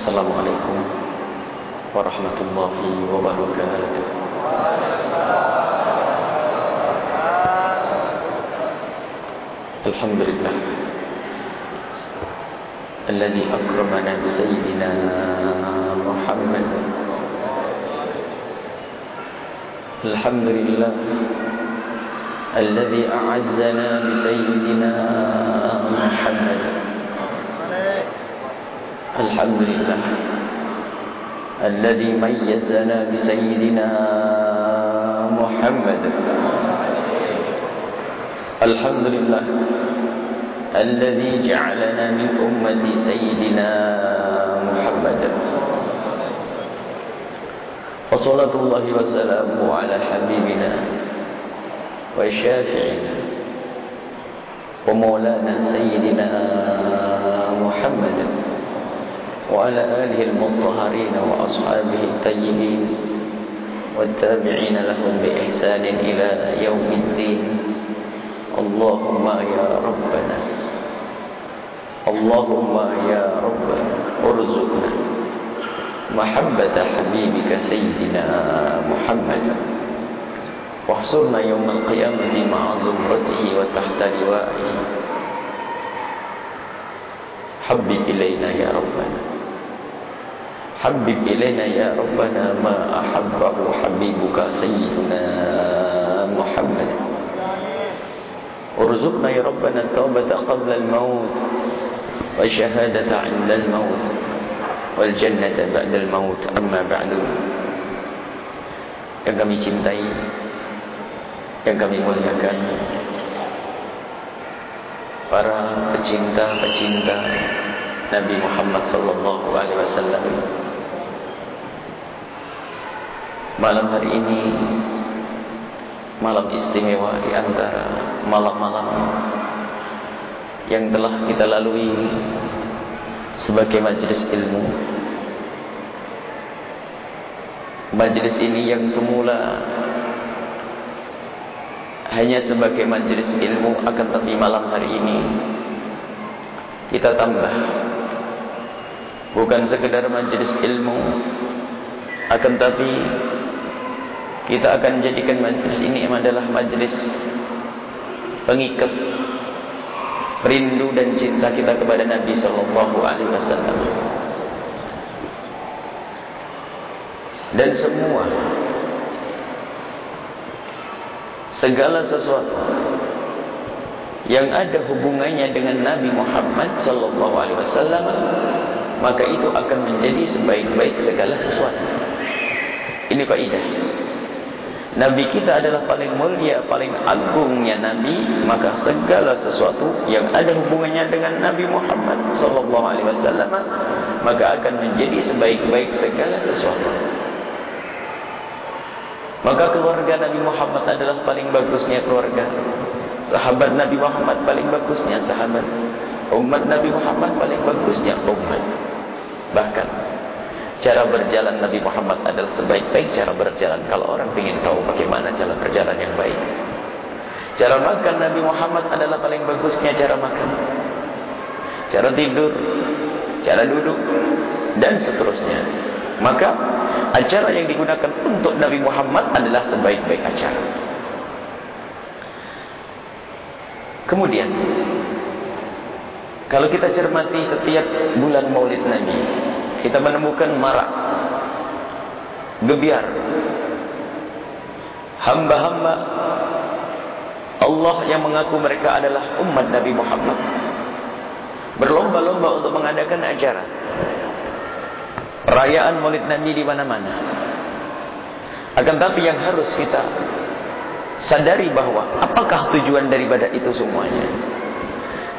السلام عليكم ورحمة الله وبركاته. الحمد لله. الذي أكرمنا بسيدنا محمد. الحمد لله. الذي أعزنا بسيدنا محمد. الحمد لله الذي ميزنا بسيدنا محمد. الحمد لله الذي جعلنا من أمة سيدنا محمد. وصلاة الله وسلامه على حبيبنا وشافعنا ومولانا سيدنا محمد. وعلى آله المطهرين وأصحابه الطيبين والتابعين لهم بإحسان إلى يوم الدين. اللهم يا ربنا اللهم يا ربنا ارزقنا محبة حبيبك سيدنا محمد. واحصرنا يوم القيامة مع زمرته وتحت لوائه. حبب إلينا يا ربنا. حبب إلينا يا ربنا ما أحبه حبيبك سيدنا محمد. ارزقنا يا ربنا التوبة قبل الموت والشهادة عند الموت والجنة بعد الموت. أما بعد yang kami cintai yang kami muliakan para pecinta-pecinta Nabi Muhammad sallallahu alaihi wasallam. Malam hari ini malam istimewa di antara malam-malam yang telah kita lalui sebagai majelis ilmu. Majlis ini yang semula hanya sebagai majlis ilmu akan tapi malam hari ini kita tambah. Bukan sekedar majlis ilmu akan tapi kita akan jadikan majlis ini adalah majlis pengikat rindu dan cinta kita kepada Nabi sallallahu alaihi wasallam. Dan semua segala sesuatu yang ada hubungannya dengan Nabi Muhammad sallallahu alaihi wasallam maka itu akan menjadi sebaik-baik segala sesuatu. Ini kaidah Nabi kita adalah paling mulia, paling agungnya Nabi, maka segala sesuatu yang ada hubungannya dengan Nabi Muhammad sallallahu alaihi wasallam maka akan menjadi sebaik-baik segala sesuatu. Maka keluarga Nabi Muhammad adalah paling bagusnya keluarga. Sahabat Nabi Muhammad paling bagusnya sahabat. Umat Nabi Muhammad paling bagusnya umat. Bahkan cara berjalan Nabi Muhammad adalah sebaik-baik cara berjalan kalau orang ingin tahu bagaimana cara berjalan yang baik. Cara makan Nabi Muhammad adalah paling bagusnya cara makan. Cara tidur, cara duduk dan seterusnya. Maka acara yang digunakan untuk Nabi Muhammad adalah sebaik-baik acara. Kemudian kalau kita cermati setiap bulan Maulid Nabi, kita menemukan marak, gebiar, hamba-hamba Allah yang mengaku mereka adalah umat Nabi Muhammad berlomba-lomba untuk mengadakan acara perayaan Maulid Nabi di mana-mana. Akan tapi yang harus kita sadari bahwa apakah tujuan daripada itu semuanya?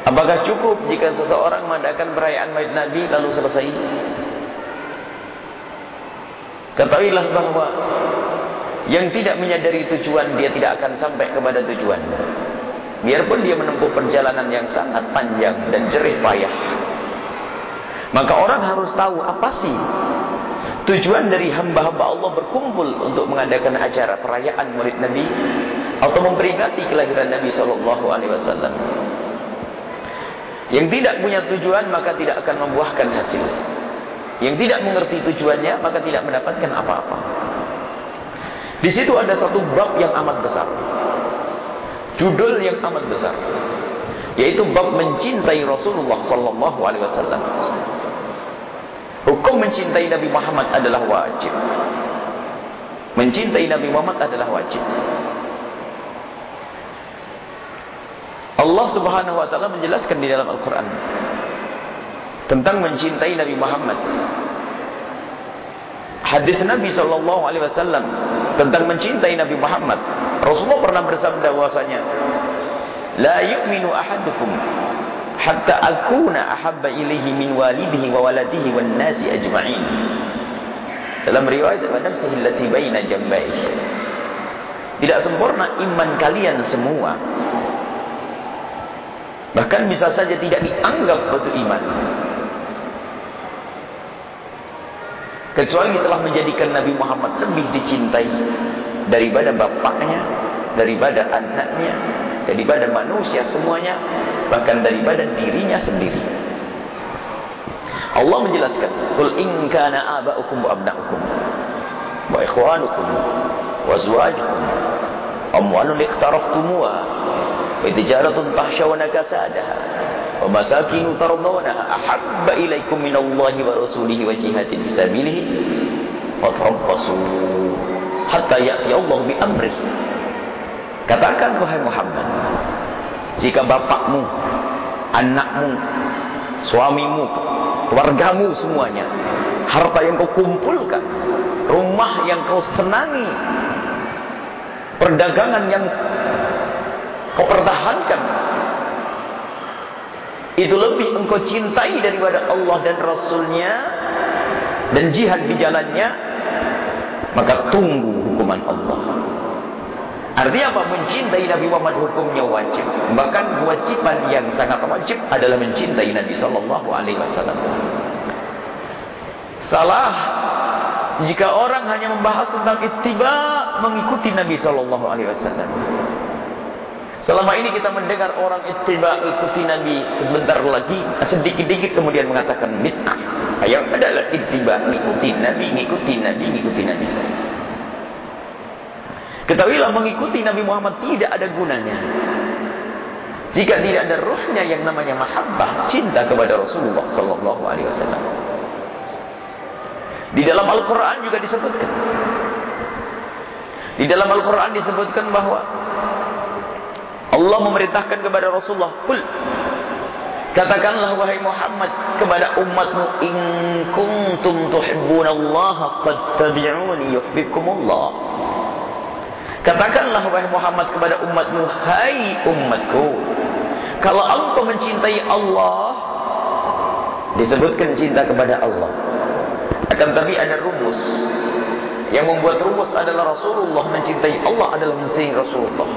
Apakah cukup jika seseorang mengadakan perayaan Maulid Nabi lalu selesai? Ketahuilah bahwa yang tidak menyadari tujuan dia tidak akan sampai kepada tujuan. Biarpun dia menempuh perjalanan yang sangat panjang dan jerih payah. Maka orang harus tahu apa sih tujuan dari hamba-hamba Allah berkumpul untuk mengadakan acara perayaan Maulid Nabi atau memperingati kelahiran Nabi Shallallahu Alaihi Wasallam. Yang tidak punya tujuan maka tidak akan membuahkan hasil. Yang tidak mengerti tujuannya maka tidak mendapatkan apa-apa. Di situ ada satu bab yang amat besar. Judul yang amat besar. Yaitu bab mencintai Rasulullah sallallahu alaihi wasallam. Hukum mencintai Nabi Muhammad adalah wajib. Mencintai Nabi Muhammad adalah wajib. Allah Subhanahu wa taala menjelaskan di dalam Al-Qur'an tentang mencintai Nabi Muhammad. Hadis Nabi sallallahu alaihi wasallam tentang mencintai Nabi Muhammad. Rasulullah pernah bersabda bahwasanya, "La yu'minu ahadukum hatta akuna ahabba ilaihi min walidihi wa waladihi wan nasi ajma'in." Dalam riwayat wa nafsihi allati baina jambayhi. Tidak sempurna iman kalian semua. Bahkan bisa saja tidak dianggap suatu iman. Kecuali telah menjadikan Nabi Muhammad lebih dicintai daripada bapaknya, daripada anaknya, daripada manusia semuanya, bahkan daripada dirinya sendiri. Allah menjelaskan, "Qul in kana aba'ukum wa abna'ukum wa ikhwanukum wa azwajukum amwalun iqtaraftumuha wa tijaratun tahshawna kasadaha wa masakin tardawnaha ahabba ilaikum min Allah wa rasulihi wa jihadin fi sabilihi fatarabbasu hatta ya'ti Allah bi amrih." Katakan wahai Muhammad, jika bapakmu, anakmu, suamimu, keluargamu semuanya, harta yang kau kumpulkan, rumah yang kau senangi, perdagangan yang kau pertahankan, itu lebih engkau cintai daripada Allah dan Rasulnya dan jihad di jalannya, maka tunggu hukuman Allah. Artinya apa? Mencintai Nabi Muhammad hukumnya wajib. Bahkan kewajiban yang sangat wajib adalah mencintai Nabi Sallallahu Alaihi Wasallam. Salah jika orang hanya membahas tentang ittiba mengikuti Nabi Sallallahu Alaihi Wasallam. Selama ini kita mendengar orang ittiba ikuti Nabi sebentar lagi sedikit-sedikit kemudian mengatakan bid'ah. Yang adalah ittiba mengikuti Nabi, mengikuti Nabi, mengikuti Nabi. Ketahuilah mengikuti Nabi Muhammad tidak ada gunanya. Jika tidak ada ruhnya yang namanya mahabbah, cinta kepada Rasulullah sallallahu alaihi wasallam. Di dalam Al-Qur'an juga disebutkan. Di dalam Al-Qur'an disebutkan bahwa Allah memerintahkan kepada Rasulullah, "Qul Katakanlah wahai Muhammad kepada umatmu in kuntum tuhibbunallaha fattabi'uni yuhibbukumullah. Katakanlah wahai Muhammad kepada umatmu, hai umatku, kalau engkau mencintai Allah, disebutkan cinta kepada Allah. Akan tapi ada rumus. Yang membuat rumus adalah Rasulullah mencintai Allah adalah mencintai Rasulullah.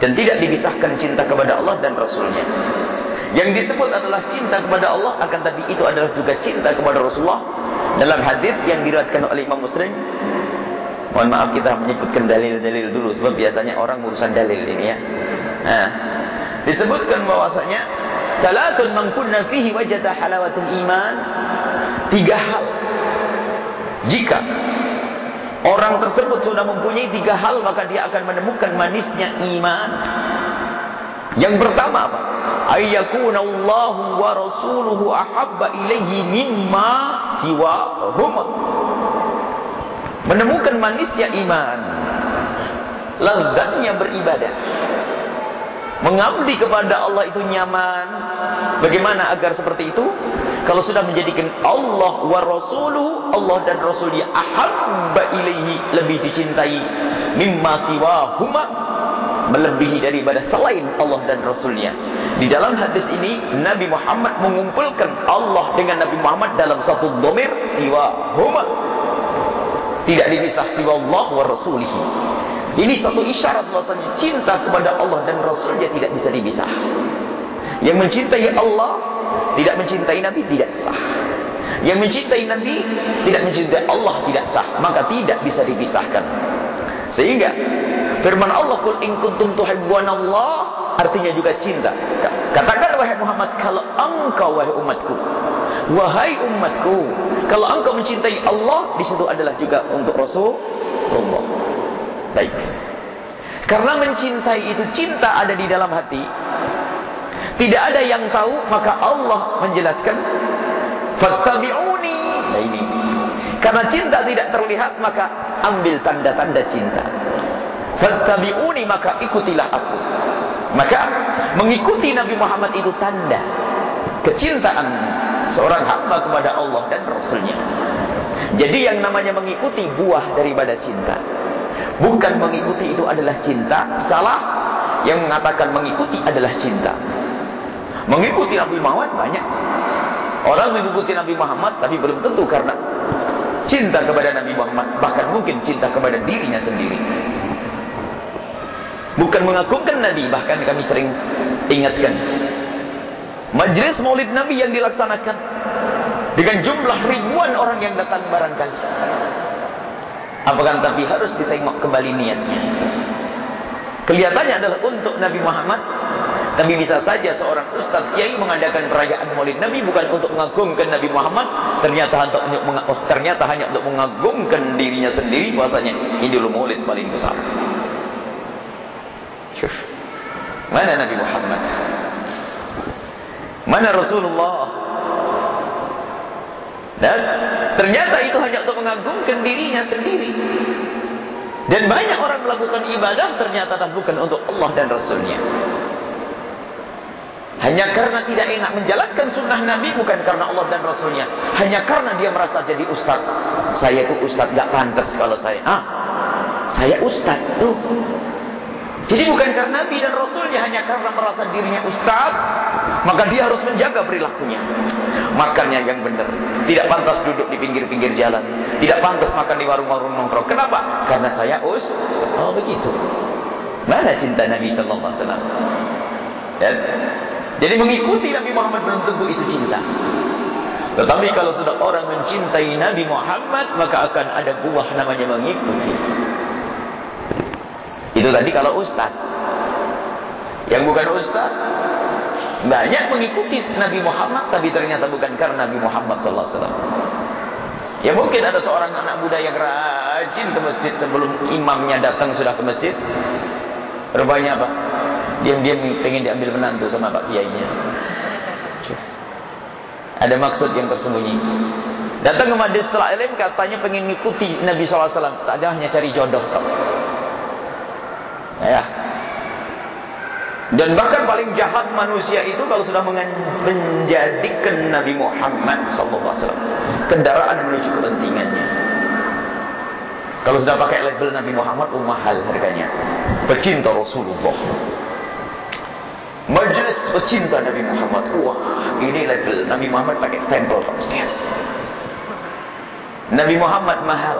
Dan tidak dipisahkan cinta kepada Allah dan Rasulnya. Yang disebut adalah cinta kepada Allah akan tapi itu adalah juga cinta kepada Rasulullah dalam hadis yang diriwayatkan oleh Imam Muslim Mohon maaf kita menyebutkan dalil-dalil dulu sebab biasanya orang urusan dalil ini ya. Nah, disebutkan bahwasanya salatun man kunna fihi wajada halawatul iman. Tiga hal. Jika orang tersebut sudah mempunyai tiga hal maka dia akan menemukan manisnya iman. Yang pertama apa? Ayyakuna Allahu wa rasuluhu ahabba ilaihi mimma siwahuma. Menemukan manisnya iman. Lezatnya beribadah. Mengabdi kepada Allah itu nyaman. Bagaimana agar seperti itu? Kalau sudah menjadikan Allah wa rasuluhu, Allah dan Rasulnya ahabba ilaihi lebih dicintai mimma siwahuma melebihi daripada selain Allah dan Rasulnya. Di dalam hadis ini Nabi Muhammad mengumpulkan Allah dengan Nabi Muhammad dalam satu domir siwahuma tidak dipisah siwa Allah wa Rasulih. Ini satu isyarat bahwasanya cinta kepada Allah dan Rasulnya tidak bisa dipisah. Yang mencintai Allah tidak mencintai Nabi tidak sah. Yang mencintai Nabi tidak mencintai Allah tidak sah, maka tidak bisa dipisahkan. Sehingga firman Allah kul in kuntum Allah artinya juga cinta. Katakan wahai Muhammad, kalau engkau wahai umatku, wahai umatku, kalau engkau mencintai Allah, di situ adalah juga untuk Rasulullah. Baik. Karena mencintai itu cinta ada di dalam hati. Tidak ada yang tahu, maka Allah menjelaskan, "Fattabi'uni." Nah ini. Karena cinta tidak terlihat, maka ambil tanda-tanda cinta. Fattabi'uni maka ikutilah aku. Maka mengikuti Nabi Muhammad itu tanda kecintaan seorang hamba kepada Allah dan Rasulnya. Jadi yang namanya mengikuti buah daripada cinta. Bukan mengikuti itu adalah cinta. Salah. Yang mengatakan mengikuti adalah cinta. Mengikuti Nabi Muhammad banyak. Orang mengikuti Nabi Muhammad tapi belum tentu karena cinta kepada Nabi Muhammad. Bahkan mungkin cinta kepada dirinya sendiri. Bukan mengagungkan Nabi, bahkan kami sering ingatkan. Majlis maulid Nabi yang dilaksanakan. Dengan jumlah ribuan orang yang datang barangkali. Apakah tapi harus ditengok kembali niatnya. Kelihatannya adalah untuk Nabi Muhammad. Tapi bisa saja seorang ustaz kiai mengadakan perayaan maulid Nabi bukan untuk mengagungkan Nabi Muhammad. Ternyata untuk oh, ternyata hanya untuk mengagungkan dirinya sendiri. Bahasanya ini dulu maulid paling besar. Mana Nabi Muhammad? Mana Rasulullah? Dan ternyata itu hanya untuk mengagungkan dirinya sendiri. Dan banyak orang melakukan ibadah ternyata bukan untuk Allah dan Rasulnya. Hanya karena tidak enak menjalankan sunnah Nabi bukan karena Allah dan Rasulnya. Hanya karena dia merasa jadi ustaz. Saya itu ustaz gak pantas kalau saya. Ah, saya ustaz tuh. Jadi bukan karena Nabi dan Rasulnya hanya karena merasa dirinya ustaz, maka dia harus menjaga perilakunya. Makannya yang benar. Tidak pantas duduk di pinggir-pinggir jalan. Tidak pantas makan di warung-warung nongkrong. Kenapa? Karena saya us. Oh begitu. Mana cinta Nabi Sallallahu Alaihi Wasallam? Ya. Jadi mengikuti Nabi Muhammad belum tentu itu cinta. Tetapi kalau sudah orang mencintai Nabi Muhammad, maka akan ada buah namanya mengikuti. Itu tadi kalau ustaz. Yang bukan ustaz. Banyak mengikuti Nabi Muhammad. Tapi ternyata bukan karena Nabi Muhammad SAW. Ya mungkin ada seorang anak muda yang rajin ke masjid. Sebelum imamnya datang sudah ke masjid. Rupanya apa? Diam-diam pengen diambil menantu sama Pak Kiainya. Ada maksud yang tersembunyi. Datang ke majlis setelah ilim katanya pengen mengikuti Nabi SAW. Tak ada hanya cari jodoh. Ya. Dan bahkan paling jahat manusia itu kalau sudah menjadikan Nabi Muhammad SAW kendaraan menuju kepentingannya. Kalau sudah pakai label Nabi Muhammad, oh mahal harganya. Pecinta Rasulullah. Majlis pecinta Nabi Muhammad. Wah, ini label Nabi Muhammad pakai stempel. Yes. Nabi Muhammad mahal.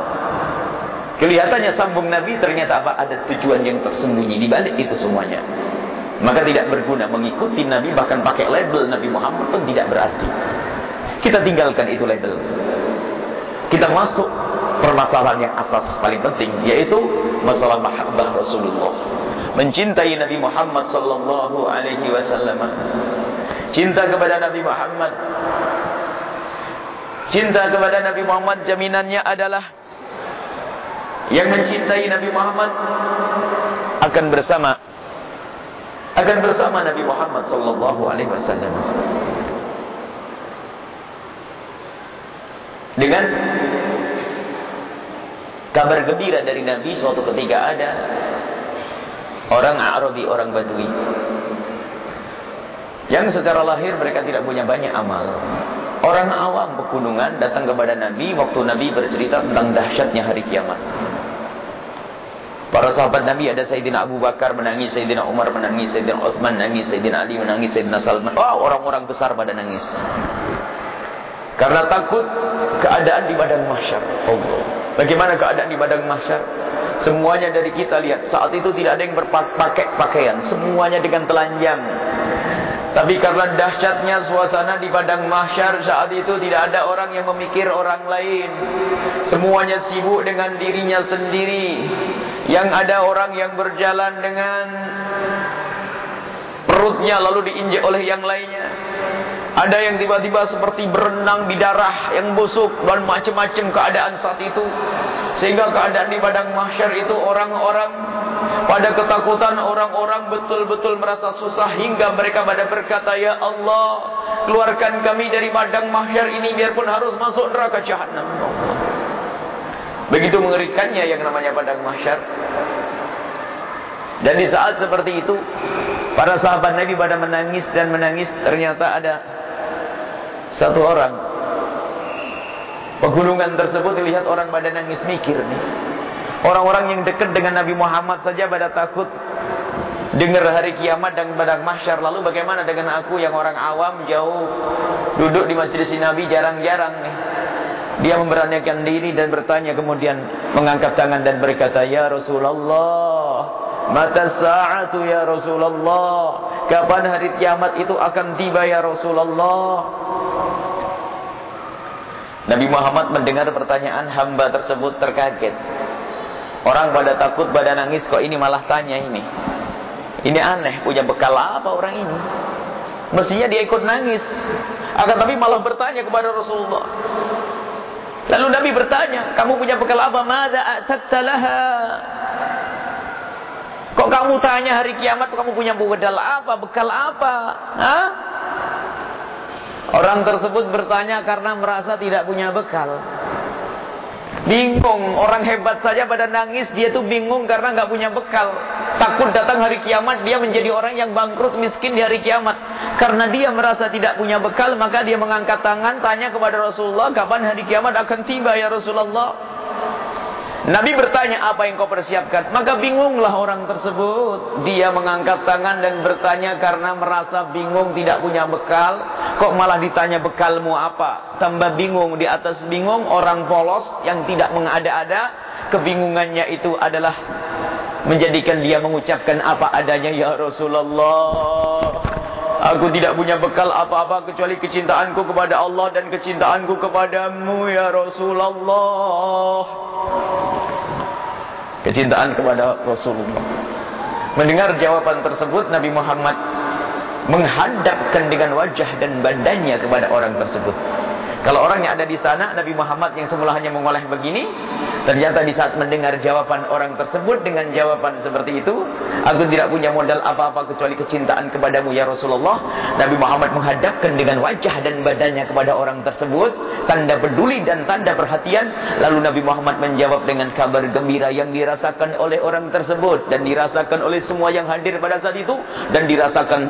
Kelihatannya sambung Nabi ternyata apa? Ada tujuan yang tersembunyi di balik itu semuanya. Maka tidak berguna mengikuti Nabi bahkan pakai label Nabi Muhammad pun tidak berarti. Kita tinggalkan itu label. Kita masuk permasalahan yang asas paling penting yaitu masalah mahabbah Rasulullah. Mencintai Nabi Muhammad sallallahu alaihi wasallam. Cinta kepada Nabi Muhammad. Cinta kepada Nabi Muhammad jaminannya adalah yang mencintai Nabi Muhammad akan bersama akan bersama Nabi Muhammad sallallahu alaihi wasallam. Dengan kabar gembira dari Nabi suatu ketika ada orang Arabi, orang Badui yang secara lahir mereka tidak punya banyak amal. Orang awam pegunungan datang kepada Nabi waktu Nabi bercerita tentang dahsyatnya hari kiamat. Para sahabat Nabi ada Sayyidina Abu Bakar menangis, Sayyidina Umar menangis, Sayyidina Uthman menangis, Sayyidina Ali menangis, Sayyidina Salman. Oh, orang-orang besar pada nangis. Karena takut keadaan di badan mahsyar. Allah. Bagaimana keadaan di badan mahsyar? Semuanya dari kita lihat. Saat itu tidak ada yang berpakai pakaian. Semuanya dengan telanjang. Tapi karena dahsyatnya suasana di padang mahsyar saat itu tidak ada orang yang memikir orang lain. Semuanya sibuk dengan dirinya sendiri. Yang ada orang yang berjalan dengan perutnya lalu diinjek oleh yang lainnya. Ada yang tiba-tiba seperti berenang di darah yang busuk dan macam-macam keadaan saat itu. Sehingga keadaan di padang mahsyar itu orang-orang pada ketakutan orang-orang betul-betul merasa susah hingga mereka pada berkata, Ya Allah, keluarkan kami dari padang mahsyar ini biarpun harus masuk neraka jahanam. Begitu mengerikannya yang namanya padang mahsyar. Dan di saat seperti itu, para sahabat Nabi pada menangis dan menangis ternyata ada satu orang Pegunungan tersebut dilihat orang pada nangis mikir nih Orang-orang yang dekat dengan Nabi Muhammad saja pada takut Dengar hari kiamat dan pada mahsyar. Lalu bagaimana dengan aku yang orang awam jauh Duduk di majlis Nabi jarang-jarang nih. Dia memberanikan diri dan bertanya kemudian Mengangkat tangan dan berkata Ya Rasulullah Mata sa'atu ya Rasulullah? Kapan hari kiamat itu akan tiba ya Rasulullah? Nabi Muhammad mendengar pertanyaan hamba tersebut terkaget Orang pada takut, pada nangis Kok ini malah tanya ini Ini aneh, punya bekal apa orang ini Mestinya dia ikut nangis Akan tapi malah bertanya kepada Rasulullah Lalu Nabi bertanya Kamu punya bekal apa? Mada a'taktalaha Kok kamu tanya hari kiamat kamu punya bekal apa? Bekal apa? Hah? Orang tersebut bertanya karena merasa tidak punya bekal. Bingung, orang hebat saja pada nangis, dia tuh bingung karena nggak punya bekal. Takut datang hari kiamat, dia menjadi orang yang bangkrut miskin di hari kiamat. Karena dia merasa tidak punya bekal, maka dia mengangkat tangan, tanya kepada Rasulullah, kapan hari kiamat akan tiba ya Rasulullah? Nabi bertanya apa yang kau persiapkan? Maka bingunglah orang tersebut. Dia mengangkat tangan dan bertanya Karena merasa bingung tidak punya bekal. Kok malah ditanya bekalmu apa? Tambah bingung. Di atas bingung Orang polos yang tidak mengada-ada. Kebingungannya itu adalah Menjadikan dia mengucapkan apa adanya Ya Rasulullah Aku tidak punya bekal apa-apa kecuali kecintaanku kepada Allah dan kecintaanku kepadamu ya Rasulullah. Kecintaan kepada Rasulullah. Mendengar jawaban tersebut Nabi Muhammad menghadapkan dengan wajah dan badannya kepada orang tersebut. Kalau orang yang ada di sana, Nabi Muhammad yang semula hanya mengoleh begini, ternyata di saat mendengar jawaban orang tersebut dengan jawaban seperti itu, aku tidak punya modal apa-apa kecuali kecintaan kepadamu ya Rasulullah. Nabi Muhammad menghadapkan dengan wajah dan badannya kepada orang tersebut, tanda peduli dan tanda perhatian. Lalu Nabi Muhammad menjawab dengan kabar gembira yang dirasakan oleh orang tersebut dan dirasakan oleh semua yang hadir pada saat itu dan dirasakan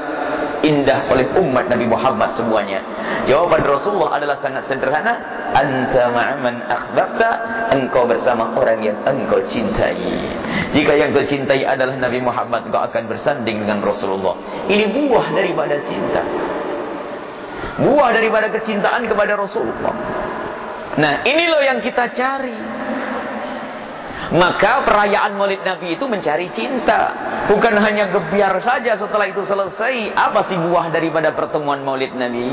indah oleh umat Nabi Muhammad semuanya. Jawaban Rasulullah adalah sangat sederhana anta ma'aman akhbabta engkau bersama orang yang engkau cintai jika yang kau cintai adalah Nabi Muhammad engkau akan bersanding dengan Rasulullah ini buah daripada cinta buah daripada kecintaan kepada Rasulullah nah ini loh yang kita cari maka perayaan maulid Nabi itu mencari cinta. Bukan hanya gebiar saja setelah itu selesai. Apa sih buah daripada pertemuan maulid Nabi?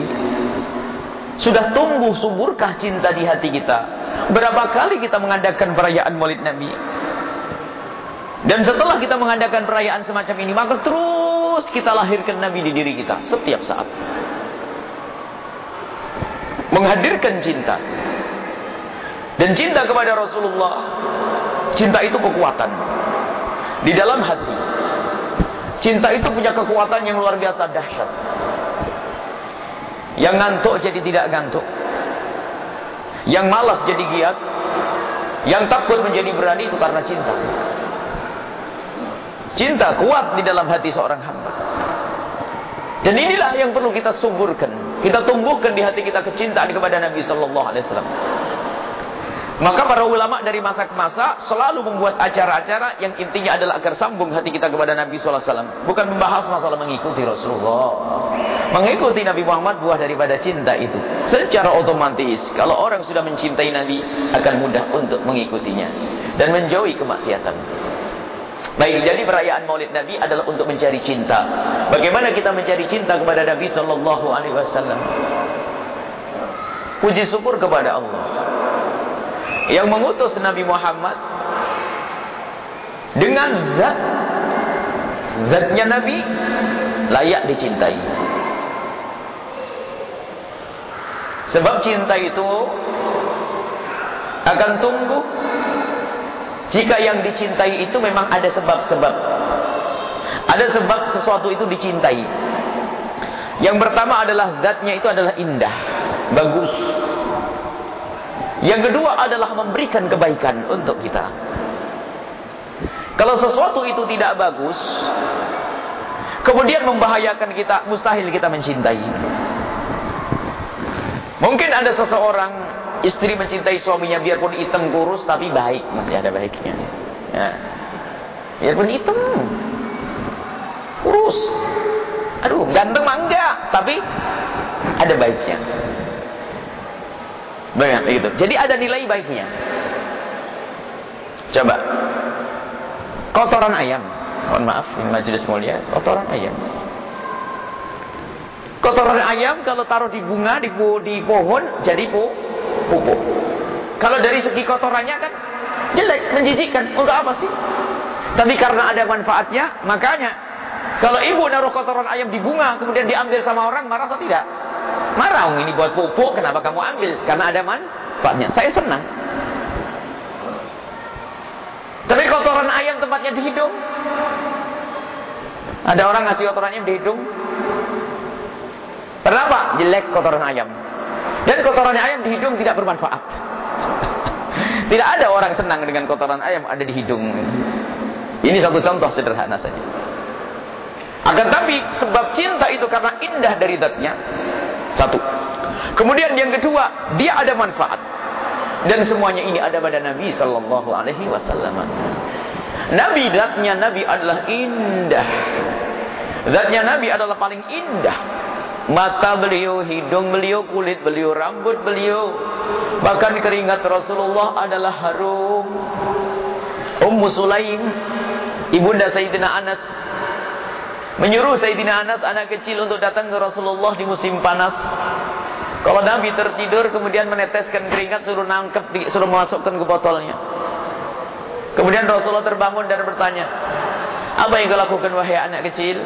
Sudah tumbuh suburkah cinta di hati kita? Berapa kali kita mengadakan perayaan Maulid Nabi? Dan setelah kita mengadakan perayaan semacam ini, maka terus kita lahirkan Nabi di diri kita setiap saat. Menghadirkan cinta. Dan cinta kepada Rasulullah, cinta itu kekuatan di dalam hati. Cinta itu punya kekuatan yang luar biasa dahsyat. Yang ngantuk jadi tidak ngantuk. Yang malas jadi giat. Yang takut menjadi berani itu karena cinta. Cinta kuat di dalam hati seorang hamba. Dan inilah yang perlu kita suburkan. Kita tumbuhkan di hati kita kecintaan kepada Nabi Sallallahu Alaihi Wasallam. Maka para ulama dari masa ke masa selalu membuat acara-acara yang intinya adalah agar sambung hati kita kepada Nabi SAW. Bukan membahas masalah mengikuti Rasulullah. Mengikuti Nabi Muhammad buah daripada cinta itu. Secara otomatis, kalau orang sudah mencintai Nabi, akan mudah untuk mengikutinya. Dan menjauhi kemaksiatan. Baik, jadi perayaan Maulid Nabi adalah untuk mencari cinta. Bagaimana kita mencari cinta kepada Nabi Sallallahu Alaihi Wasallam? Puji syukur kepada Allah yang mengutus Nabi Muhammad dengan zat zatnya Nabi layak dicintai. Sebab cinta itu akan tumbuh jika yang dicintai itu memang ada sebab-sebab. Ada sebab sesuatu itu dicintai. Yang pertama adalah zatnya itu adalah indah, bagus. Yang kedua adalah memberikan kebaikan untuk kita. Kalau sesuatu itu tidak bagus, kemudian membahayakan kita, mustahil kita mencintai. Mungkin ada seseorang istri mencintai suaminya biarpun hitam kurus tapi baik, masih ada baiknya. Ya. Biarpun hitam, kurus, aduh ganteng mah enggak, tapi ada baiknya. Banyak itu. Jadi ada nilai baiknya. Coba Kotoran ayam. Mohon maaf, ini majelis mulia, kotoran ayam. Kotoran ayam kalau taruh di bunga, di, di pohon, jadi pu, pupuk. Kalau dari segi kotorannya kan jelek, menjijikkan. Untuk apa sih? Tapi karena ada manfaatnya, makanya kalau ibu naruh kotoran ayam di bunga, kemudian diambil sama orang, marah atau tidak? Marah, ini buat pupuk, kenapa kamu ambil? Karena ada manfaatnya. Saya senang. Tapi kotoran ayam tempatnya di hidung. Ada orang ngasih kotoran ayam di hidung. Kenapa? Jelek kotoran ayam. Dan kotoran ayam di hidung tidak bermanfaat. tidak ada orang senang dengan kotoran ayam ada di hidung. Ini satu contoh sederhana saja. Akan tapi sebab cinta itu karena indah dari datnya. Satu. Kemudian yang kedua, dia ada manfaat. Dan semuanya ini ada pada Nabi sallallahu alaihi wasallam. Nabi zatnya Nabi adalah indah. Zatnya Nabi adalah paling indah. Mata beliau, hidung beliau, kulit beliau, rambut beliau. Bahkan keringat Rasulullah adalah harum. Ummu Sulaim, ibunda Sayyidina Anas, menyuruh Sayyidina Anas anak kecil untuk datang ke Rasulullah di musim panas. Kalau Nabi tertidur kemudian meneteskan keringat suruh nangkep suruh masukkan ke botolnya. Kemudian Rasulullah terbangun dan bertanya, "Apa yang kau lakukan wahai anak kecil?"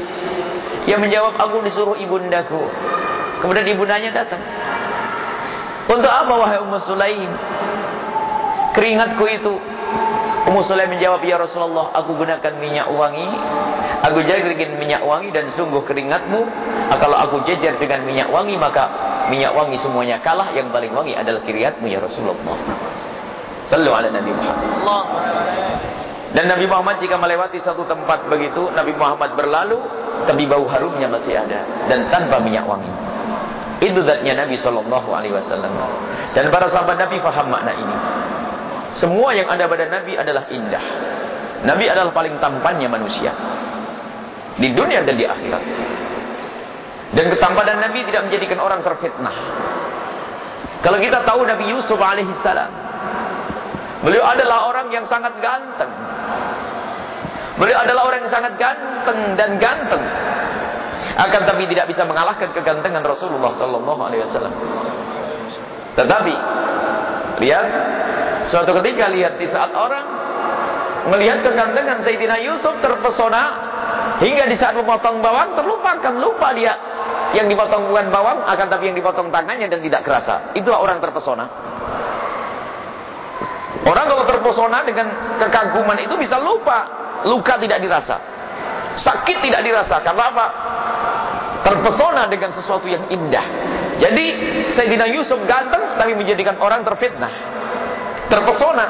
Yang menjawab, "Aku disuruh ibundaku." Kemudian ibundanya datang. "Untuk apa wahai Ummu Sulaim?" Keringatku itu Ummu Sulaim menjawab, "Ya Rasulullah, aku gunakan minyak wangi. Aku jaga dengan minyak wangi dan sungguh keringatmu, kalau aku jejer dengan minyak wangi, maka minyak wangi semuanya kalah. Yang paling wangi adalah keringatmu ya Rasulullah." Sallu ala Nabi Muhammad. Dan Nabi Muhammad jika melewati satu tempat begitu, Nabi Muhammad berlalu, tapi bau harumnya masih ada dan tanpa minyak wangi. Itu zatnya Nabi Shallallahu Alaihi Wasallam. Dan para sahabat Nabi faham makna ini. Semua yang ada pada Nabi adalah indah. Nabi adalah paling tampannya manusia. Di dunia dan di akhirat. Dan ketampanan Nabi tidak menjadikan orang terfitnah. Kalau kita tahu Nabi Yusuf alaihissalam. Beliau adalah orang yang sangat ganteng. Beliau adalah orang yang sangat ganteng dan ganteng. Akan tapi tidak bisa mengalahkan kegantengan Rasulullah sallallahu alaihi wasallam. Tetapi lihat Suatu ketika lihat di saat orang melihat kegantengan Sayyidina Yusuf terpesona hingga di saat memotong bawang terlupakan lupa dia yang dipotong bukan bawang akan tapi yang dipotong tangannya dan tidak kerasa. Itulah orang terpesona. Orang kalau terpesona dengan kekaguman itu bisa lupa, luka tidak dirasa. Sakit tidak dirasa. Karena apa? Terpesona dengan sesuatu yang indah. Jadi Sayyidina Yusuf ganteng tapi menjadikan orang terfitnah terpesona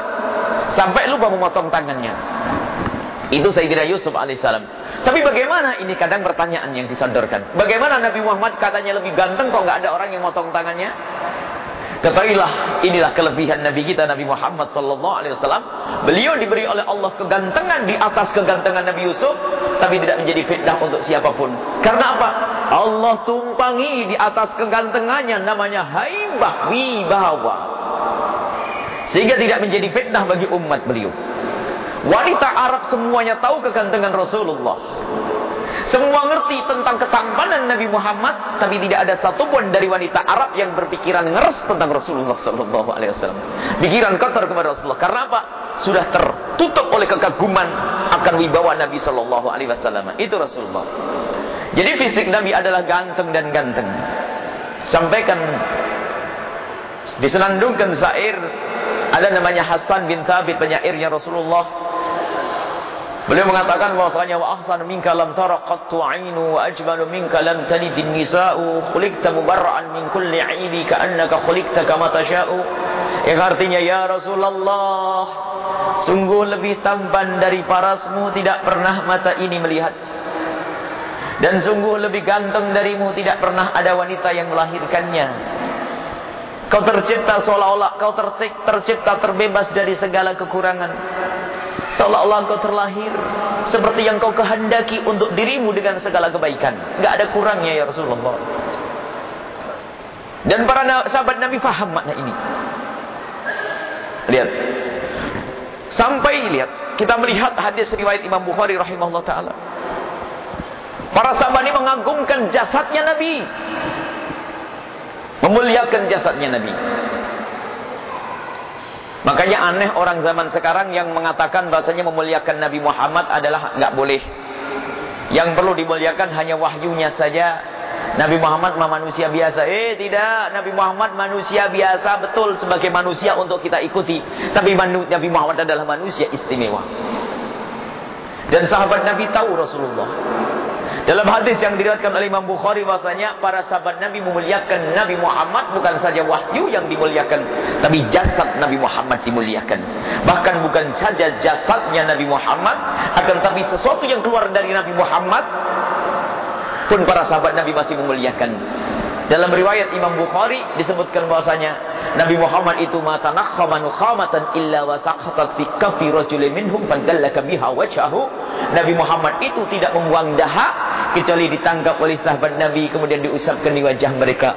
sampai lupa memotong tangannya. Itu Sayyidina Yusuf alaihissalam. Tapi bagaimana ini kadang pertanyaan yang disodorkan. Bagaimana Nabi Muhammad katanya lebih ganteng kok nggak ada orang yang motong tangannya? Ketahuilah inilah kelebihan Nabi kita Nabi Muhammad sallallahu alaihi wasallam. Beliau diberi oleh Allah kegantengan di atas kegantengan Nabi Yusuf, tapi tidak menjadi fitnah untuk siapa pun. Karena apa? Allah tumpangi di atas kegantengannya namanya haibah wibawa. Sehingga tidak menjadi fitnah bagi umat beliau. Wanita Arab semuanya tahu kegantengan Rasulullah. Semua ngerti tentang ketampanan Nabi Muhammad, tapi tidak ada satupun dari wanita Arab yang berpikiran ngeres tentang Rasulullah Sallallahu Alaihi Wasallam. Pikiran kotor kepada Rasulullah. Karena apa? Sudah tertutup oleh kekaguman akan wibawa Nabi Sallallahu Alaihi Wasallam. Itu Rasulullah. Jadi fisik Nabi adalah ganteng dan ganteng. Sampaikan disenandungkan syair ada namanya Hasan bin Thabit penyairnya Rasulullah Beliau mengatakan bahwasanya wa ahsanu minka lam tara qattu 'ainu wa ajmalu minka lam talid nisau khuliqta mubarra'an min kulli 'aibi ka'annaka khuliqta kama tasha'u. Yang artinya ya Rasulullah sungguh lebih tampan dari parasmu tidak pernah mata ini melihat. Dan sungguh lebih ganteng darimu tidak pernah ada wanita yang melahirkannya. Kau tercipta seolah-olah kau tercipta terbebas dari segala kekurangan. Seolah-olah engkau terlahir seperti yang kau kehendaki untuk dirimu dengan segala kebaikan. Enggak ada kurangnya ya Rasulullah. Dan para sahabat Nabi faham makna ini. Lihat. Sampai lihat, kita melihat hadis riwayat Imam Bukhari rahimahullah taala. Para sahabat ini mengagungkan jasadnya Nabi. Memuliakan jasadnya Nabi. Makanya aneh orang zaman sekarang yang mengatakan bahasanya memuliakan Nabi Muhammad adalah nggak boleh. Yang perlu dimuliakan hanya wahyunya saja. Nabi Muhammad manusia biasa. Eh tidak, Nabi Muhammad manusia biasa betul sebagai manusia untuk kita ikuti. Tapi Nabi Muhammad adalah manusia istimewa. Dan sahabat Nabi tahu Rasulullah. Dalam hadis yang diriwayatkan oleh Imam Bukhari bahasanya para sahabat Nabi memuliakan Nabi Muhammad bukan saja wahyu yang dimuliakan, tapi jasad Nabi Muhammad dimuliakan. Bahkan bukan saja jasadnya Nabi Muhammad, akan tapi sesuatu yang keluar dari Nabi Muhammad pun para sahabat Nabi masih memuliakan. Dalam riwayat Imam Bukhari disebutkan bahwasanya Nabi Muhammad itu mata nakhama nukhamatan illa wa saqatat fi kafi rajulin minhum fadallaka biha wajhahu. Nabi Muhammad itu tidak membuang dahak kecuali ditangkap oleh sahabat Nabi kemudian diusapkan di wajah mereka.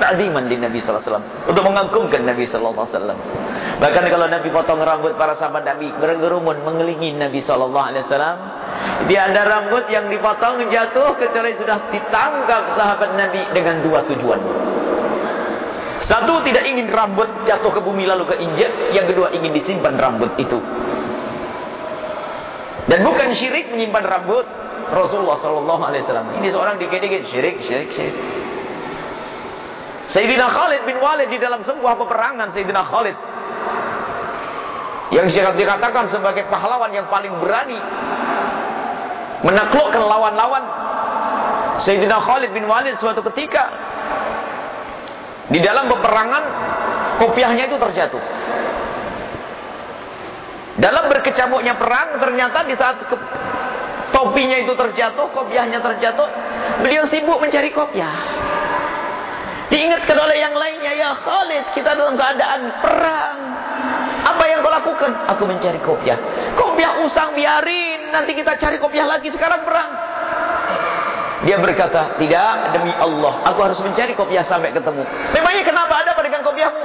Ta'ziman di Nabi wasallam untuk mengagungkan Nabi wasallam. Bahkan kalau Nabi potong rambut para sahabat Nabi bergerumun mengelilingi Nabi sallallahu alaihi dia ada rambut yang dipotong jatuh kecuali sudah ditangkap sahabat Nabi dengan dua tujuan. Satu tidak ingin rambut jatuh ke bumi lalu keinjak, yang kedua ingin disimpan rambut itu. Dan bukan syirik menyimpan rambut Rasulullah wasallam. Ini seorang dikit-dikit syirik, syirik, syirik. Sayyidina Khalid bin Walid di dalam sebuah peperangan Sayyidina Khalid yang dikatakan sebagai pahlawan yang paling berani menaklukkan lawan-lawan. Sayyidina Khalid bin Walid suatu ketika di dalam peperangan kopiahnya itu terjatuh. Dalam berkecamuknya perang ternyata di saat topinya itu terjatuh, kopiahnya terjatuh, beliau sibuk mencari kopiah. Diingatkan oleh yang lainnya, ya Khalid, kita dalam keadaan perang. Apa yang kau lakukan? Aku mencari kopiah. Kopiah usang biarin, nanti kita cari kopiah lagi, sekarang perang. Dia berkata, tidak demi Allah, aku harus mencari kopiah sampai ketemu. Memangnya kenapa ada pada dengan kopiahmu?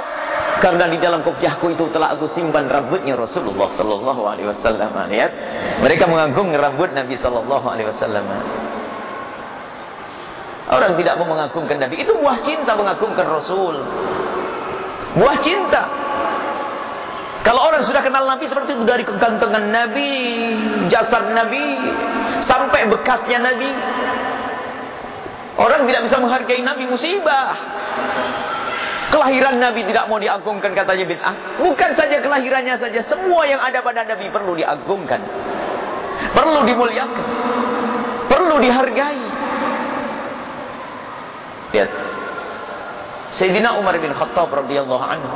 Karena di dalam kopiahku itu telah aku simpan rambutnya Rasulullah Sallallahu Alaihi Wasallam. Lihat, mereka mengagung rambut Nabi Sallallahu Alaihi Wasallam. Orang tidak mau mengagumkan Nabi. Itu buah cinta mengagumkan Rasul. Buah cinta. Kalau orang sudah kenal Nabi seperti itu dari kegantengan Nabi, jasad Nabi, sampai bekasnya Nabi. Orang tidak bisa menghargai Nabi musibah. Kelahiran Nabi tidak mau diagungkan katanya bid'ah. Bukan saja kelahirannya saja, semua yang ada pada Nabi perlu diagungkan. Perlu dimuliakan. Perlu dihargai. Lihat. Sayyidina Umar bin Khattab radhiyallahu anhu.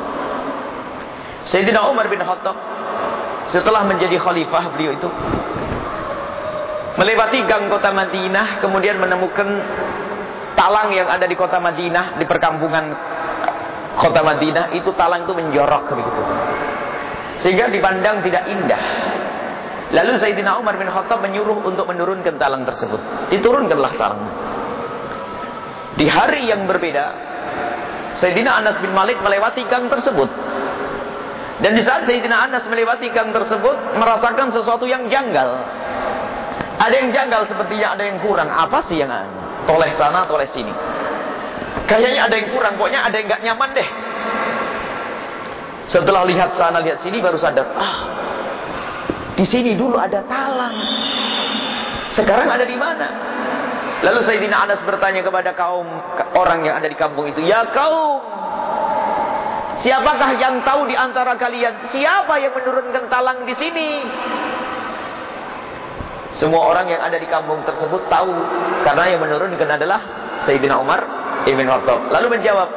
Sayyidina Umar bin Khattab setelah menjadi khalifah beliau itu melewati gang kota Madinah kemudian menemukan talang yang ada di kota Madinah di perkampungan kota Madinah itu talang itu menjorok begitu. Sehingga dipandang tidak indah. Lalu Sayyidina Umar bin Khattab menyuruh untuk menurunkan talang tersebut. Diturunkanlah talang. Di hari yang berbeda, Sayyidina Anas bin Malik melewati gang tersebut. Dan di saat Sayyidina Anas melewati gang tersebut, merasakan sesuatu yang janggal. Ada yang janggal sepertinya ada yang kurang. Apa sih yang toleh sana, toleh sini. Kayaknya ada yang kurang, pokoknya ada yang gak nyaman deh. Setelah lihat sana, lihat sini baru sadar, ah, di sini dulu ada talang. Sekarang ada di mana? Lalu Sayyidina Anas bertanya kepada kaum orang yang ada di kampung itu, "Ya kaum, siapakah yang tahu di antara kalian siapa yang menurunkan talang di sini?" Semua orang yang ada di kampung tersebut tahu karena yang menurunkan adalah Sayyidina Umar ibn Khattab. Lalu menjawab,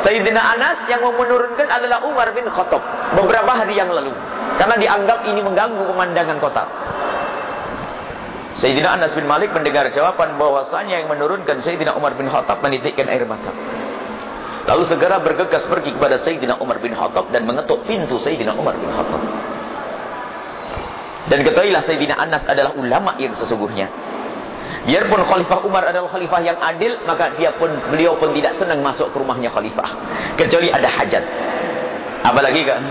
Sayyidina Anas yang menurunkan adalah Umar bin Khattab beberapa hari yang lalu karena dianggap ini mengganggu pemandangan kota. Sayyidina Anas bin Malik mendengar jawaban bahwasanya yang menurunkan Sayyidina Umar bin Khattab menitikkan air mata. Lalu segera bergegas pergi kepada Sayyidina Umar bin Khattab dan mengetuk pintu Sayyidina Umar bin Khattab. Dan ketahuilah Sayyidina Anas adalah ulama yang sesungguhnya. Biarpun Khalifah Umar adalah khalifah yang adil, maka dia pun beliau pun tidak senang masuk ke rumahnya khalifah. Kecuali ada hajat. Apalagi kan?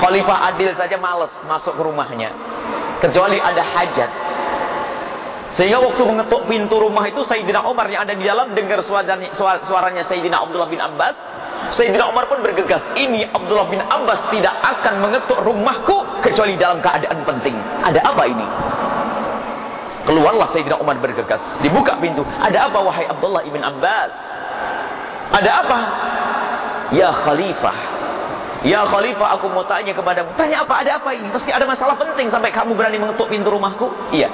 Khalifah adil saja malas masuk ke rumahnya. Kecuali ada hajat. Sehingga waktu mengetuk pintu rumah itu Sayyidina Umar yang ada di dalam dengar suaranya, suaranya Sayyidina Abdullah bin Abbas. Sayyidina Umar pun bergegas. Ini Abdullah bin Abbas tidak akan mengetuk rumahku kecuali dalam keadaan penting. Ada apa ini? Keluarlah Sayyidina Umar bergegas. Dibuka pintu. Ada apa wahai Abdullah ibn Abbas? Ada apa? Ya Khalifah. Ya Khalifah aku mau tanya kepadamu. Tanya apa? Ada apa ini? Pasti ada masalah penting sampai kamu berani mengetuk pintu rumahku? Iya.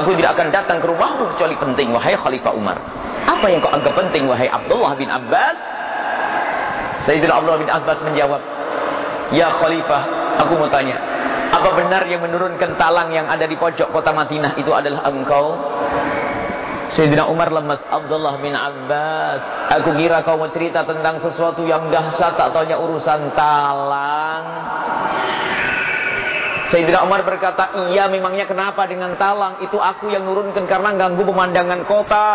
Aku tidak akan datang ke rumahmu kecuali penting. Wahai Khalifah Umar. Apa yang kau anggap penting? Wahai Abdullah bin Abbas. Sayyidina Abdullah bin Abbas menjawab. Ya Khalifah. Aku mau tanya. Apa benar yang menurunkan talang yang ada di pojok kota Madinah itu adalah engkau? Sayyidina Umar lemas Abdullah bin Abbas. Aku kira kau mau cerita tentang sesuatu yang dahsyat tak tanya urusan talang. Sayyidina Umar berkata, iya memangnya kenapa dengan talang? Itu aku yang nurunkan karena ganggu pemandangan kota.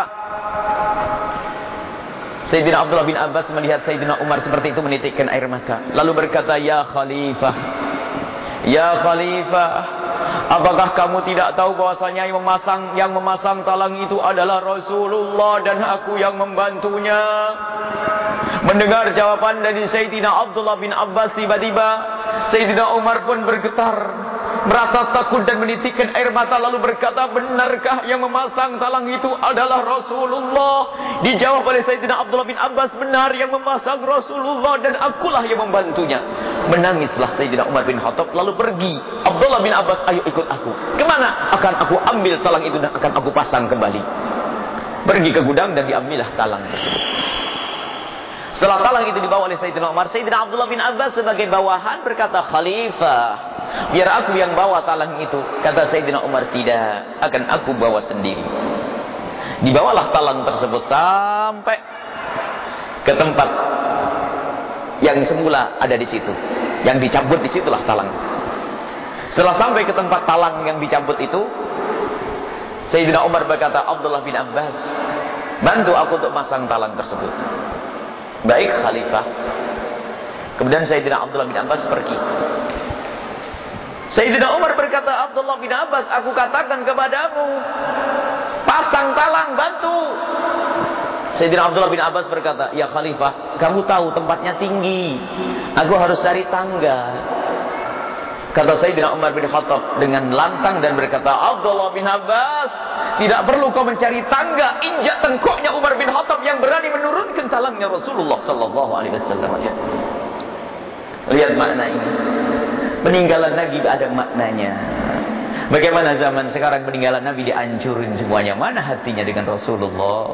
Sayyidina Abdullah bin Abbas melihat Sayyidina Umar seperti itu menitikkan air mata. Lalu berkata, Ya Khalifah. Ya Khalifah. Apakah kamu tidak tahu bahwasanya yang memasang yang memasang talang itu adalah Rasulullah dan aku yang membantunya? Mendengar jawaban dari Sayyidina Abdullah bin Abbas tiba-tiba Sayyidina Umar pun bergetar merasa takut dan menitikkan air mata lalu berkata benarkah yang memasang talang itu adalah Rasulullah? Dijawab oleh Sayyidina Abdullah bin Abbas benar yang memasang Rasulullah dan akulah yang membantunya. Menangislah Sayyidina Umar bin Khattab lalu pergi. Abdullah bin Abbas ayo ikut aku. Ke mana? Akan aku ambil talang itu dan akan aku pasang kembali. Pergi ke gudang dan diambillah talang tersebut. Setelah talang itu dibawa oleh Sayyidina Umar, Sayyidina Abdullah bin Abbas sebagai bawahan berkata, Khalifah, biar aku yang bawa talang itu. Kata Sayyidina Umar, tidak, akan aku bawa sendiri. Dibawalah talang tersebut sampai ke tempat yang semula ada di situ. Yang dicabut di situlah talang. Setelah sampai ke tempat talang yang dicabut itu, Sayyidina Umar berkata, Abdullah bin Abbas, bantu aku untuk masang talang tersebut. Baik khalifah. Kemudian Sayyidina Abdullah bin Abbas pergi. Sayyidina Umar berkata, Abdullah bin Abbas, aku katakan kepadamu, pasang talang, bantu. Sayyidina Abdullah bin Abbas berkata, ya khalifah, kamu tahu tempatnya tinggi. Aku harus cari tangga. Kata Sayyidina Umar bin Khattab dengan lantang dan berkata, Abdullah bin Abbas, tidak perlu kau mencari tangga, injak tengkoknya Umar bin Khattab yang berani menurunkan talangnya Rasulullah sallallahu alaihi wasallam. Lihat makna ini. Peninggalan Nabi ada maknanya. Bagaimana zaman sekarang peninggalan Nabi diancurin semuanya? Mana hatinya dengan Rasulullah?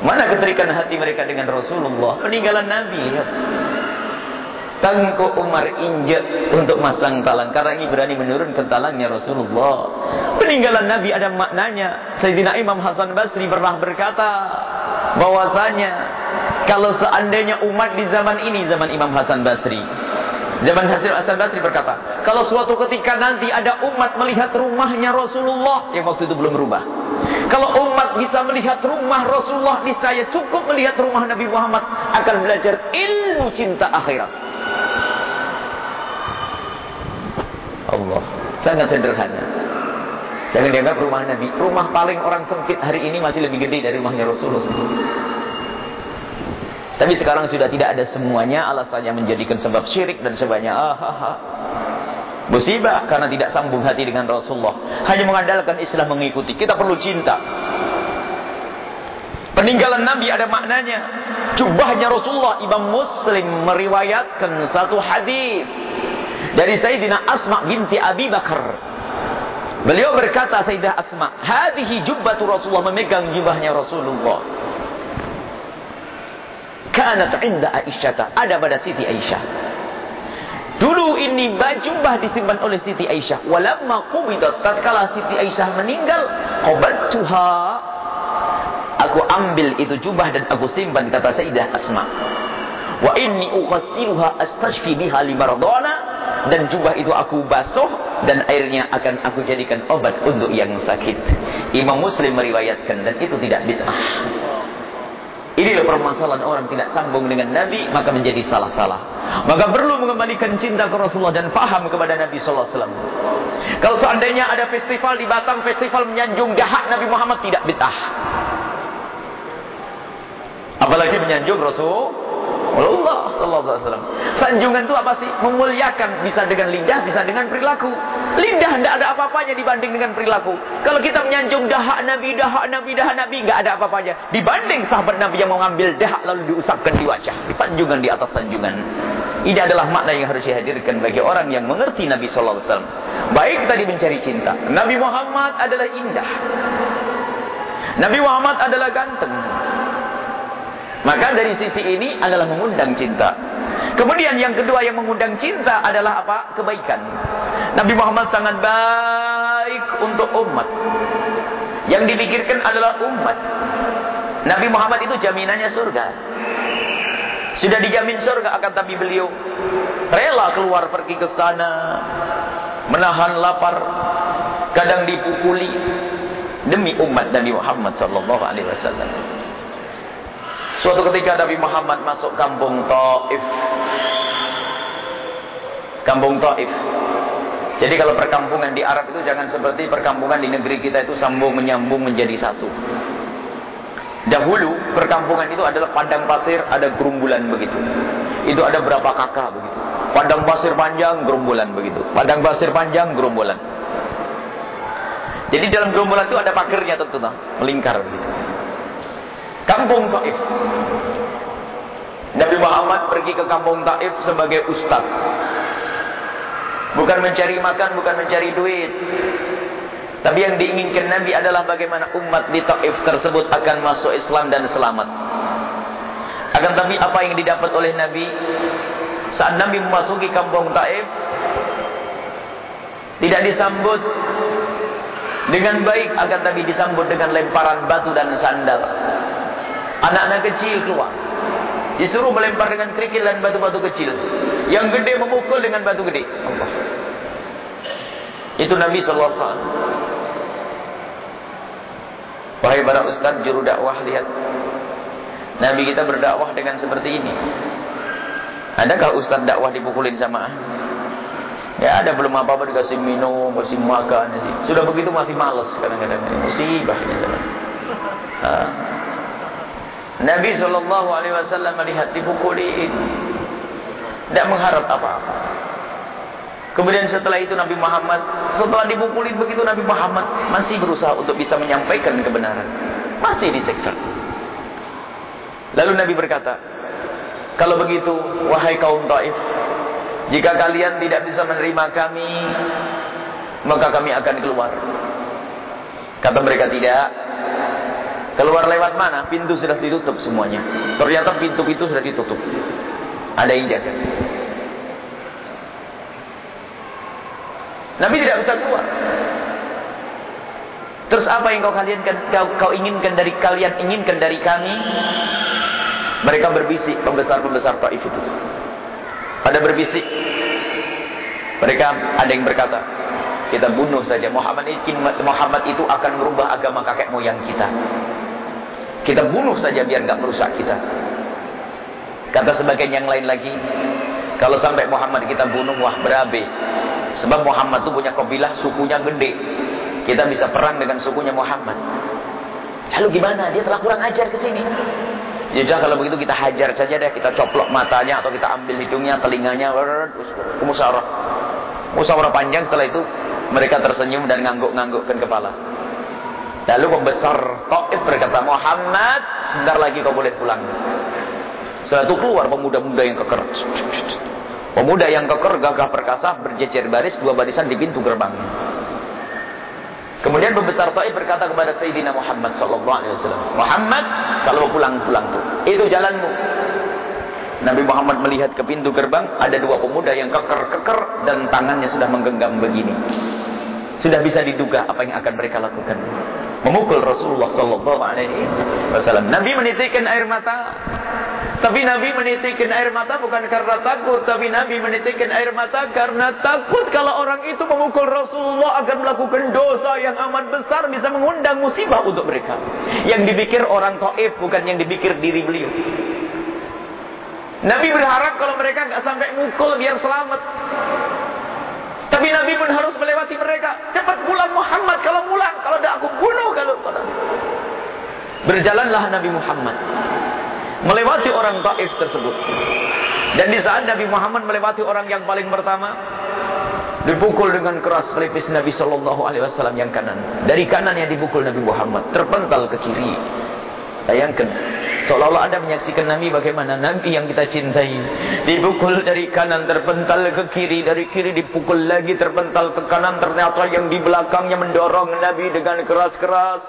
Mana keterikan hati mereka dengan Rasulullah? Peninggalan Nabi, lihat. Tangko Umar injak untuk masang talang. Karena ini berani menurunkan talangnya Rasulullah. Peninggalan Nabi ada maknanya. Sayyidina Imam Hasan Basri pernah berkata. bahwasanya kalau seandainya umat di zaman ini, zaman Imam Hasan Basri. Zaman Hasan Basri berkata. Kalau suatu ketika nanti ada umat melihat rumahnya Rasulullah. Yang waktu itu belum berubah. Kalau umat bisa melihat rumah Rasulullah. Saya cukup melihat rumah Nabi Muhammad. Akan belajar ilmu cinta akhirat. Allah. Sangat sederhana. Jangan dianggap rumah Nabi. Rumah paling orang sempit hari ini masih lebih gede dari rumahnya Rasulullah. Tapi sekarang sudah tidak ada semuanya alasannya menjadikan sebab syirik dan sebagainya. Ah, ah, ah. Musibah karena tidak sambung hati dengan Rasulullah. Hanya mengandalkan Islam mengikuti. Kita perlu cinta. Peninggalan Nabi ada maknanya. Jubahnya Rasulullah Imam Muslim meriwayatkan satu hadis dari Sayyidina Asma binti Abi Bakar. Beliau berkata Sayyidah Asma, "Hadhihi jubbatu Rasulullah memegang jubahnya Rasulullah." Kanat 'inda Aisyah, ada pada Siti Aisyah. Dulu ini baju disimpan oleh Siti Aisyah. Walamma qubidat tatkala Siti Aisyah meninggal, qabattuha Aku ambil itu jubah dan aku simpan kata Sayyidah Asma. Wa inni ukhassiruha astashfi biha limardana dan jubah itu aku basuh dan airnya akan aku jadikan obat untuk yang sakit. Imam Muslim meriwayatkan dan itu tidak bid'ah. Inilah permasalahan orang tidak sambung dengan Nabi maka menjadi salah-salah. Maka perlu mengembalikan cinta ke Rasulullah dan faham kepada Nabi sallallahu alaihi wasallam. Kalau seandainya ada festival di Batam, festival menyanjung dahak Nabi Muhammad tidak bid'ah. Apalagi menyanjung Rasulullah sallallahu alaihi wasallam. Sanjungan itu apa sih? Memuliakan bisa dengan lidah, bisa dengan perilaku. Lidah tidak ada apa-apanya dibanding dengan perilaku. Kalau kita menyanjung dahak Nabi, dahak Nabi, dahak Nabi, enggak ada apa-apanya. Dibanding sahabat Nabi yang mengambil dahak lalu diusapkan di wajah. Sanjungan di atas sanjungan. Ini adalah makna yang harus dihadirkan bagi orang yang mengerti Nabi sallallahu alaihi wasallam. Baik tadi mencari cinta. Nabi Muhammad adalah indah. Nabi Muhammad adalah ganteng. Maka dari sisi ini adalah mengundang cinta. Kemudian yang kedua yang mengundang cinta adalah apa? Kebaikan. Nabi Muhammad sangat baik untuk umat. Yang dipikirkan adalah umat. Nabi Muhammad itu jaminannya surga. Sudah dijamin surga akan tapi beliau rela keluar pergi ke sana menahan lapar, kadang dipukuli demi umat Nabi Muhammad sallallahu alaihi wasallam. Suatu ketika Nabi Muhammad masuk kampung Taif. Kampung Taif. Jadi kalau perkampungan di Arab itu jangan seperti perkampungan di negeri kita itu sambung menyambung menjadi satu. Dahulu perkampungan itu adalah padang pasir, ada gerumbulan begitu. Itu ada berapa kakak begitu. Padang pasir panjang, gerumbulan begitu. Padang pasir panjang, gerumbulan. Jadi dalam gerumbulan itu ada pakirnya tentu, melingkar begitu. Kampung Taif. Nabi Muhammad pergi ke kampung Taif sebagai ustaz. Bukan mencari makan, bukan mencari duit. Tapi yang diinginkan Nabi adalah bagaimana umat di Taif tersebut akan masuk Islam dan selamat. Akan tapi apa yang didapat oleh Nabi saat Nabi memasuki kampung Taif tidak disambut dengan baik akan tapi disambut dengan lemparan batu dan sandal. Anak-anak kecil keluar. Disuruh melempar dengan kerikil dan batu-batu kecil. Yang gede memukul dengan batu gede. Allah. Itu Nabi SAW. Wahai para ustaz juru dakwah lihat. Nabi kita berdakwah dengan seperti ini. Adakah ustaz dakwah dipukulin sama Ya ada belum apa-apa dikasih minum, kasih makan. Sudah begitu masih males kadang-kadang. Musibah ini. Ah. Nabi Shallallahu Alaihi Wasallam melihat dipukulin, tidak mengharap apa-apa. Kemudian setelah itu Nabi Muhammad, setelah dipukulin begitu Nabi Muhammad masih berusaha untuk bisa menyampaikan kebenaran, masih diseksa. Lalu Nabi berkata, kalau begitu wahai kaum Taif, jika kalian tidak bisa menerima kami, maka kami akan keluar. Kata mereka tidak, Keluar lewat mana? Pintu sudah ditutup semuanya. Ternyata pintu-pintu sudah ditutup. Ada yang jaga. Nabi tidak bisa keluar. Terus apa yang kau kalian kau, kau inginkan dari kalian inginkan dari kami? Mereka berbisik pembesar-pembesar Taif itu. Pada berbisik. Mereka ada yang berkata, kita bunuh saja Muhammad itu Muhammad itu akan merubah agama kakek moyang kita. Kita bunuh saja biar nggak merusak kita. Kata sebagian yang lain lagi, kalau sampai Muhammad kita bunuh, wah berabe. Sebab Muhammad itu punya kabilah, sukunya gede. Kita bisa perang dengan sukunya Muhammad. Lalu gimana? Dia telah kurang ajar ke sini. Ya kalau begitu kita hajar saja deh, kita coplok matanya atau kita ambil hidungnya, telinganya, musyawarah. Musyawarah panjang setelah itu mereka tersenyum dan ngangguk-nganggukkan kepala. Lalu pembesar Taif berkata, Muhammad, sebentar lagi kau boleh pulang. Setelah itu keluar pemuda-pemuda yang keker. Pemuda yang keker, gagah perkasa, berjejer baris, dua barisan di pintu gerbang. Kemudian pembesar Taif berkata kepada Sayyidina Muhammad sallallahu alaihi wasallam, "Muhammad, kalau mau pulang pulang tuh. Itu jalanmu." Nabi Muhammad melihat ke pintu gerbang, ada dua pemuda yang keker-keker dan tangannya sudah menggenggam begini. Sudah bisa diduga apa yang akan mereka lakukan. Memukul Rasulullah sallallahu alaihi wasallam. Nabi menitikkan air mata. Tapi Nabi menitikkan air mata bukan karena takut, tapi Nabi menitikkan air mata karena takut kalau orang itu memukul Rasulullah akan melakukan dosa yang amat besar bisa mengundang musibah untuk mereka. Yang dipikir orang Taif bukan yang dipikir diri beliau. Nabi berharap kalau mereka nggak sampai mukul biar selamat. Tapi Nabi pun harus melewati mereka. Cepat pulang Muhammad kalau pulang. Kalau tidak aku bunuh kalau Berjalanlah Nabi Muhammad. Melewati orang Taif tersebut. Dan di saat Nabi Muhammad melewati orang yang paling pertama. Dipukul dengan keras pelipis Nabi Shallallahu Alaihi Wasallam yang kanan. Dari kanan yang dipukul Nabi Muhammad. Terpental ke kiri. Bayangkan. Seolah-olah Anda menyaksikan Nabi bagaimana Nabi yang kita cintai. Dipukul dari kanan terpental ke kiri. Dari kiri dipukul lagi terpental ke kanan. Ternyata yang di belakangnya mendorong Nabi dengan keras-keras.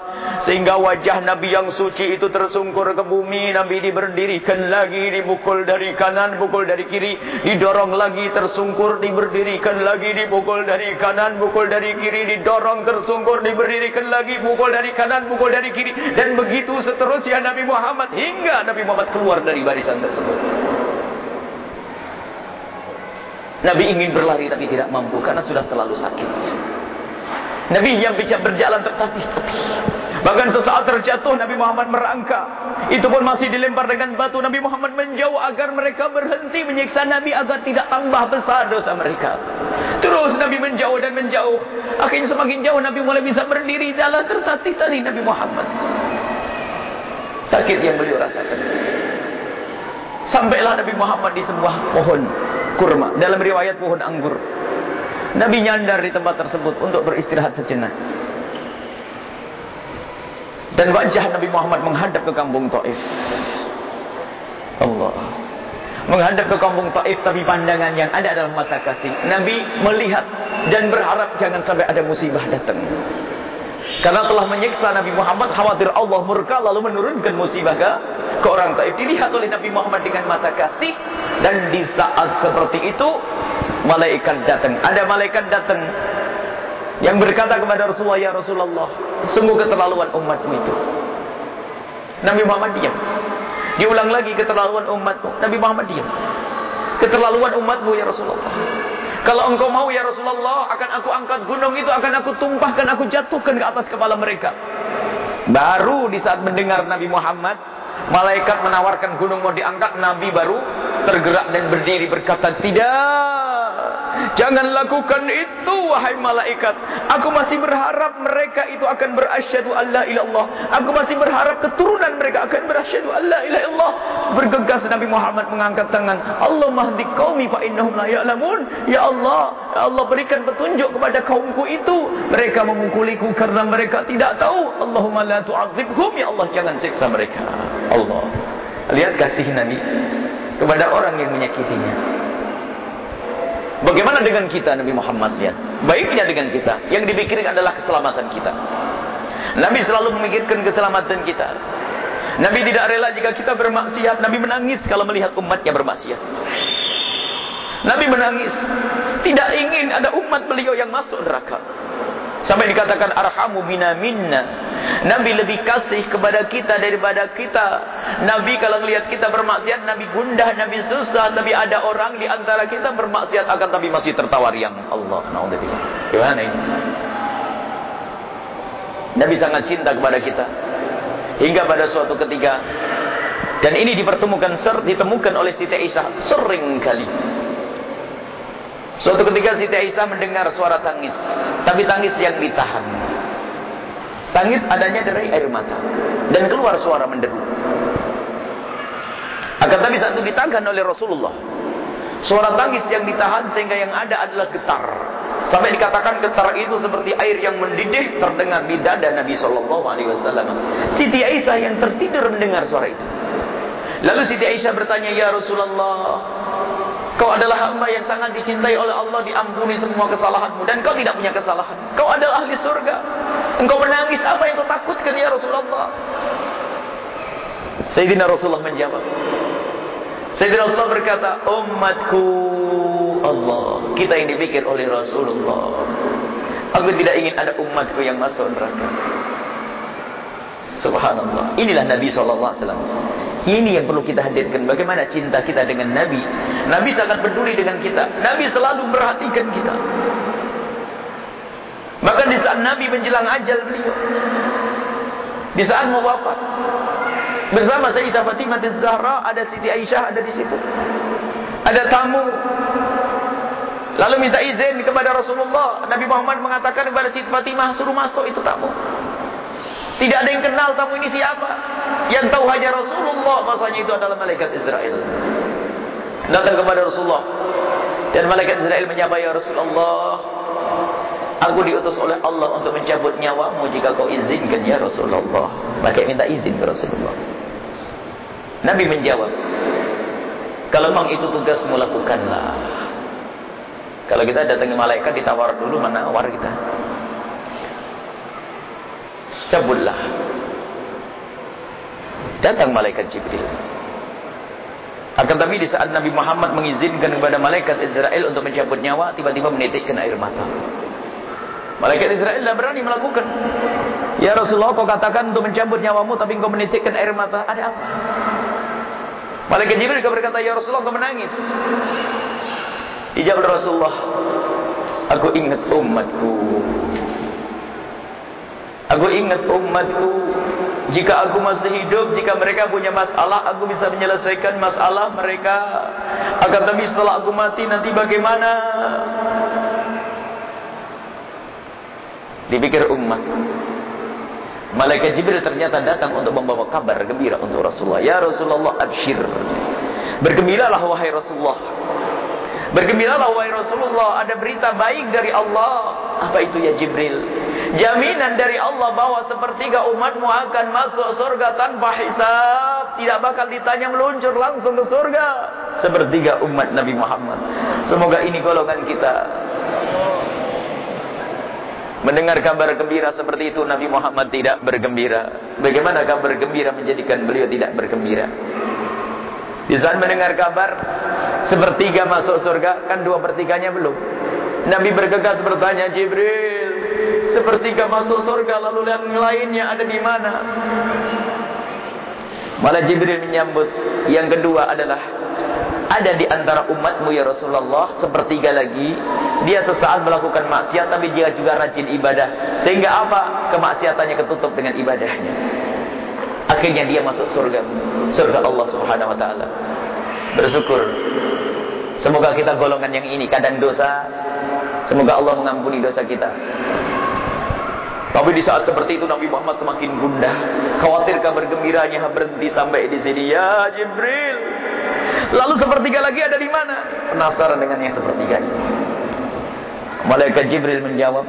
Sehingga wajah Nabi yang suci itu tersungkur ke bumi. Nabi diberdirikan lagi. Dipukul dari kanan, pukul dari kiri. Didorong lagi tersungkur. Diberdirikan lagi. Dipukul dari kanan, pukul dari kiri. Didorong tersungkur. Diberdirikan lagi. Pukul dari kanan, pukul dari kiri. Dan begitu seterusnya Nabi Muhammad Hingga Nabi Muhammad keluar dari barisan tersebut. Nabi ingin berlari tapi tidak mampu karena sudah terlalu sakit. Nabi yang bisa berjalan tertatih-tatih. Bahkan sesaat terjatuh Nabi Muhammad merangkak. Itu pun masih dilempar dengan batu. Nabi Muhammad menjauh agar mereka berhenti menyiksa Nabi agar tidak tambah besar dosa mereka. Terus Nabi menjauh dan menjauh. Akhirnya semakin jauh Nabi mulai bisa berdiri jalan tertatih-tatih Nabi Muhammad. Sakit yang beliau rasakan. Sampailah Nabi Muhammad di sebuah pohon kurma. Dalam riwayat pohon anggur. Nabi nyandar di tempat tersebut untuk beristirahat sejenak. Dan wajah Nabi Muhammad menghadap ke kampung Taif. Allah. Menghadap ke kampung Taif tapi pandangan yang ada dalam mata kasih. Nabi melihat dan berharap jangan sampai ada musibah datang. Karena telah menyiksa Nabi Muhammad, khawatir Allah murka lalu menurunkan musibah ke, ke orang Taif. Dilihat oleh Nabi Muhammad dengan mata kasih. Dan di saat seperti itu, malaikat datang. Ada malaikat datang yang berkata kepada Rasulullah, Ya Rasulullah, sungguh keterlaluan umatmu itu. Nabi Muhammad diam. Diulang lagi keterlaluan umatmu. Nabi Muhammad diam. Keterlaluan umatmu ya Rasulullah. Kalau engkau mau ya Rasulullah, akan aku angkat gunung itu, akan aku tumpahkan, aku jatuhkan ke atas kepala mereka. Baru di saat mendengar Nabi Muhammad, malaikat menawarkan gunung mau diangkat, Nabi baru tergerak dan berdiri berkata, tidak. Jangan lakukan itu wahai malaikat. Aku masih berharap mereka itu akan berasyhadu alla ilallah. Aku masih berharap keturunan mereka akan berasyhadu alla ilallah. Bergegas Nabi Muhammad mengangkat tangan. Allah mahdi qaumi fa innahum la ya'lamun. Ya Allah, ya Allah berikan petunjuk kepada kaumku itu. Mereka memukuliku karena mereka tidak tahu. Allahumma la tu'adzibhum ya Allah jangan siksa mereka. Allah. Lihat kasih Nabi kepada orang yang menyakitinya. Bagaimana dengan kita Nabi Muhammad lihat? Baiknya dengan kita. Yang dipikirkan adalah keselamatan kita. Nabi selalu memikirkan keselamatan kita. Nabi tidak rela jika kita bermaksiat. Nabi menangis kalau melihat umatnya bermaksiat. Nabi menangis. Tidak ingin ada umat beliau yang masuk neraka. Sampai dikatakan arhamu bina minna. Nabi lebih kasih kepada kita daripada kita. Nabi kalau melihat kita bermaksiat, Nabi gundah, Nabi susah. Tapi ada orang di antara kita bermaksiat akan tapi masih tertawa riang. Allah, naudzubillah. Gimana ini? Nabi sangat cinta kepada kita. Hingga pada suatu ketika dan ini dipertemukan ser, ditemukan oleh Siti Aisyah sering kali. Suatu ketika Siti Aisyah mendengar suara tangis, tapi tangis yang ditahan. Tangis adanya dari air mata dan keluar suara menderu. Akan tapi saat itu oleh Rasulullah. Suara tangis yang ditahan sehingga yang ada adalah getar. Sampai dikatakan getar itu seperti air yang mendidih terdengar di dada Nabi Shallallahu Alaihi Wasallam. Siti Aisyah yang tertidur mendengar suara itu. Lalu Siti Aisyah bertanya, Ya Rasulullah, kau adalah hamba yang sangat dicintai oleh Allah, diampuni semua kesalahanmu. Dan kau tidak punya kesalahan. Kau adalah ahli surga. Engkau menangis, apa yang kau takutkan ya Rasulullah? Sayyidina Rasulullah menjawab. Sayyidina Rasulullah berkata, umatku Allah. Kita yang dipikir oleh Rasulullah. Aku tidak ingin ada umatku yang masuk neraka. Subhanallah. Inilah Nabi SAW. Ini yang perlu kita hadirkan. Bagaimana cinta kita dengan Nabi. Nabi sangat peduli dengan kita. Nabi selalu perhatikan kita. Bahkan di saat Nabi menjelang ajal beliau. Di saat mau wafat. Bersama Sayyidah Fatimah Zahra. Ada Siti Aisyah ada di situ. Ada tamu Lalu minta izin kepada Rasulullah. Nabi Muhammad mengatakan kepada Siti Fatimah, suruh masuk itu tamu. Tidak ada yang kenal tamu ini siapa. Yang tahu hanya Rasulullah, masanya itu adalah malaikat Israel. Datang kepada Rasulullah. Dan malaikat Israel menyapa ya Rasulullah. Aku diutus oleh Allah untuk mencabut nyawamu jika kau izinkan ya Rasulullah. Maka minta izin ke Rasulullah. Nabi menjawab. Kalau memang itu tugasmu lakukanlah. Kalau kita datang ke malaikat ditawar dulu mana war kita. Cabutlah. Datang malaikat Jibril. Akan tapi di saat Nabi Muhammad mengizinkan kepada malaikat Israel untuk mencabut nyawa, tiba-tiba menitikkan air mata. Malaikat Israel tidak berani melakukan. Ya Rasulullah, kau katakan untuk mencabut nyawamu, tapi kau menitikkan air mata. Ada apa? Malaikat Jibril juga berkata, Ya Rasulullah, kau menangis. Dijawab Rasulullah, aku ingat umatku. Aku ingat umatku. Jika aku masih hidup, jika mereka punya masalah, aku bisa menyelesaikan masalah mereka. Akan tapi setelah aku mati nanti bagaimana? Dipikir umat. Malaikat Jibril ternyata datang untuk membawa kabar gembira untuk Rasulullah. Ya Rasulullah, abshir. Bergembiralah wahai Rasulullah. Bergembiralah wahai Rasulullah, ada berita baik dari Allah. Apa itu ya Jibril? Jaminan dari Allah bahwa sepertiga umatmu akan masuk surga tanpa hisab. Tidak bakal ditanya meluncur langsung ke surga. Sepertiga umat Nabi Muhammad. Semoga ini golongan kita. Mendengar kabar gembira seperti itu Nabi Muhammad tidak bergembira. Bagaimana kabar gembira menjadikan beliau tidak bergembira? Saat mendengar kabar sepertiga masuk surga, kan dua pertiganya belum. Nabi bergegas bertanya Jibril, sepertiga masuk surga lalu yang lainnya ada di mana? Malah Jibril menyambut yang kedua adalah ada di antara umatmu ya Rasulullah sepertiga lagi dia sesaat melakukan maksiat tapi dia juga rajin ibadah sehingga apa kemaksiatannya ketutup dengan ibadahnya Akhirnya dia masuk surga. Surga Allah Subhanahu wa taala. Bersyukur. Semoga kita golongan yang ini kadang dosa. Semoga Allah mengampuni dosa kita. Tapi di saat seperti itu Nabi Muhammad semakin gundah. Khawatirkah bergembiranya berhenti sampai di sini? Ya Jibril. Lalu sepertiga lagi ada di mana? Penasaran dengan yang sepertiga. Malaikat Jibril menjawab,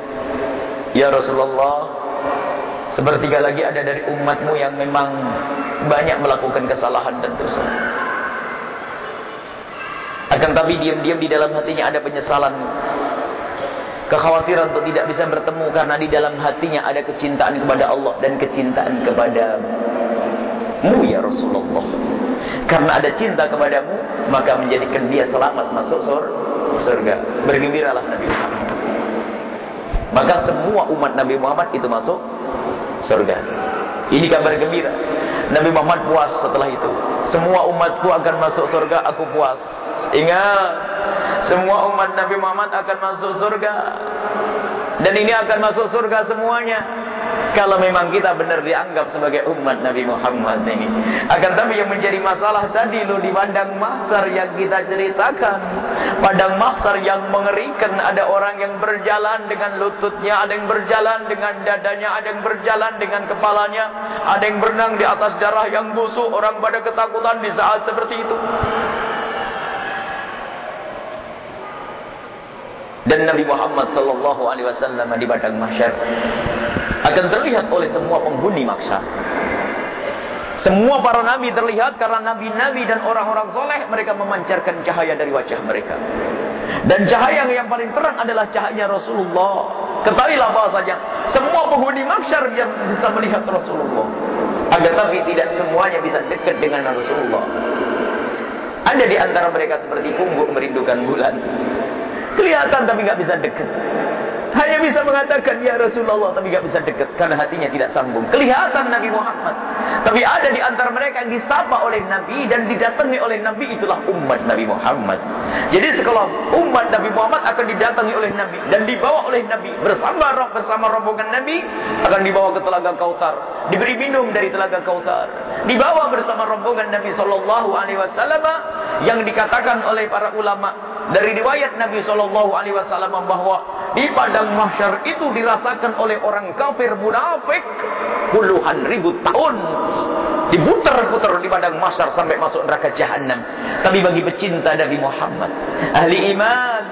Ya Rasulullah, Sepertiga lagi ada dari umatmu yang memang banyak melakukan kesalahan dan dosa. Akan tapi diam-diam di dalam hatinya ada penyesalan. Kekhawatiran untuk tidak bisa bertemu karena di dalam hatinya ada kecintaan kepada Allah dan kecintaan kepada mu ya Rasulullah. Karena ada cinta kepadamu, maka menjadikan dia selamat masuk surga. Bergembiralah Nabi Muhammad. Maka semua umat Nabi Muhammad itu masuk surga. Ini kabar gembira. Nabi Muhammad puas setelah itu. Semua umatku akan masuk surga, aku puas. Ingat, semua umat Nabi Muhammad akan masuk surga. Dan ini akan masuk surga semuanya. Kalau memang kita benar dianggap sebagai umat Nabi Muhammad ini. Akan tapi yang menjadi masalah tadi lo di padang mahsar yang kita ceritakan. Padang mahsar yang mengerikan. Ada orang yang berjalan dengan lututnya. Ada yang berjalan dengan dadanya. Ada yang berjalan dengan kepalanya. Ada yang berenang di atas darah yang busuk. Orang pada ketakutan di saat seperti itu. Dan Nabi Muhammad sallallahu alaihi wasallam di padang mahsyar akan terlihat oleh semua penghuni mahsyar. Semua para nabi terlihat karena nabi-nabi dan orang-orang soleh mereka memancarkan cahaya dari wajah mereka. Dan cahaya yang paling terang adalah cahaya Rasulullah. Ketahuilah bahasanya semua penghuni mahsyar yang bisa melihat Rasulullah. Agar tapi tidak semuanya bisa dekat dengan Rasulullah. Ada di antara mereka seperti kumbuk merindukan bulan. Kelihatan tapi nggak bisa dekat. Hanya bisa mengatakan ya Rasulullah tapi nggak bisa dekat karena hatinya tidak sambung. Kelihatan Nabi Muhammad. Tapi ada di antara mereka yang disapa oleh Nabi dan didatangi oleh Nabi itulah umat Nabi Muhammad. Jadi sekolah umat Nabi Muhammad akan didatangi oleh Nabi dan dibawa oleh Nabi bersama bersama rombongan Nabi akan dibawa ke telaga Kautsar, diberi minum dari telaga Kautsar, dibawa bersama rombongan Nabi Shallallahu Alaihi Wasallam yang dikatakan oleh para ulama dari riwayat Nabi Shallallahu Alaihi Wasallam bahwa di padang mahsyar itu dirasakan oleh orang kafir munafik puluhan ribu tahun. Diputar-putar di padang mahsyar sampai masuk neraka jahanam tapi bagi pecinta Nabi Muhammad ahli iman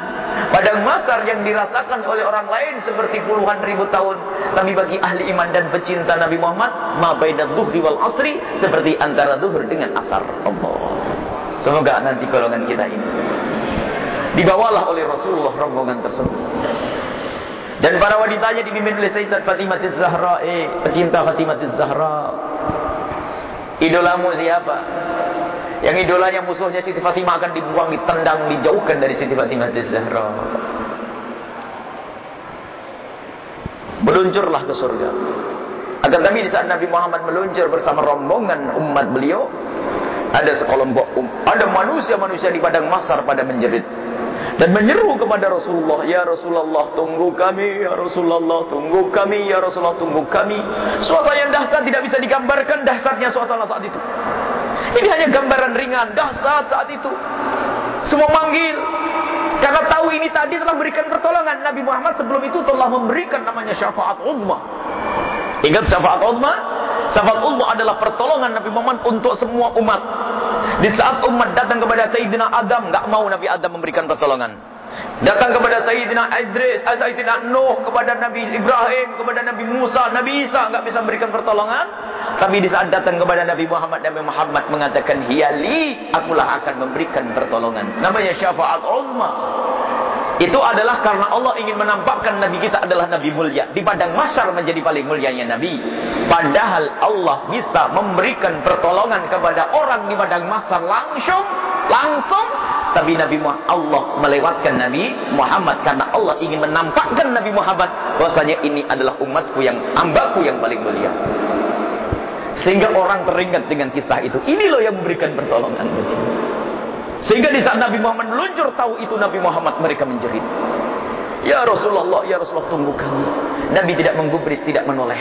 padang mahsyar yang dirasakan oleh orang lain seperti puluhan ribu tahun. Tapi bagi ahli iman dan pecinta Nabi Muhammad ma baina dhuhri wal asri seperti antara zuhur dengan asar. Allah. Semoga nanti golongan kita ini dibawalah oleh Rasulullah rombongan tersebut. Dan para wanitanya dipimpin oleh Sayyidat Fatimah Zahra, eh, pecinta Fatimah Zahra. Idolamu siapa? Yang idolanya musuhnya Siti Fatimah akan dibuang, ditendang, dijauhkan dari Siti Fatimah Zahra. Meluncurlah ke surga. Akan tapi di saat Nabi Muhammad meluncur bersama rombongan umat beliau, ada sekelompok um, ada manusia-manusia di padang masar pada menjerit dan menyeru kepada Rasulullah, "Ya Rasulullah, tunggu kami, ya Rasulullah, tunggu kami, ya Rasulullah, tunggu kami." Suasana yang dahsyat tidak bisa digambarkan dahsyatnya suasana saat itu. Ini hanya gambaran ringan, dahsyat saat itu. Semua manggil. Karena tahu ini tadi telah memberikan pertolongan. Nabi Muhammad sebelum itu telah memberikan namanya syafaat uzma. Ingat syafaat uzma? Uzma adalah pertolongan Nabi Muhammad untuk semua umat. Di saat umat datang kepada Sayyidina Adam, nggak mau Nabi Adam memberikan pertolongan. Datang kepada Sayyidina Idris, Sayyidina Nuh, kepada Nabi Ibrahim, kepada Nabi Musa, Nabi Isa nggak bisa memberikan pertolongan. Tapi di saat datang kepada Nabi Muhammad, Nabi Muhammad mengatakan, "Hiyali, akulah akan memberikan pertolongan." Namanya syafaat uzma. Itu adalah karena Allah ingin menampakkan Nabi kita adalah Nabi mulia. Di padang masyar menjadi paling mulianya Nabi. Padahal Allah bisa memberikan pertolongan kepada orang di padang masyar langsung. Langsung. Tapi Nabi Muhammad, Allah melewatkan Nabi Muhammad. Karena Allah ingin menampakkan Nabi Muhammad. bahwasanya ini adalah umatku yang, ambaku yang paling mulia. Sehingga orang teringat dengan kisah itu. Ini loh yang memberikan pertolongan. Sehingga di saat Nabi Muhammad meluncur tahu itu Nabi Muhammad mereka menjerit. Ya Rasulullah, ya Rasulullah tunggu kami. Nabi tidak menggubris, tidak menoleh.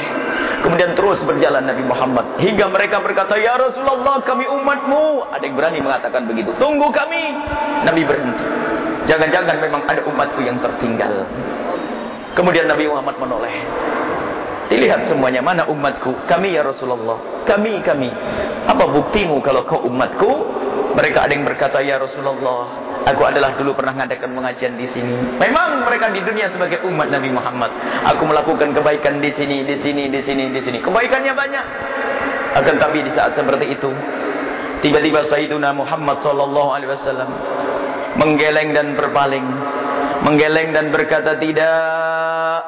Kemudian terus berjalan Nabi Muhammad. Hingga mereka berkata, Ya Rasulullah kami umatmu. Ada yang berani mengatakan begitu. Tunggu kami. Nabi berhenti. Jangan-jangan memang ada umatku yang tertinggal. Kemudian Nabi Muhammad menoleh. Dilihat semuanya, mana umatku? Kami ya Rasulullah. Kami, kami. Apa buktimu kalau kau umatku? Mereka ada yang berkata, ya Rasulullah. Aku adalah dulu pernah mengadakan pengajian di sini. Memang mereka di dunia sebagai umat Nabi Muhammad. Aku melakukan kebaikan di sini, di sini, di sini, di sini. Kebaikannya banyak. Akan tapi di saat seperti itu, tiba-tiba Sayyiduna Muhammad sallallahu alaihi wasallam menggeleng dan berpaling, menggeleng dan berkata tidak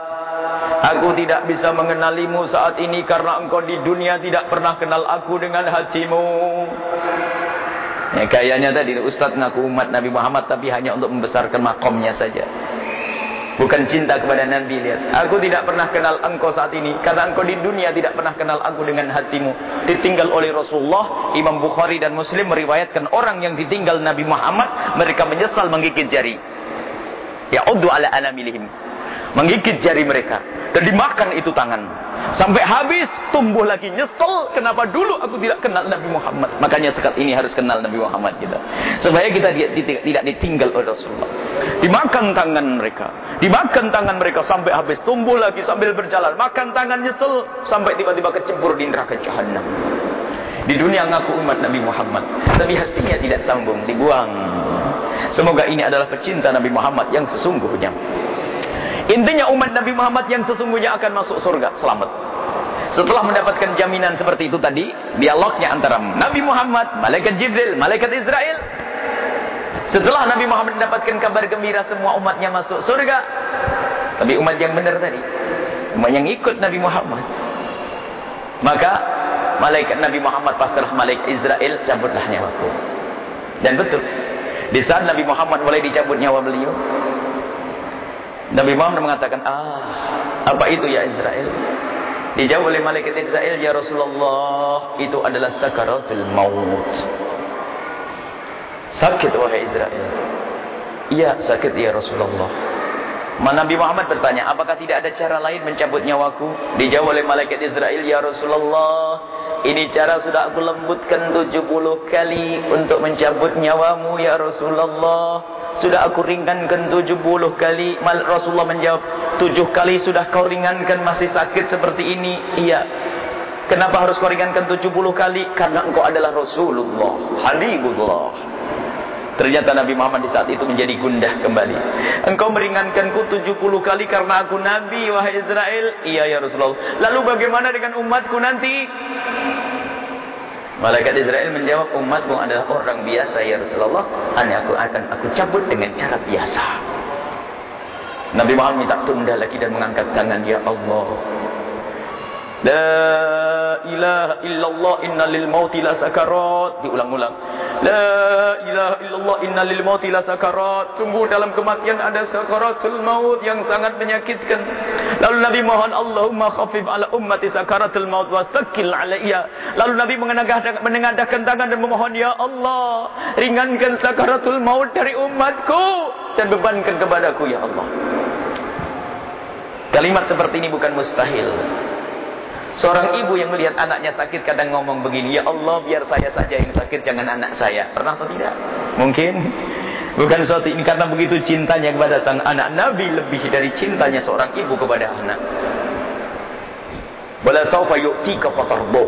Aku tidak bisa mengenalimu saat ini karena engkau di dunia tidak pernah kenal aku dengan hatimu. Ya, kayaknya tadi Ustaz ngaku umat Nabi Muhammad tapi hanya untuk membesarkan makomnya saja. Bukan cinta kepada Nabi lihat. Aku tidak pernah kenal engkau saat ini karena engkau di dunia tidak pernah kenal aku dengan hatimu. Ditinggal oleh Rasulullah, Imam Bukhari dan Muslim meriwayatkan orang yang ditinggal Nabi Muhammad mereka menyesal menggigit jari. Ya udhu ala. Menggigit jari mereka. Dan dimakan itu tangan. Sampai habis tumbuh lagi nyesel. Kenapa dulu aku tidak kenal Nabi Muhammad. Makanya sekat ini harus kenal Nabi Muhammad kita. Supaya kita tidak ditinggal oleh Rasulullah. Dimakan tangan mereka. Dimakan tangan mereka sampai habis. Tumbuh lagi sambil berjalan. Makan tangan nyesel. Sampai tiba-tiba kecebur di neraka jahanam. Di dunia ngaku umat Nabi Muhammad. Tapi hatinya tidak sambung. Dibuang Semoga ini adalah pecinta Nabi Muhammad yang sesungguhnya. Intinya umat Nabi Muhammad yang sesungguhnya akan masuk surga. Selamat. Setelah mendapatkan jaminan seperti itu tadi, dialognya antara Nabi Muhammad, Malaikat Jibril, Malaikat Israel. Setelah Nabi Muhammad mendapatkan kabar gembira semua umatnya masuk surga. Tapi umat yang benar tadi. Umat yang ikut Nabi Muhammad. Maka malaikat Nabi Muhammad pasrah malaikat Israel cabutlah nyawaku. Dan betul. Di saat Nabi Muhammad mulai dicabut nyawa beliau. Nabi Muhammad mengatakan, ah, apa itu ya Israel? Dijawab oleh malaikat Israel, ya Rasulullah, itu adalah sakaratul maut. Sakit wahai Israel. Iya, sakit ya Rasulullah. Nabi Muhammad bertanya, apakah tidak ada cara lain mencabut nyawaku? Dijawab oleh malaikat Israel, Ya Rasulullah, ini cara sudah aku lembutkan 70 kali untuk mencabut nyawamu, Ya Rasulullah. Sudah aku ringankan 70 kali. Rasulullah menjawab, tujuh kali sudah kau ringankan masih sakit seperti ini. Iya. Kenapa harus kau ringankan 70 kali? Karena engkau adalah Rasulullah. Habibullah. Ternyata Nabi Muhammad di saat itu menjadi gundah kembali. Engkau meringankanku 70 kali karena aku Nabi, wahai Israel. Iya ya Rasulullah. Lalu bagaimana dengan umatku nanti? Malaikat Israel menjawab, umatmu adalah orang biasa ya Rasulullah. Hanya aku akan aku cabut dengan cara biasa. Nabi Muhammad minta tunda lagi dan mengangkat tangan, Ya Allah. La ilaha illallah inna lil mauti la sakarat. Diulang-ulang. La ilaha illallah inna lil mauti la sakarat. Sungguh dalam kematian ada sakaratul maut yang sangat menyakitkan. Lalu Nabi mohon Allahumma khafif ala ummati sakaratul maut wa sakil alaiya. Lalu Nabi menengadahkan tangan dan memohon ya Allah, ringankan sakaratul maut dari umatku dan bebankan kepadaku ya Allah. Kalimat seperti ini bukan mustahil. Seorang ibu yang melihat anaknya sakit kadang ngomong begini, Ya Allah biar saya saja yang sakit, jangan anak saya. Pernah atau tidak? Mungkin. Bukan suatu ini karena begitu cintanya kepada sang anak. Nabi lebih dari cintanya seorang ibu kepada anak. Wala sawfa yu'tika fatarbo.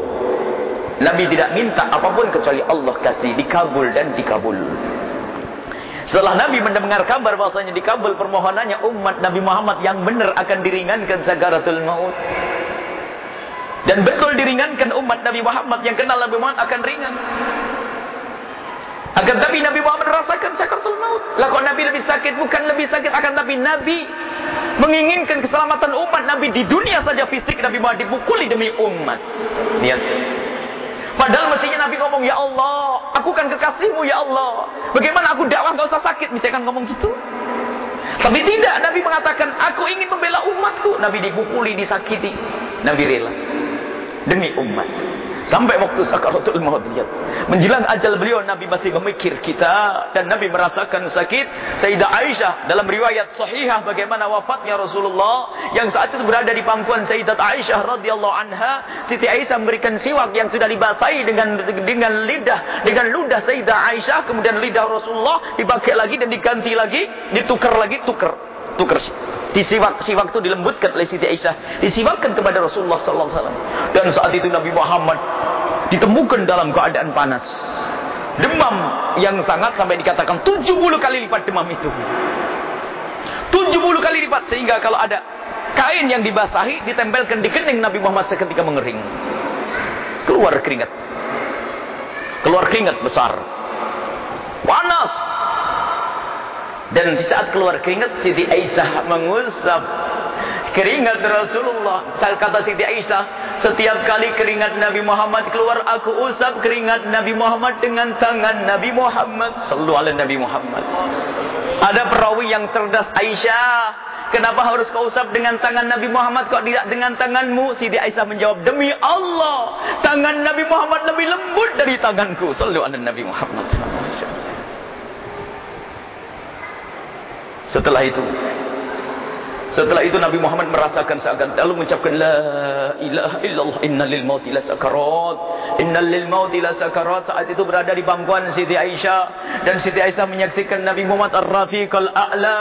Nabi tidak minta apa pun kecuali Allah kasih, dikabul dan dikabul. Setelah Nabi mendengar kabar bahwasanya dikabul permohonannya umat Nabi Muhammad yang benar akan diringankan sagaratul maut. Dan betul diringankan umat Nabi Muhammad yang kenal Nabi Muhammad akan ringan. Akan tapi Nabi Muhammad merasakan sakaratul maut. Lah kok Nabi lebih sakit? Bukan lebih sakit akan tapi Nabi menginginkan keselamatan umat Nabi di dunia saja fisik Nabi Muhammad dipukuli demi umat. Lihat. Padahal mestinya Nabi ngomong, Ya Allah, aku kan kekasihmu, Ya Allah. Bagaimana aku dakwah gak usah sakit? Misalkan ngomong gitu. Tapi tidak, Nabi mengatakan, aku ingin membela umatku. Nabi dipukuli, disakiti. Nabi rela demi umat. Sampai waktu sakaratul maut lihat. Menjelang ajal beliau Nabi masih memikir kita dan Nabi merasakan sakit. Sayyidah Aisyah dalam riwayat sahihah bagaimana wafatnya Rasulullah yang saat itu berada di pangkuan Sayyidat Aisyah radhiyallahu anha. Siti Aisyah memberikan siwak yang sudah dibasahi dengan dengan lidah dengan ludah Sayyidah Aisyah kemudian lidah Rasulullah dipakai lagi dan diganti lagi, ditukar lagi, tukar. Tukar Disiwak, siwak itu dilembutkan oleh Siti Aisyah. Disiwakkan kepada Rasulullah wasallam. Dan saat itu Nabi Muhammad ditemukan dalam keadaan panas. Demam yang sangat sampai dikatakan 70 kali lipat demam itu. 70 kali lipat sehingga kalau ada kain yang dibasahi ditempelkan di kening Nabi Muhammad seketika mengering. Keluar keringat. Keluar keringat besar. Panas dan di saat keluar keringat Siti Aisyah mengusap keringat Rasulullah. Kata Siti Aisyah, setiap kali keringat Nabi Muhammad keluar aku usap keringat Nabi Muhammad dengan tangan Nabi Muhammad. Sallu ala Nabi Muhammad. Ada perawi yang cerdas Aisyah. Kenapa harus kau usap dengan tangan Nabi Muhammad kok tidak dengan tanganmu? Siti Aisyah menjawab, demi Allah, tangan Nabi Muhammad lebih lembut dari tanganku. Sallu ala Nabi Muhammad. Setelah itu, Setelah itu Nabi Muhammad merasakan seakan lalu mengucapkan la ilaha illallah innal lil mauti la sakarat innal lil mauti la sakarat. Saat itu berada di pangkuan Siti Aisyah. Dan Siti Aisyah menyaksikan Nabi Muhammad ar-rafiqal a'la.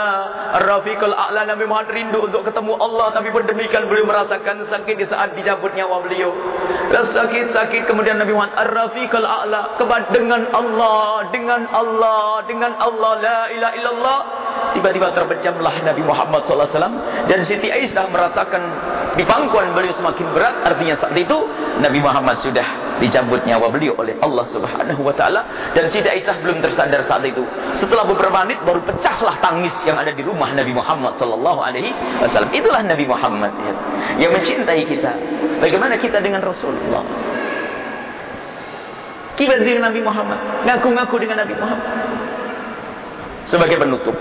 Ar-rafiqal a'la Nabi Muhammad rindu untuk ketemu Allah. Tapi pun demikian beliau merasakan sakit di saat dicabut nyawa beliau. Sakit-sakit. Kemudian Nabi Muhammad ar-rafiqal a'la kepada dengan Allah dengan Allah dengan Allah la ilaha illallah. Tiba-tiba terpejamlah Nabi Muhammad sallallahu alaihi wasallam dan Siti Aisyah merasakan di pangkuan beliau semakin berat. Artinya saat itu Nabi Muhammad sudah dicabut nyawa beliau oleh Allah Subhanahu wa taala. Dan Siti Aisyah belum tersadar saat itu. Setelah beberapa menit baru pecahlah tangis yang ada di rumah Nabi Muhammad sallallahu alaihi wasallam. Itulah Nabi Muhammad ya, yang mencintai kita. Bagaimana kita dengan Rasulullah? Kita dengan Nabi Muhammad. Ngaku-ngaku dengan Nabi Muhammad. Sebagai penutup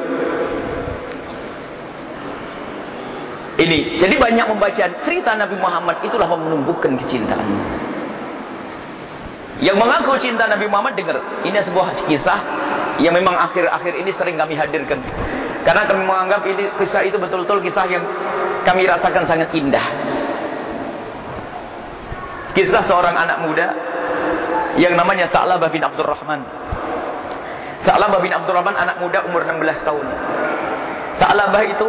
Ini, jadi banyak membaca cerita Nabi Muhammad itulah menumbuhkan kecintaan. Yang mengaku cinta Nabi Muhammad dengar, ini sebuah kisah yang memang akhir-akhir ini sering kami hadirkan. Karena kami menganggap ini kisah itu betul-betul kisah yang kami rasakan sangat indah. Kisah seorang anak muda yang namanya Sa'labah bin Abdurrahman. Sa'labah bin Abdurrahman anak muda umur 16 tahun. Sa'labah itu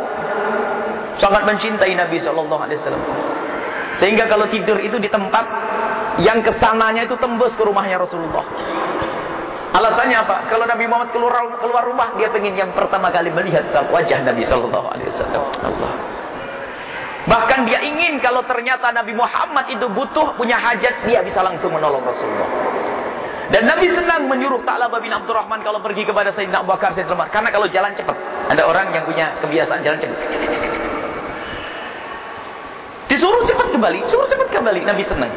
sangat mencintai Nabi Shallallahu Alaihi Wasallam. Sehingga kalau tidur itu di tempat yang ke sananya itu tembus ke rumahnya Rasulullah. Alasannya apa? Kalau Nabi Muhammad keluar keluar rumah, dia ingin yang pertama kali melihat wajah Nabi Shallallahu Alaihi Wasallam. Allah. Bahkan dia ingin kalau ternyata Nabi Muhammad itu butuh punya hajat, dia bisa langsung menolong Rasulullah. Dan Nabi senang menyuruh Ta'labah bin Abdurrahman kalau pergi kepada Sayyidina Abu Bakar Sayyidina Umar. Karena kalau jalan cepat. Ada orang yang punya kebiasaan jalan cepat. Disuruh cepat kembali, suruh cepat kembali. Nabi senang.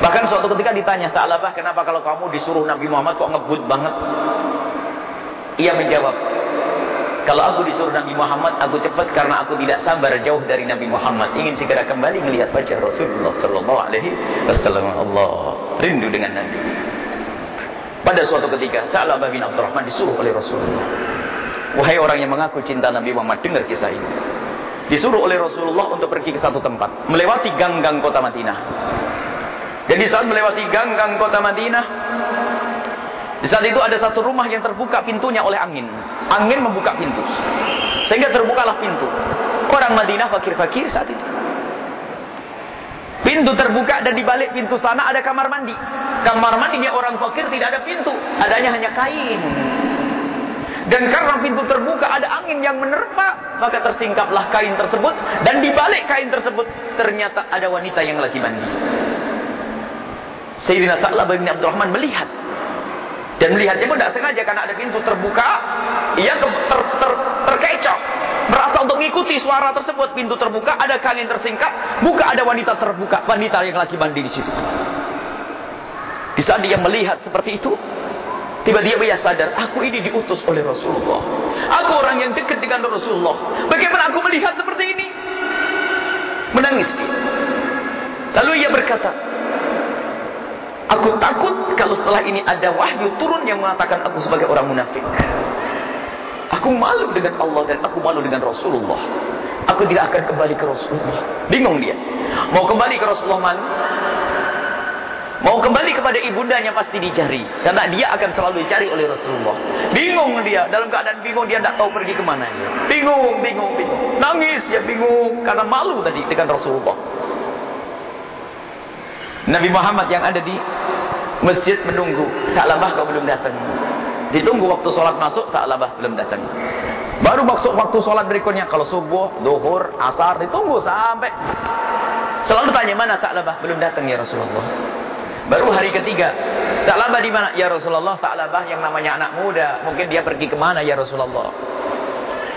Bahkan suatu ketika ditanya, Ta'labah kenapa kalau kamu disuruh Nabi Muhammad kok ngebut banget? Ia menjawab, kalau aku disuruh Nabi Muhammad, aku cepat karena aku tidak sabar jauh dari Nabi Muhammad. Ingin segera kembali melihat wajah Rasulullah Sallallahu Alaihi Wasallam. Allah rindu dengan Nabi. Pada suatu ketika, Ta'labah bin Abdurrahman disuruh oleh Rasulullah. Wahai orang yang mengaku cinta Nabi Muhammad, dengar kisah ini disuruh oleh Rasulullah untuk pergi ke satu tempat, melewati gang-gang kota Madinah. Jadi saat melewati gang-gang kota Madinah, di saat itu ada satu rumah yang terbuka pintunya oleh angin. Angin membuka pintu. Sehingga terbukalah pintu. Orang Madinah fakir-fakir saat itu. Pintu terbuka dan di balik pintu sana ada kamar mandi. Kamar mandinya orang fakir tidak ada pintu, adanya hanya kain. Dan karena pintu terbuka ada angin yang menerpa, maka tersingkaplah kain tersebut dan di balik kain tersebut ternyata ada wanita yang lagi mandi. Sayyidina Sa'lab bin Abdurrahman melihat dan melihatnya pun tidak sengaja karena ada pintu terbuka, ia ter, ter, ter, terkecoh. Merasa untuk mengikuti suara tersebut, pintu terbuka, ada kain tersingkap, buka ada wanita terbuka, wanita yang lagi mandi di situ. Di saat dia melihat seperti itu, Tiba-tiba ia sadar, aku ini diutus oleh Rasulullah. Aku orang yang dekat dengan Rasulullah. Bagaimana aku melihat seperti ini? Menangis. Lalu ia berkata, Aku takut kalau setelah ini ada wahyu turun yang mengatakan aku sebagai orang munafik. Aku malu dengan Allah dan aku malu dengan Rasulullah. Aku tidak akan kembali ke Rasulullah. Bingung dia. Mau kembali ke Rasulullah malu? Mau kembali kepada ibundanya pasti dicari. Karena dia akan selalu dicari oleh Rasulullah. Bingung dia. Dalam keadaan bingung dia tidak tahu pergi ke mana. Bingung, bingung, bingung. Nangis ya bingung. Karena malu tadi dengan Rasulullah. Nabi Muhammad yang ada di masjid menunggu. Tak lama kau belum datang. Ditunggu waktu sholat masuk, tak lama belum datang. Baru masuk waktu sholat berikutnya. Kalau subuh, duhur, asar, ditunggu sampai. Selalu tanya mana tak lama belum datang ya Rasulullah. Baru hari ketiga. Ta'labah di mana? Ya Rasulullah, Ta'labah yang namanya anak muda. Mungkin dia pergi ke mana ya Rasulullah?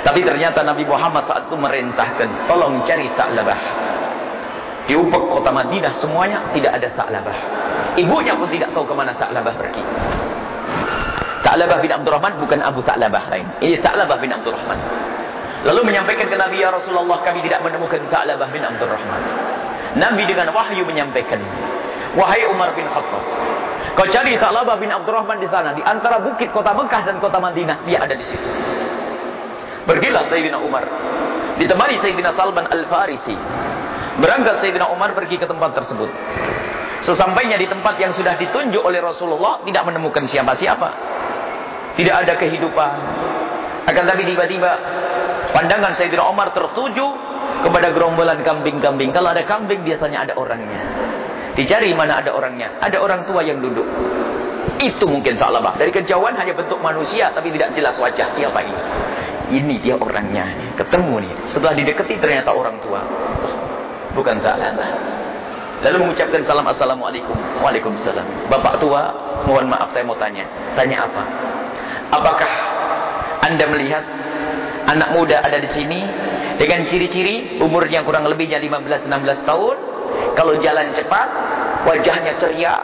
Tapi ternyata Nabi Muhammad saat itu merintahkan, tolong cari Ta'labah. Di Ubek kota Madinah semuanya tidak ada Ta'labah. Ibunya pun tidak tahu ke mana Ta'labah pergi. Ta'labah bin Abdurrahman bukan Abu Ta'labah lain. Ini Ta'labah bin Abdurrahman. Lalu menyampaikan ke Nabi ya Rasulullah kami tidak menemukan Ta'labah bin Abdurrahman. Nabi dengan wahyu menyampaikan Wahai Umar bin Khattab. Kau cari Sa'labah bin Abdurrahman di sana. Di antara bukit kota Mekah dan kota Madinah. Dia ada di situ. Pergilah Sayyidina Umar. Ditemani Sayyidina Salman Al-Farisi. Berangkat Sayyidina Umar pergi ke tempat tersebut. Sesampainya di tempat yang sudah ditunjuk oleh Rasulullah, tidak menemukan siapa-siapa. Tidak ada kehidupan. Akan tapi tiba-tiba pandangan Sayyidina Umar tertuju kepada gerombolan kambing-kambing. Kalau ada kambing biasanya ada orangnya. Dicari mana ada orangnya. Ada orang tua yang duduk. Itu mungkin tak labah. Dari kejauhan hanya bentuk manusia tapi tidak jelas wajah siapa ini. Ini dia orangnya. Ketemu nih. Setelah didekati ternyata orang tua. Bukan tak labah. Lalu mengucapkan salam Assalamualaikum. Waalaikumsalam. Bapak tua, mohon maaf saya mau tanya. Tanya apa? Apakah Anda melihat anak muda ada di sini dengan ciri-ciri umurnya kurang lebihnya 15-16 tahun. Kalau jalan cepat, wajahnya ceria,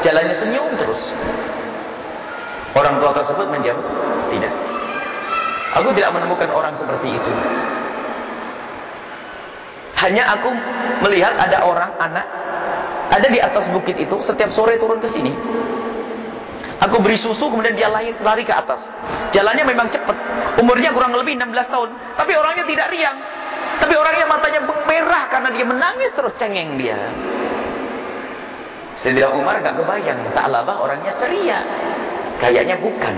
jalannya senyum terus. Orang tua tersebut menjawab, tidak. Aku tidak menemukan orang seperti itu. Hanya aku melihat ada orang anak ada di atas bukit itu setiap sore turun ke sini. Aku beri susu kemudian dia lari, lari ke atas. Jalannya memang cepat. Umurnya kurang lebih 16 tahun, tapi orangnya tidak riang. Tapi orangnya matanya merah karena dia menangis terus cengeng dia. Sayyidina Umar gak kebayang, Ta'labah orangnya ceria. Kayaknya bukan.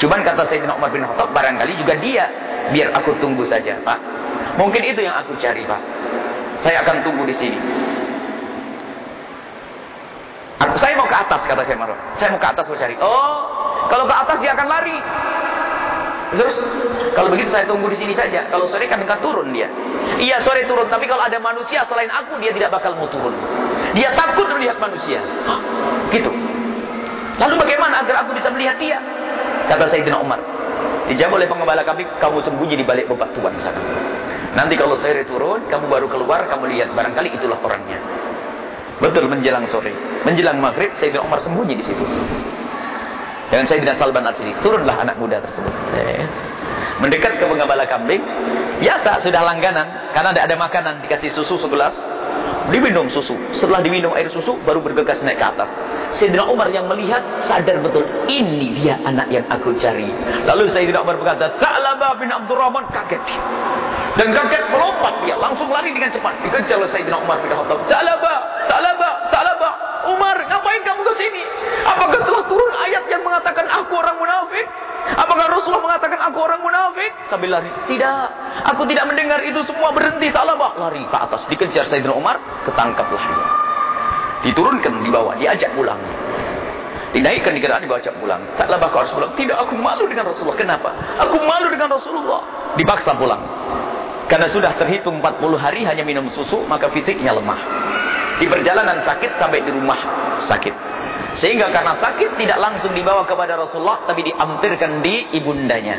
Cuman kata Sayyidina Umar bin Khattab, barangkali juga dia. Biar aku tunggu saja, Pak. Mungkin itu yang aku cari, Pak. Saya akan tunggu di sini. Aku, saya mau ke atas, kata saya Marwan. Saya mau ke atas mau cari. Oh, kalau ke atas dia akan lari. Terus, kalau begitu saya tunggu di sini saja. Kalau sore kan akan turun dia. Iya sore turun, tapi kalau ada manusia selain aku, dia tidak bakal mau turun. Dia takut melihat manusia. Gitu. Lalu bagaimana agar aku bisa melihat dia? Kata Sayyidina Umar. Dijawab oleh pengembala kami, kamu sembunyi di balik bebatuan sana. Nanti kalau saya turun, kamu baru keluar, kamu lihat barangkali itulah orangnya. Betul menjelang sore, menjelang maghrib, Sayyidina Umar sembunyi di situ. Dan Sayyidina Salban Atri, turunlah anak muda tersebut. Eh. Mendekat ke pengembala kambing, biasa sudah langganan, karena tidak ada makanan, dikasih susu segelas, diminum susu. Setelah diminum air susu, baru bergegas naik ke atas. Sayyidina Umar yang melihat sadar betul ini dia anak yang aku cari. Lalu Sayyidina Umar berkata, "Ta'laba bin Abdurrahman kaget." Dan kaget melompat dia, langsung lari dengan cepat. Dikejar oleh Sayyidina Umar bin Khattab. "Ta'laba, Ta'laba, Ta'laba." Umar, ngapain kamu ke sini? Apakah telah turun ayat yang mengatakan aku orang munafik? Apakah Rasulullah mengatakan aku orang munafik? Sambil lari. Tidak. Aku tidak mendengar itu semua berhenti. Ta'laba. Lari ke atas. Dikejar Sayyidina Umar. Ketangkaplah dia. Diturunkan di bawah, diajak pulang. Dinaikkan di kendaraan dibawa pulang. Taklah bakal Rasulullah. Tidak, aku malu dengan Rasulullah. Kenapa? Aku malu dengan Rasulullah. Dipaksa pulang. Karena sudah terhitung 40 hari hanya minum susu, maka fisiknya lemah. Di perjalanan sakit sampai di rumah sakit. Sehingga karena sakit tidak langsung dibawa kepada Rasulullah, tapi diampirkan di ibundanya.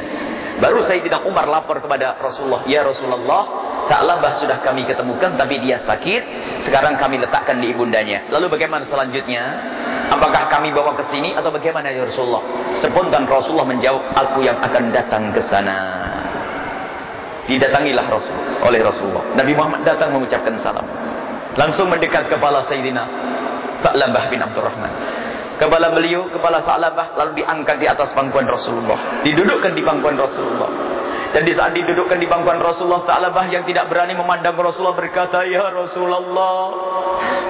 Baru Sayyidina Umar lapor kepada Rasulullah, Ya Rasulullah, Ta'labah sudah kami ketemukan, tapi dia sakit. Sekarang kami letakkan di ibundanya. Lalu bagaimana selanjutnya? Apakah kami bawa ke sini atau bagaimana ya Rasulullah? Spontan Rasulullah menjawab, aku yang akan datang ke sana. Didatangilah Rasul oleh Rasulullah. Nabi Muhammad datang mengucapkan salam. Langsung mendekat kepala Sayyidina Ta'labah bin Abdurrahman. Kepala beliau, kepala Sa'labah lalu diangkat di atas pangkuan Rasulullah. Didudukkan di pangkuan Rasulullah. Dan di saat didudukkan di pangkuan Rasulullah, Sa'labah yang tidak berani memandang Rasulullah berkata, Ya Rasulullah,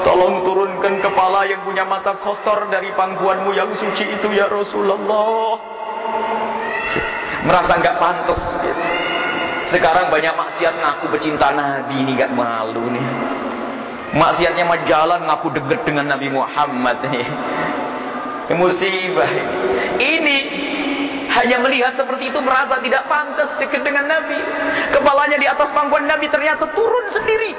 tolong turunkan kepala yang punya mata kotor dari pangkuanmu yang suci itu, Ya Rasulullah. Merasa nggak pantas. Gitu. Sekarang banyak maksiat ngaku pecinta Nabi ini nggak malu nih. Maksiatnya mah ngaku deket dengan Nabi Muhammad. Musibah. Ini hanya melihat seperti itu merasa tidak pantas dekat dengan Nabi. Kepalanya di atas pangkuan Nabi ternyata turun sendiri.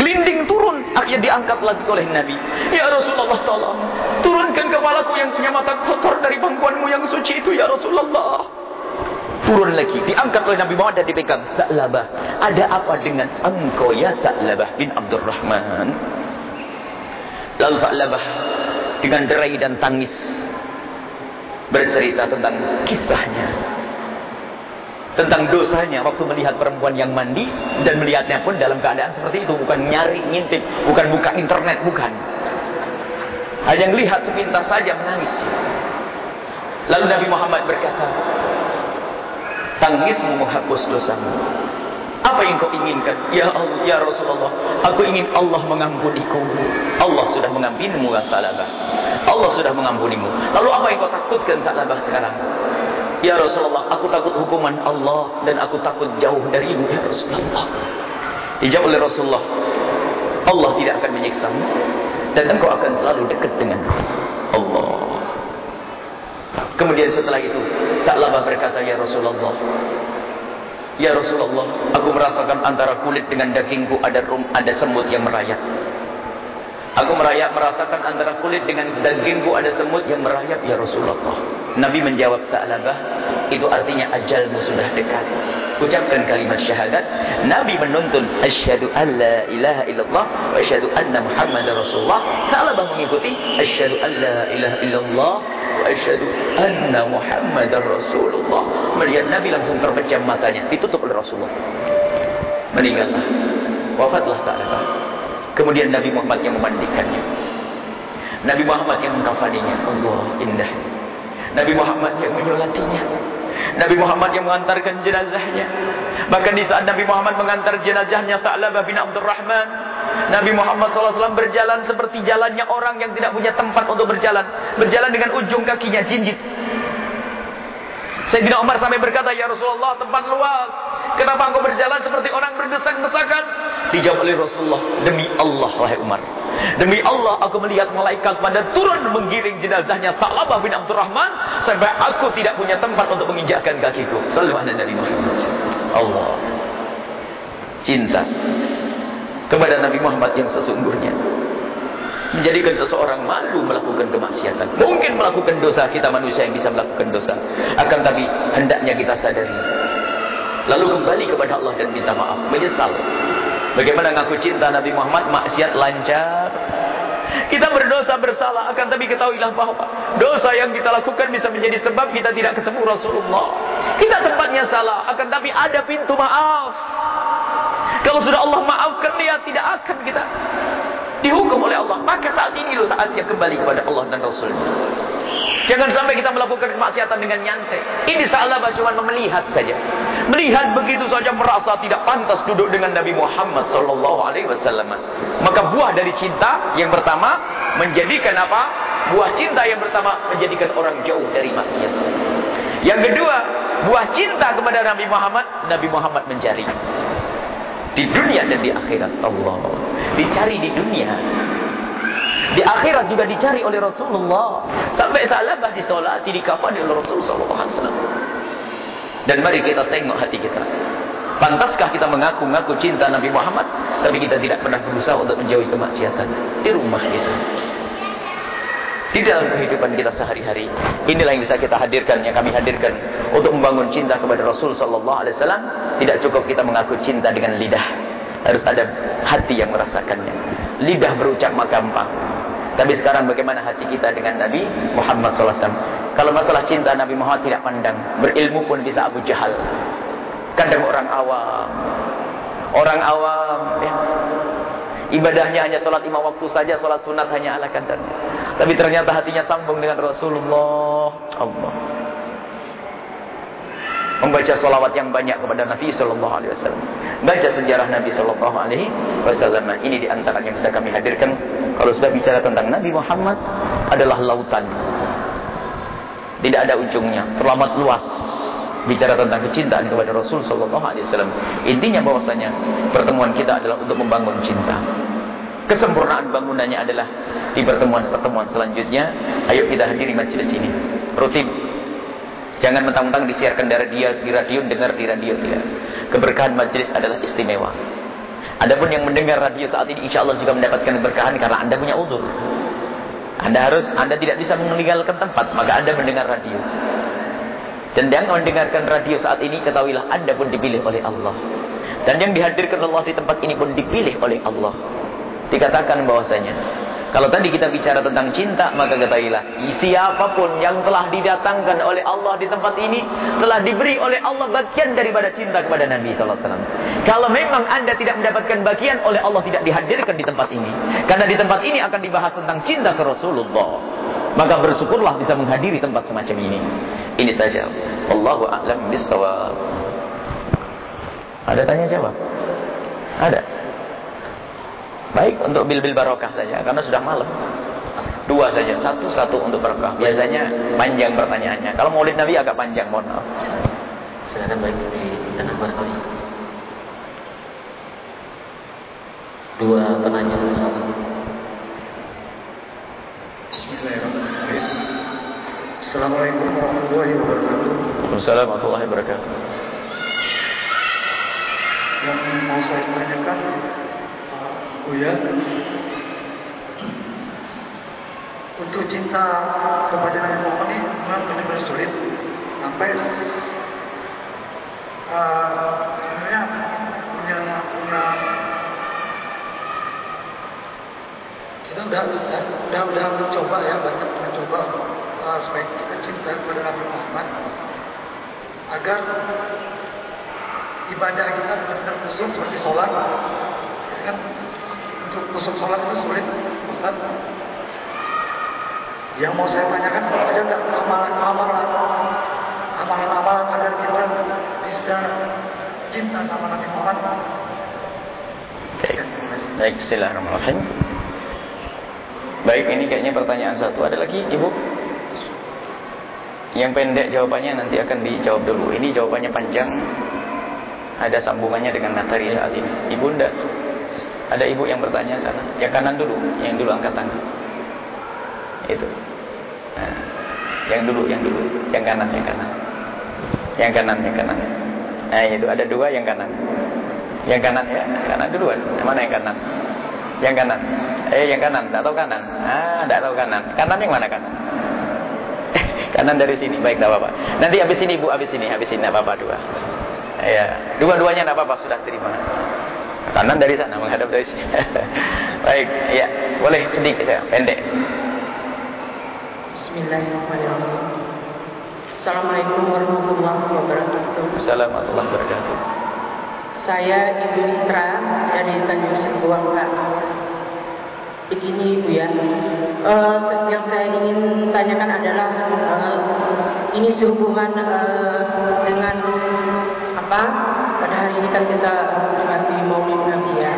Gelinding turun. Akhirnya diangkat lagi oleh Nabi. Ya Rasulullah tolong turunkan kepalaku yang punya mata kotor dari pangkuanmu yang suci itu ya Rasulullah turun lagi. Diangkat oleh Nabi Muhammad dan dipegang. Ta'labah ada apa dengan engkau ya Ta'labah bin Abdurrahman? Lalu Ta'labah dengan derai dan tangis bercerita tentang kisahnya. Tentang dosanya waktu melihat perempuan yang mandi dan melihatnya pun dalam keadaan seperti itu. Bukan nyari ngintip bukan buka internet bukan. Hanya melihat sepintas saja menangis. Lalu Nabi Muhammad berkata tangismu menghapus dosamu Apa yang kau inginkan? Ya Allah, ya Rasulullah, aku ingin Allah mengampuniku. Allah sudah mengampunimu, ya Salabah. Allah sudah mengampunimu. Lalu apa yang kau takutkan, Salabah sekarang? Ya Rasulullah, aku takut hukuman Allah dan aku takut jauh darimu, ya Rasulullah. Dijawab oleh Rasulullah, Allah tidak akan menyiksamu dan engkau akan selalu dekat dengan Allah. Kemudian setelah itu, tak lama berkata, Ya Rasulullah, Ya Rasulullah, aku merasakan antara kulit dengan dagingku ada rum, ada semut yang merayap. Aku merayap merasakan antara kulit dengan dagingku ada semut yang merayap ya Rasulullah. Nabi menjawab ta'labah, itu artinya ajalmu sudah dekat. Ucapkan kalimat syahadat. Nabi menuntun asyhadu an la ilaha illallah wa asyhadu anna muhammadar rasulullah. Ta'labah mengikuti asyhadu an la ilaha illallah wa asyhadu anna muhammadar rasulullah. Melihat Nabi langsung terpejam matanya, ditutup oleh Rasulullah. Meninggallah. Wafatlah ta'labah. Kemudian Nabi Muhammad yang memandikannya. Nabi Muhammad yang mengkafaninya. Allah indah. Nabi Muhammad yang menyolatinya. Nabi Muhammad yang mengantarkan jenazahnya. Bahkan di saat Nabi Muhammad mengantar jenazahnya Sa'labah bin Abdurrahman. Nabi Muhammad SAW berjalan seperti jalannya orang yang tidak punya tempat untuk berjalan. Berjalan dengan ujung kakinya jinjit. Sayyidina Umar sampai berkata, Ya Rasulullah, tempat luas. Kenapa engkau berjalan seperti orang berdesak-desakan? Dijawab oleh Rasulullah, demi Allah, wahai Umar. Demi Allah, aku melihat malaikat pada turun menggiring jenazahnya Sa'labah bin Abdurrahman. Sampai aku tidak punya tempat untuk menginjakkan kakiku. Selalu ada dari Muhammad. Allah. Cinta. Kepada Nabi Muhammad yang sesungguhnya menjadikan seseorang malu melakukan kemaksiatan. Mungkin melakukan dosa kita manusia yang bisa melakukan dosa. Akan tapi hendaknya kita sadari. Lalu kembali kepada Allah dan minta maaf, menyesal. Bagaimana ngaku cinta Nabi Muhammad maksiat lancar. Kita berdosa bersalah akan tapi ketahuilah bahwa dosa yang kita lakukan bisa menjadi sebab kita tidak ketemu Rasulullah. Kita tempatnya salah akan tapi ada pintu maaf. Kalau sudah Allah maafkan dia tidak akan kita dihukum oleh Allah. Maka saat ini loh saatnya kembali kepada Allah dan Rasulnya. Jangan sampai kita melakukan kemaksiatan dengan nyantai. Ini salah cuma melihat saja. Melihat begitu saja merasa tidak pantas duduk dengan Nabi Muhammad sallallahu alaihi wasallam. Maka buah dari cinta yang pertama menjadikan apa? Buah cinta yang pertama menjadikan orang jauh dari maksiat. Yang kedua, buah cinta kepada Nabi Muhammad, Nabi Muhammad mencari di dunia dan di akhirat Allah dicari di dunia di akhirat juga dicari oleh Rasulullah sampai salabah di kafan oleh Rasulullah SAW dan mari kita tengok hati kita pantaskah kita mengaku-ngaku cinta Nabi Muhammad tapi kita tidak pernah berusaha untuk menjauhi kemaksiatan di rumah kita di dalam kehidupan kita sehari-hari. Inilah yang bisa kita hadirkan, yang kami hadirkan untuk membangun cinta kepada Rasul sallallahu alaihi wasallam. Tidak cukup kita mengaku cinta dengan lidah. Harus ada hati yang merasakannya. Lidah berucap gampang. Tapi sekarang bagaimana hati kita dengan Nabi Muhammad SAW? Kalau masalah cinta Nabi Muhammad tidak pandang. Berilmu pun bisa Abu Jahal. Kadang orang awam. Orang awam. Ya. Ibadahnya hanya sholat lima waktu saja, sholat sunat hanya ala kadarnya. Tapi ternyata hatinya sambung dengan Rasulullah. Allah. Membaca sholawat yang banyak kepada Nabi Sallallahu Alaihi Wasallam. Baca sejarah Nabi Sallallahu Alaihi Wasallam. Ini di antara yang bisa kami hadirkan. Kalau sudah bicara tentang Nabi Muhammad adalah lautan. Tidak ada ujungnya, terlamat luas bicara tentang kecintaan kepada Rasul sallallahu alaihi wasallam. Intinya bahwasanya pertemuan kita adalah untuk membangun cinta. Kesempurnaan bangunannya adalah di pertemuan-pertemuan selanjutnya. Ayo kita hadiri majelis ini. Rutin. Jangan mentang-mentang disiarkan dari radio, di radio, dengar di radio tidak. Keberkahan majelis adalah istimewa. Adapun yang mendengar radio saat ini insya Allah juga mendapatkan keberkahan karena Anda punya udur. Anda harus, Anda tidak bisa meninggalkan tempat, maka Anda mendengar radio. Dan yang mendengarkan radio saat ini ketahuilah Anda pun dipilih oleh Allah. Dan yang dihadirkan Allah di tempat ini pun dipilih oleh Allah. Dikatakan bahwasanya kalau tadi kita bicara tentang cinta, maka ketahuilah, siapa pun yang telah didatangkan oleh Allah di tempat ini, telah diberi oleh Allah bagian daripada cinta kepada Nabi SAW. Kalau memang anda tidak mendapatkan bagian oleh Allah tidak dihadirkan di tempat ini. Karena di tempat ini akan dibahas tentang cinta ke Rasulullah. Maka bersyukurlah bisa menghadiri tempat semacam ini. Ini saja. Allahu a'lam bishawab. Ada tanya jawab? Ada. Baik untuk bil-bil barokah saja karena sudah malam. Dua saja, satu-satu untuk barokah. Biasanya panjang pertanyaannya. Kalau maulid Nabi agak panjang, mohon maaf. Silakan baik di tengah barangkali. Dua penanya salam. Bismillahirrahmanirrahim. Assalamualaikum warahmatullahi wabarakatuh. Waalaikumsalam warahmatullahi wabarakatuh. Yang mau saya tanyakan, Pak Buya, untuk cinta kepada Nabi Muhammad ini memang benar-benar sulit. Sampai uh, sebenarnya punya punya kita udah udah udah mencoba ya banyak mencoba uh, supaya kita cinta kepada Nabi Muhammad. Agar ibadah kita benar-benar khusyuk seperti sholat. Ya kan untuk khusyuk sholat itu sulit Ustaz yang mau saya tanyakan ada nggak amalan-amalan amalan-amalan agar kita bisa cinta sama Nabi Muhammad Baik, Bismillahirrahmanirrahim. Baik, ini kayaknya pertanyaan satu. Ada lagi, Ibu? Yang pendek jawabannya nanti akan dijawab dulu. Ini jawabannya panjang. Ada sambungannya dengan materi saat ini. Ibu enggak? Ada ibu yang bertanya sana. Yang kanan dulu, yang dulu angkat tangan. Itu. Nah, yang dulu, yang dulu, yang kanan, yang kanan. Yang kanan, yang kanan. Nah, itu ada dua yang kanan. Yang kanan ya, kanan duluan. Yang mana yang kanan? Yang kanan. Eh, yang kanan, tak tahu kanan. Ah, tak tahu kanan. Kanan yang mana kanan? kanan dari sini. Baik, tak apa-apa. Nanti habis ini Bu, habis ini, habis ini tak apa-apa dua. Ya, dua-duanya tak apa-apa sudah terima. Kanan dari sana menghadap dari sini. Baik, ya. Boleh sedikit ya, pendek. Bismillahirrahmanirrahim. Assalamualaikum warahmatullahi wabarakatuh. Assalamualaikum warahmatullahi wabarakatuh. Saya Ibu Citra dari Tanjung Sebuang Pak. Begini Ibu ya, uh, yang saya ingin tanyakan adalah uh, ini sehubungan uh, dengan apa? Pada hari ini kan kita memperingati Maulid Nabi ya.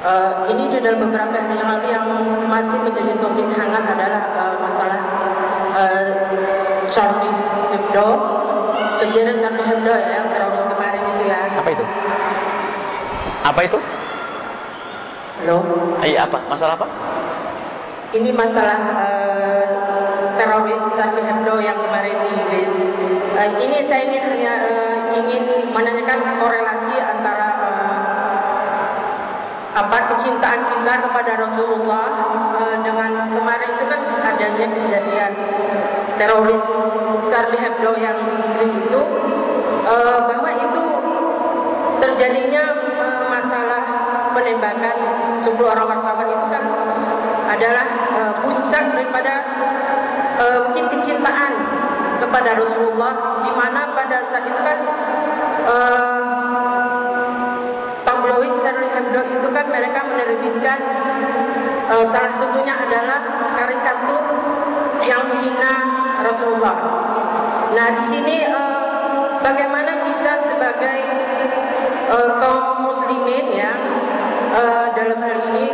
Uh, ini di dalam beberapa hari yang lalu yang masih menjadi topik hangat adalah uh, masalah uh, Charlie Hebdo, kejadian Charlie Hebdo ya, yang teroris kemarin itu ya. Apa itu? Apa itu? Halo. Iya apa? Masalah apa? Ini masalah uh, teroris Charlie Hebdo yang kemarin di Inggris. Uh, ini saya ingin hanya uh, ingin menanyakan korelasi antara uh, apa kecintaan kita kepada Rasulullah uh, dengan kemarin itu kan adanya kejadian teroris Charlie Hebdo yang di Inggris itu uh, bahwa itu terjadinya uh, masalah penembakan 10 orang wartawan itu kan adalah uh, puncak daripada uh, mungkin kecintaan kepada Rasulullah di mana pada saat itu kan uh, tabloid Charlie Hebdo itu kan mereka menerbitkan uh, salah satunya adalah karikatur yang menghina Rasulullah. Nah di sini uh, bagaimana kita sebagai kaum muslimin ya dalam hal ini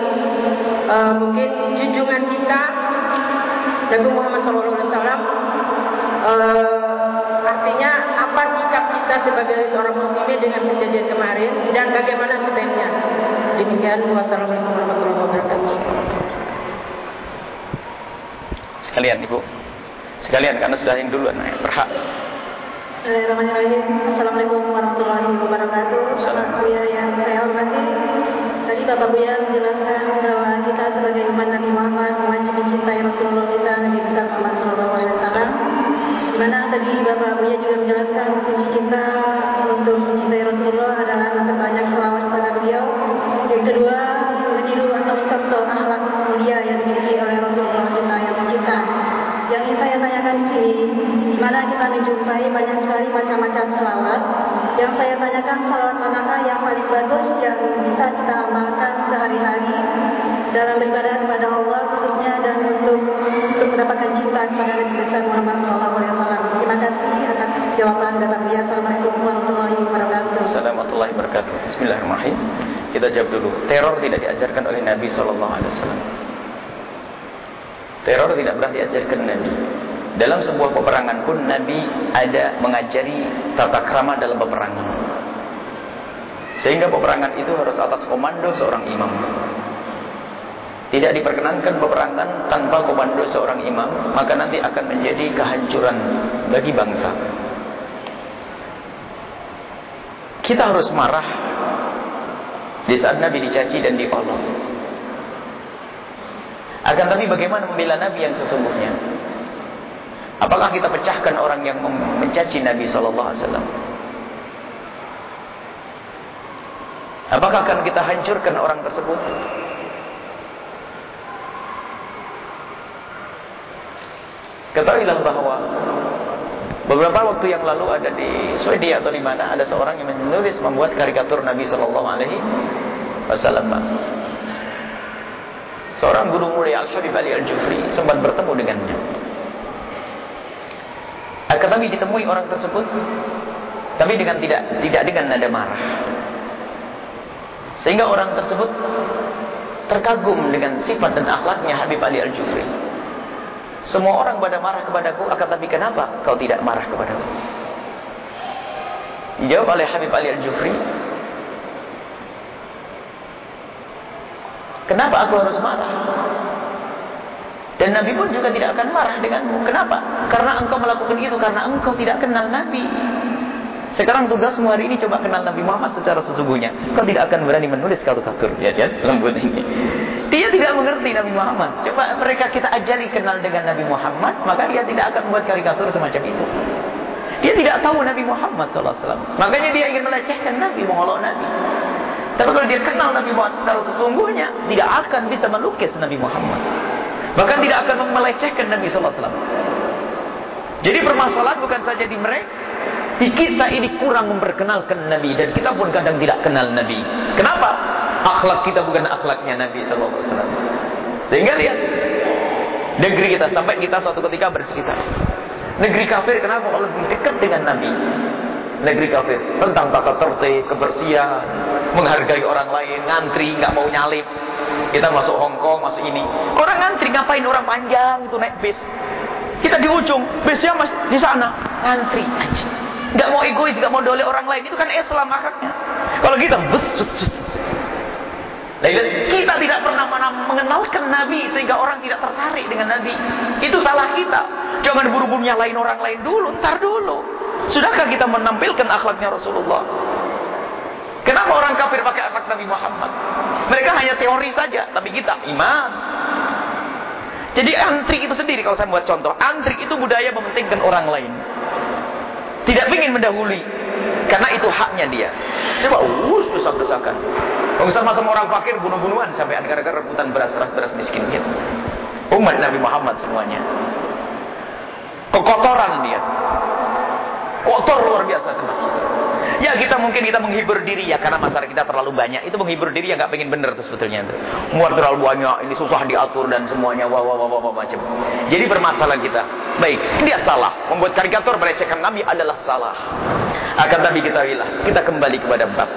mungkin junjungan kita Nabi Muhammad SAW uh, artinya kita sebagai seorang muslimin dengan kejadian kemarin dan bagaimana sebaiknya demikian wassalamualaikum warahmatullahi wabarakatuh Sekalian Ibu. Sekalian karena sudah yang duluan nah, berhak. Bismillahirrahmanirrahim. Assalamualaikum warahmatullahi wabarakatuh. Bapak Buya yang saya hormati. Tadi Bapak Buya menjelaskan bahwa kita sebagai umat Nabi Muhammad wajib mencintai Rasulullah kita Nabi besar Muhammad Shallallahu Alaihi Mana tadi Bapak Buya juga menjelaskan kunci cinta untuk mencintai Rasulullah adalah memperbanyak selawat kepada beliau. Yang kedua, meniru atau mencontoh akhlak mulia yang dimiliki oleh Rasulullah kita yang mencinta. Yang ingin saya tanyakan di sini, di mana kita menjumpai banyak sekali macam-macam selawat. Yang saya tanyakan selawat manakah yang paling bagus yang bisa kita amalkan sehari-hari dalam beribadah kepada Allah khususnya dan untuk untuk mendapatkan cinta kepada Nabi besar Muhammad SAW. Terima kasih atas jawaban dan Buya. Assalamualaikum warahmatullahi wabarakatuh. Assalamualaikum wabarakatuh. Bismillahirrahmanirrahim. Kita jawab dulu. Teror tidak diajarkan oleh Nabi Shallallahu Alaihi Wasallam. Teror tidak pernah diajarkan Nabi. Dalam sebuah peperangan pun Nabi ada mengajari tata krama dalam peperangan. Sehingga peperangan itu harus atas komando seorang imam. Tidak diperkenankan peperangan tanpa komando seorang imam, maka nanti akan menjadi kehancuran bagi bangsa. Kita harus marah di saat Nabi dicaci dan diolok. Akan tapi bagaimana membela Nabi yang sesungguhnya? Apakah kita pecahkan orang yang mencaci Nabi Sallallahu Alaihi Wasallam? Apakah akan kita hancurkan orang tersebut? Ketahuilah bahwa beberapa waktu yang lalu ada di Swedia atau di mana ada seorang yang menulis membuat karikatur Nabi Shallallahu Alaihi Wasallam. Seorang guru mulia Al Habib Ali Al Jufri sempat bertemu dengannya. Akan tapi ditemui orang tersebut, tapi dengan tidak tidak dengan nada marah. Sehingga orang tersebut terkagum dengan sifat dan akhlaknya Habib Ali Al Jufri. Semua orang pada marah kepadaku, akan tapi kenapa kau tidak marah kepadaku? Dijawab oleh Habib Ali Al-Jufri. Kenapa aku harus marah? Dan Nabi pun juga tidak akan marah denganmu. Kenapa? Karena engkau melakukan itu karena engkau tidak kenal Nabi. Sekarang tugasmu hari ini coba kenal Nabi Muhammad secara sesungguhnya. Kau tidak akan berani menulis karikatur. Ya, ya, lembut ini. Dia tidak mengerti Nabi Muhammad. Coba mereka kita ajari kenal dengan Nabi Muhammad, maka dia tidak akan membuat karikatur semacam itu. Dia tidak tahu Nabi Muhammad SAW. Makanya dia ingin melecehkan Nabi, mengolok Nabi. Tapi kalau dia kenal Nabi Muhammad secara sesungguhnya, tidak akan bisa melukis Nabi Muhammad. Bahkan tidak akan melecehkan Nabi SAW. Jadi permasalahan bukan saja di mereka, di kita ini kurang memperkenalkan Nabi dan kita pun kadang tidak kenal Nabi. Kenapa? Akhlak kita bukan akhlaknya Nabi SAW. Sehingga lihat. Negeri kita sampai kita suatu ketika bercerita. Negeri kafir kenapa kalau lebih dekat dengan Nabi? Negeri kafir tentang tata tertib, kebersihan, menghargai orang lain, ngantri, nggak mau nyalip. Kita masuk Hong Kong, masuk ini. Orang ngantri ngapain orang panjang itu naik bis. Kita di ujung, bisnya masih di sana, ngantri aja. Nggak mau egois, nggak mau dole orang lain. Itu kan Islam akadnya. Kalau kita, dan kita tidak pernah mengenalkan Nabi sehingga orang tidak tertarik dengan Nabi. Itu salah kita. Jangan buru-buru nyalain orang lain dulu, ntar dulu. Sudahkah kita menampilkan akhlaknya Rasulullah? Kenapa orang kafir pakai akhlak Nabi Muhammad? Mereka hanya teori saja, tapi kita iman. Jadi antri itu sendiri kalau saya buat contoh, antri itu budaya mementingkan orang lain. Tidak ingin mendahului. Karena itu haknya dia. Coba us desak-desakan. Kalau sama-sama orang fakir bunuh-bunuhan sampai gara-gara rebutan beras-beras beras miskin gitu. Umat Nabi Muhammad semuanya. Kekotoran dia. Kotor luar biasa kenapa? Ya kita mungkin kita menghibur diri ya karena masyarakat kita terlalu banyak. Itu menghibur diri yang nggak pengen bener tuh sebetulnya. Muat terlalu banyak, ini susah diatur dan semuanya wah wah wah wah macam. Jadi permasalahan kita. Baik, dia salah. Membuat karikatur melecehkan Nabi adalah salah. Akan tapi kita hilang. Kita kembali kepada bab.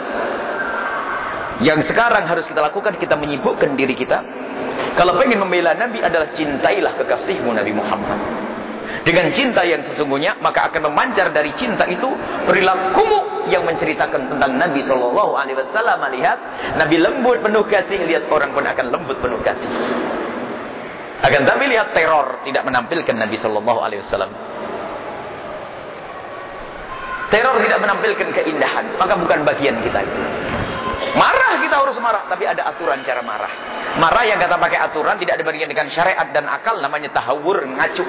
Yang sekarang harus kita lakukan, kita menyibukkan diri kita. Kalau pengen membela Nabi adalah cintailah kekasihmu Nabi Muhammad. Dengan cinta yang sesungguhnya, maka akan memancar dari cinta itu perilakumu yang menceritakan tentang Nabi Shallallahu Alaihi Wasallam. Melihat Nabi lembut penuh kasih, lihat orang pun akan lembut penuh kasih. Akan tapi lihat teror tidak menampilkan Nabi Shallallahu Alaihi Wasallam. Teror tidak menampilkan keindahan, maka bukan bagian kita itu. Marah kita harus marah, tapi ada aturan cara marah. Marah yang kata pakai aturan tidak ada bagian dengan syariat dan akal namanya tahawur, ngacu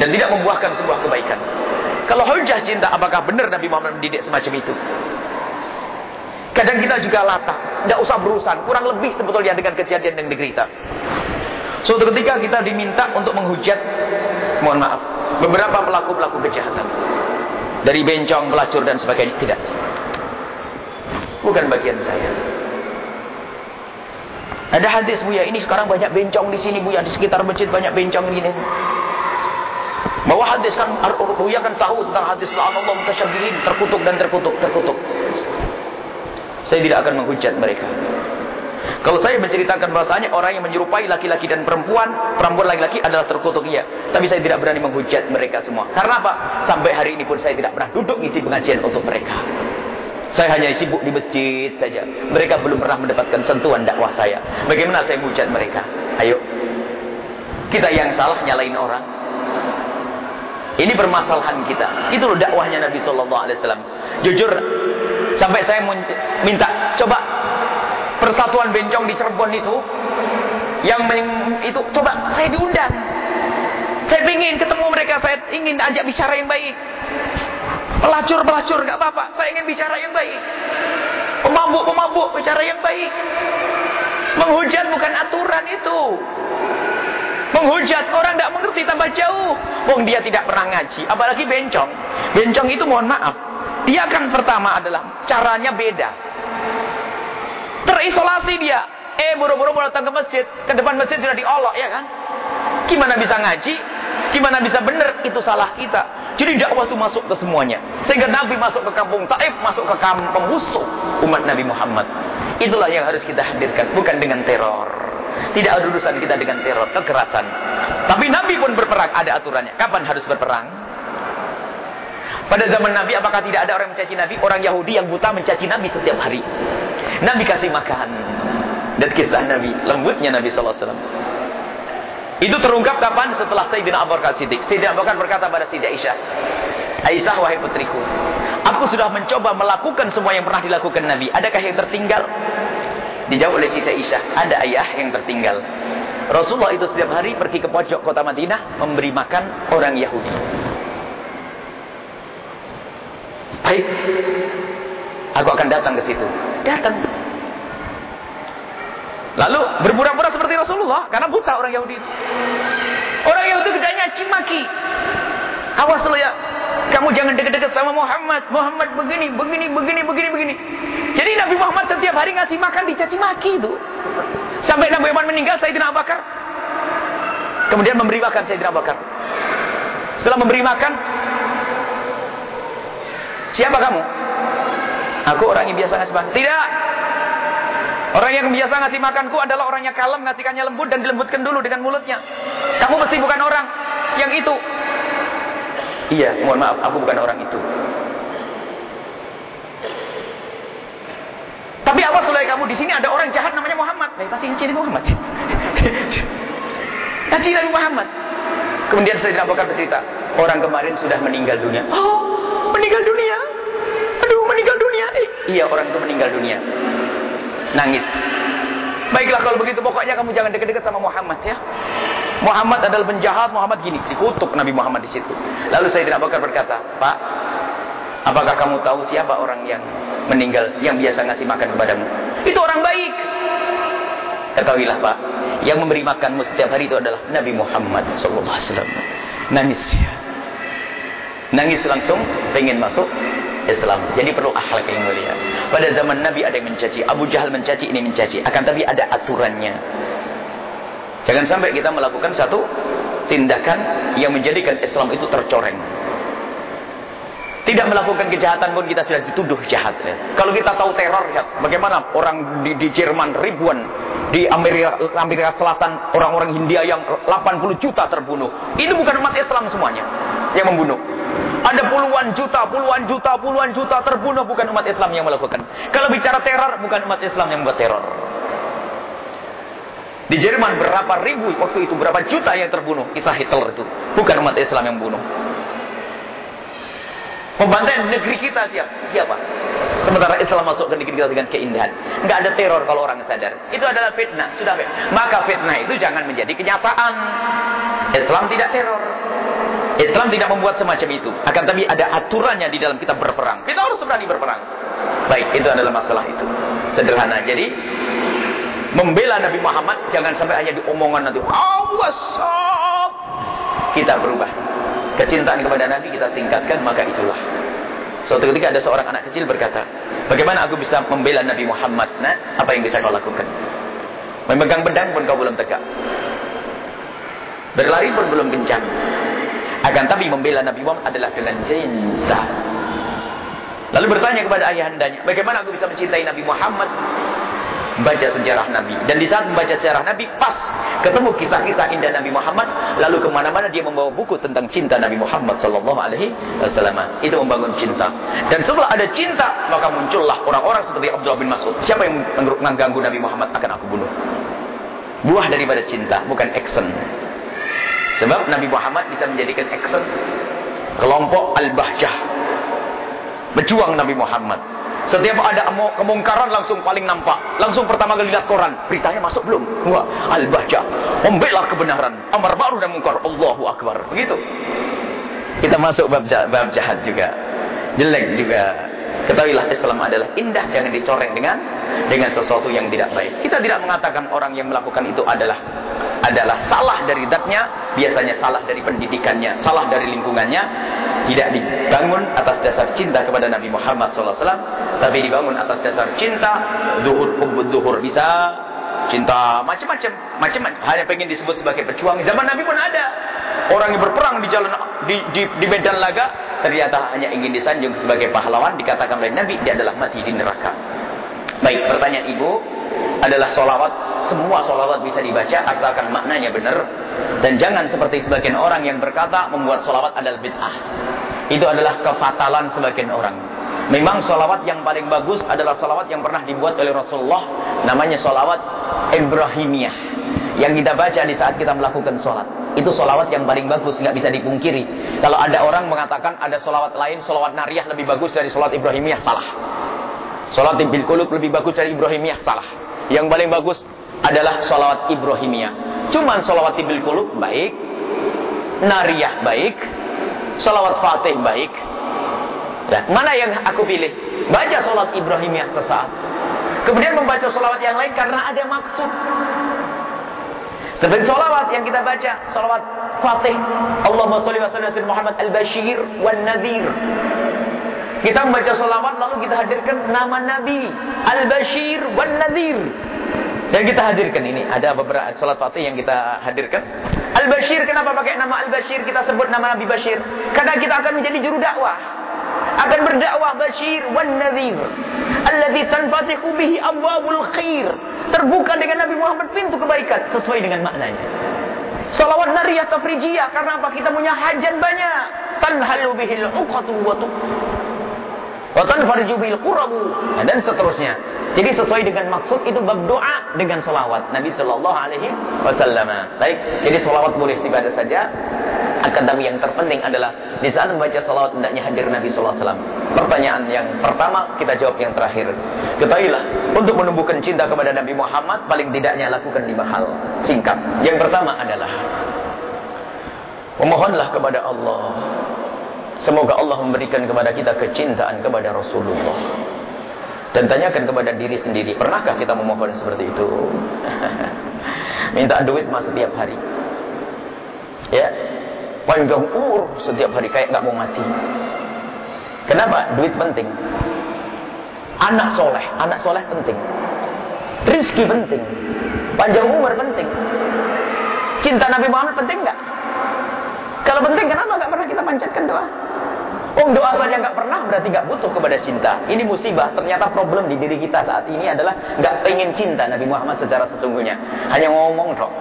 dan tidak membuahkan sebuah kebaikan. Kalau hujah cinta, apakah benar Nabi Muhammad mendidik semacam itu? Kadang kita juga latah, tidak usah berurusan, kurang lebih sebetulnya dengan kejadian yang negeri kita. Suatu ketika kita diminta untuk menghujat, mohon maaf, beberapa pelaku-pelaku kejahatan. Dari bencong, pelacur dan sebagainya, tidak. Bukan bagian saya. Ada hadis Buya, ini sekarang banyak bencong di sini Buya, di sekitar masjid banyak bencong gini. Bahwa hadis kan Ruya kan tahu tentang hadis Allah mutasyabihin terkutuk dan terkutuk, terkutuk. Saya tidak akan menghujat mereka. Kalau saya menceritakan bahasanya orang yang menyerupai laki-laki dan perempuan, perempuan laki-laki adalah terkutuk iya. Tapi saya tidak berani menghujat mereka semua. Karena apa? Sampai hari ini pun saya tidak pernah duduk isi pengajian untuk mereka. Saya hanya sibuk di masjid saja. Mereka belum pernah mendapatkan sentuhan dakwah saya. Bagaimana saya menghujat mereka? Ayo. Kita yang salah nyalain orang. Ini permasalahan kita. Itu loh dakwahnya Nabi Shallallahu Alaihi Wasallam. Jujur, sampai saya minta coba persatuan bencong di Cirebon itu yang itu coba saya diundang. Saya ingin ketemu mereka saya ingin ajak bicara yang baik. Pelacur pelacur nggak apa-apa. Saya ingin bicara yang baik. Pemabuk pemabuk bicara yang baik. Menghujat bukan aturan itu menghujat orang tidak mengerti tambah jauh wong dia tidak pernah ngaji apalagi bencong bencong itu mohon maaf dia kan pertama adalah caranya beda Terisolasi dia. Eh, buru-buru mau datang ke masjid. Ke depan masjid sudah diolok, ya kan? Gimana bisa ngaji? Gimana bisa benar? Itu salah kita. Jadi dakwah itu masuk ke semuanya. Sehingga Nabi masuk ke kampung Taif, masuk ke kampung musuh umat Nabi Muhammad. Itulah yang harus kita hadirkan. Bukan dengan teror. Tidak ada urusan kita dengan teror, kekerasan. Tapi Nabi pun berperang, ada aturannya. Kapan harus berperang? Pada zaman Nabi, apakah tidak ada orang mencaci Nabi? Orang Yahudi yang buta mencaci Nabi setiap hari. Nabi kasih makan. Dan kisah Nabi, lembutnya Nabi SAW. Itu terungkap kapan? Setelah Sayyidina Abu Bakar Siddiq. Sayyidina Abu Bakar berkata pada Sayyidina Aisyah. Aisyah, wahai putriku. Aku sudah mencoba melakukan semua yang pernah dilakukan Nabi. Adakah yang tertinggal? Dijawab oleh Sayyidina Aisyah. Ada ayah yang tertinggal. Rasulullah itu setiap hari pergi ke pojok kota Madinah. Memberi makan orang Yahudi. Baik. Aku akan datang ke situ. Datang. Lalu berpura-pura seperti Rasulullah karena buta orang Yahudi. Orang Yahudi kerjanya cimaki. Awas lo ya. Kamu jangan dekat-dekat sama Muhammad. Muhammad begini, begini, begini, begini, begini. Jadi Nabi Muhammad setiap hari ngasih makan dicaci maki itu. Sampai Nabi Muhammad meninggal Sayyidina Abu Bakar. Kemudian memberi makan Sayyidina Abu Bakar. Setelah memberi makan, siapa kamu? Aku orang yang biasa ngasih makan. Tidak. Orang yang biasa ngasih makanku adalah orang yang kalem, ngasihkannya lembut dan dilembutkan dulu dengan mulutnya. Kamu mesti bukan orang yang itu. Iya, mohon maaf, aku bukan orang itu. Tapi apa sulai kamu di sini ada orang jahat namanya Muhammad. Baik, pasti ngaji Muhammad. Ngaji Nabi Muhammad. Kemudian saya tidak bercerita, orang kemarin sudah meninggal dunia. Oh, meninggal dunia. Aduh meninggal dunia. Eh, iya orang itu meninggal dunia. Nangis. Baiklah kalau begitu pokoknya kamu jangan dekat-dekat sama Muhammad ya. Muhammad adalah penjahat, Muhammad gini. Dikutuk Nabi Muhammad di situ. Lalu saya tidak bakal berkata, Pak, apakah kamu tahu siapa orang yang meninggal, yang biasa ngasih makan kepadamu? Itu orang baik. Ketahuilah Pak, yang memberi makanmu setiap hari itu adalah Nabi Muhammad SAW. Nangis ya. Nangis langsung, pengen masuk Islam. Jadi perlu akhlak yang mulia. Pada zaman Nabi ada yang mencaci. Abu Jahal mencaci, ini mencaci. Akan tapi ada aturannya. Jangan sampai kita melakukan satu tindakan yang menjadikan Islam itu tercoreng. Tidak melakukan kejahatan pun kita sudah dituduh jahat. Ya. Kalau kita tahu teror, ya, bagaimana orang di, di Jerman ribuan, di Amerika, Amerika Selatan orang-orang Hindia yang 80 juta terbunuh. Ini bukan umat Islam semuanya yang membunuh. Ada puluhan juta, puluhan juta, puluhan juta terbunuh bukan umat Islam yang melakukan. Kalau bicara teror bukan umat Islam yang membuat teror. Di Jerman berapa ribu waktu itu berapa juta yang terbunuh kisah Hitler itu bukan umat Islam yang membunuh. Pembantaian negeri kita siapa? Siapa? Sementara Islam masuk ke negeri kita dengan keindahan. Enggak ada teror kalau orang sadar. Itu adalah fitnah. Sudah Maka fitnah itu jangan menjadi kenyataan. Islam tidak teror. Islam tidak membuat semacam itu. Akan tapi ada aturannya di dalam kita berperang. Kita harus berani berperang. Baik, itu adalah masalah itu. Sederhana. Jadi, membela Nabi Muhammad jangan sampai hanya diomongan nanti. Awas! Kita berubah. Kecintaan kepada Nabi kita tingkatkan, maka itulah. Suatu ketika ada seorang anak kecil berkata, bagaimana aku bisa membela Nabi Muhammad? Nah, apa yang bisa kau lakukan? Memegang pedang pun kau belum tegak. Berlari pun belum kencang. Akan tapi membela Nabi Muhammad adalah dengan cinta. Lalu bertanya kepada ayahandanya, bagaimana aku bisa mencintai Nabi Muhammad? Baca sejarah Nabi. Dan di saat membaca sejarah Nabi, pas ketemu kisah-kisah indah Nabi Muhammad, lalu ke mana-mana dia membawa buku tentang cinta Nabi Muhammad Sallallahu Alaihi Wasallam. Itu membangun cinta. Dan setelah ada cinta, maka muncullah orang-orang seperti Abdullah bin Mas'ud. Siapa yang mengganggu Nabi Muhammad akan aku bunuh. Buah daripada cinta, bukan action. Sebab Nabi Muhammad bisa menjadikan action kelompok Al-Bahjah. Berjuang Nabi Muhammad. Setiap ada kemungkaran langsung paling nampak. Langsung pertama kali lihat koran. Beritanya masuk belum? Wah, Al-Bahjah. Membela kebenaran. Amar baru dan mungkar. Allahu Akbar. Begitu. Kita masuk bab jahat juga. Jelek juga. Ketahuilah Islam adalah indah jangan dicoreng dengan dengan sesuatu yang tidak baik. Kita tidak mengatakan orang yang melakukan itu adalah adalah salah dari datnya, biasanya salah dari pendidikannya, salah dari lingkungannya, tidak dibangun atas dasar cinta kepada Nabi Muhammad SAW, tapi dibangun atas dasar cinta, duhur hubbud duhur bisa, cinta macam-macam, macam-macam, hanya pengen disebut sebagai pejuang. Zaman Nabi pun ada orang yang berperang di jalan di, di, di medan laga, ternyata hanya ingin disanjung sebagai pahlawan, dikatakan oleh Nabi dia adalah mati di neraka. Baik, pertanyaan ibu adalah solawat. Semua solawat bisa dibaca asalkan maknanya benar. Dan jangan seperti sebagian orang yang berkata membuat solawat adalah bid'ah. Itu adalah kefatalan sebagian orang. Memang solawat yang paling bagus adalah solawat yang pernah dibuat oleh Rasulullah. Namanya solawat Ibrahimiyah. Yang kita baca di saat kita melakukan sholat. Itu solawat yang paling bagus, nggak bisa dipungkiri. Kalau ada orang mengatakan ada solawat lain, solawat nariyah lebih bagus dari solawat Ibrahimiyah, salah. Salat bil kulub lebih bagus dari Ibrahimiyah salah. Yang paling bagus adalah salawat Ibrahimiyah. Cuman salawat bil kulub baik, nariyah baik, salawat Fatih baik. Ya, mana yang aku pilih? Baca salat Ibrahimiyah sesaat. Kemudian membaca salawat yang lain karena ada maksud. Seperti salawat yang kita baca, salawat Fatih. Allahumma salli wa sallim Muhammad al-Bashir wan Nadhir. Kita membaca salawat lalu kita hadirkan nama Nabi Al-Bashir wan Nadir. Dan kita hadirkan ini ada beberapa salat fatih yang kita hadirkan. Al-Bashir kenapa pakai nama Al-Bashir? Kita sebut nama Nabi Bashir karena kita akan menjadi juru dakwah. Akan berdakwah Bashir wan Nadir. Alladzi tanfatihu bihi abwabul khair. Terbuka dengan Nabi Muhammad pintu kebaikan sesuai dengan maknanya. Salawat nariyah tafrijiyah karena apa? Kita punya hajat banyak. Tanhalu bihil uqatu wa Watan farjubil qurabu dan seterusnya. Jadi sesuai dengan maksud itu bab doa dengan selawat Nabi Shallallahu Alaihi Wasallam. Baik, jadi selawat boleh dibaca saja. Akan tapi yang terpenting adalah di saat membaca selawat hendaknya hadir Nabi Sallallahu Alaihi Wasallam. Pertanyaan yang pertama kita jawab yang terakhir. Ketahuilah untuk menumbuhkan cinta kepada Nabi Muhammad paling tidaknya lakukan lima hal. Singkat. Yang pertama adalah memohonlah kepada Allah Semoga Allah memberikan kepada kita kecintaan kepada Rasulullah. Dan tanyakan kepada diri sendiri, pernahkah kita memohon seperti itu? Minta duit mas setiap hari. Ya, panjang umur setiap hari kayak nggak mau mati. Kenapa? Duit penting. Anak soleh, anak soleh penting. Rizki penting. Panjang umur penting. Cinta Nabi Muhammad penting nggak? Kalau penting, kenapa nggak pernah kita panjatkan doa? Oh doa saja nggak pernah berarti nggak butuh kepada cinta. Ini musibah. Ternyata problem di diri kita saat ini adalah nggak pengen cinta Nabi Muhammad secara sesungguhnya. Hanya ngomong dong.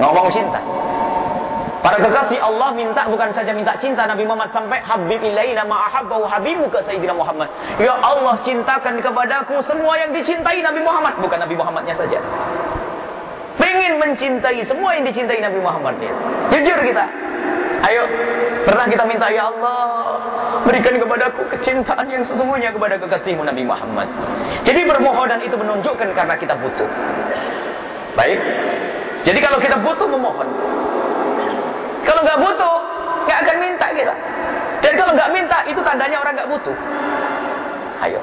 Ngomong cinta. Para kekasih Allah minta bukan saja minta cinta Nabi Muhammad sampai habib ilaina ma habibu ke Sayyidina Muhammad. Ya Allah cintakan kepadaku semua yang dicintai Nabi Muhammad bukan Nabi Muhammadnya saja. Pengen mencintai semua yang dicintai Nabi Muhammad. Jujur kita. Ayo, pernah kita minta ya Allah, berikan kepadaku kecintaan yang sesungguhnya kepada kekasihmu Nabi Muhammad. Jadi permohonan itu menunjukkan karena kita butuh. Baik. Jadi kalau kita butuh memohon. Kalau nggak butuh, nggak akan minta kita. Dan kalau nggak minta, itu tandanya orang nggak butuh. Ayo.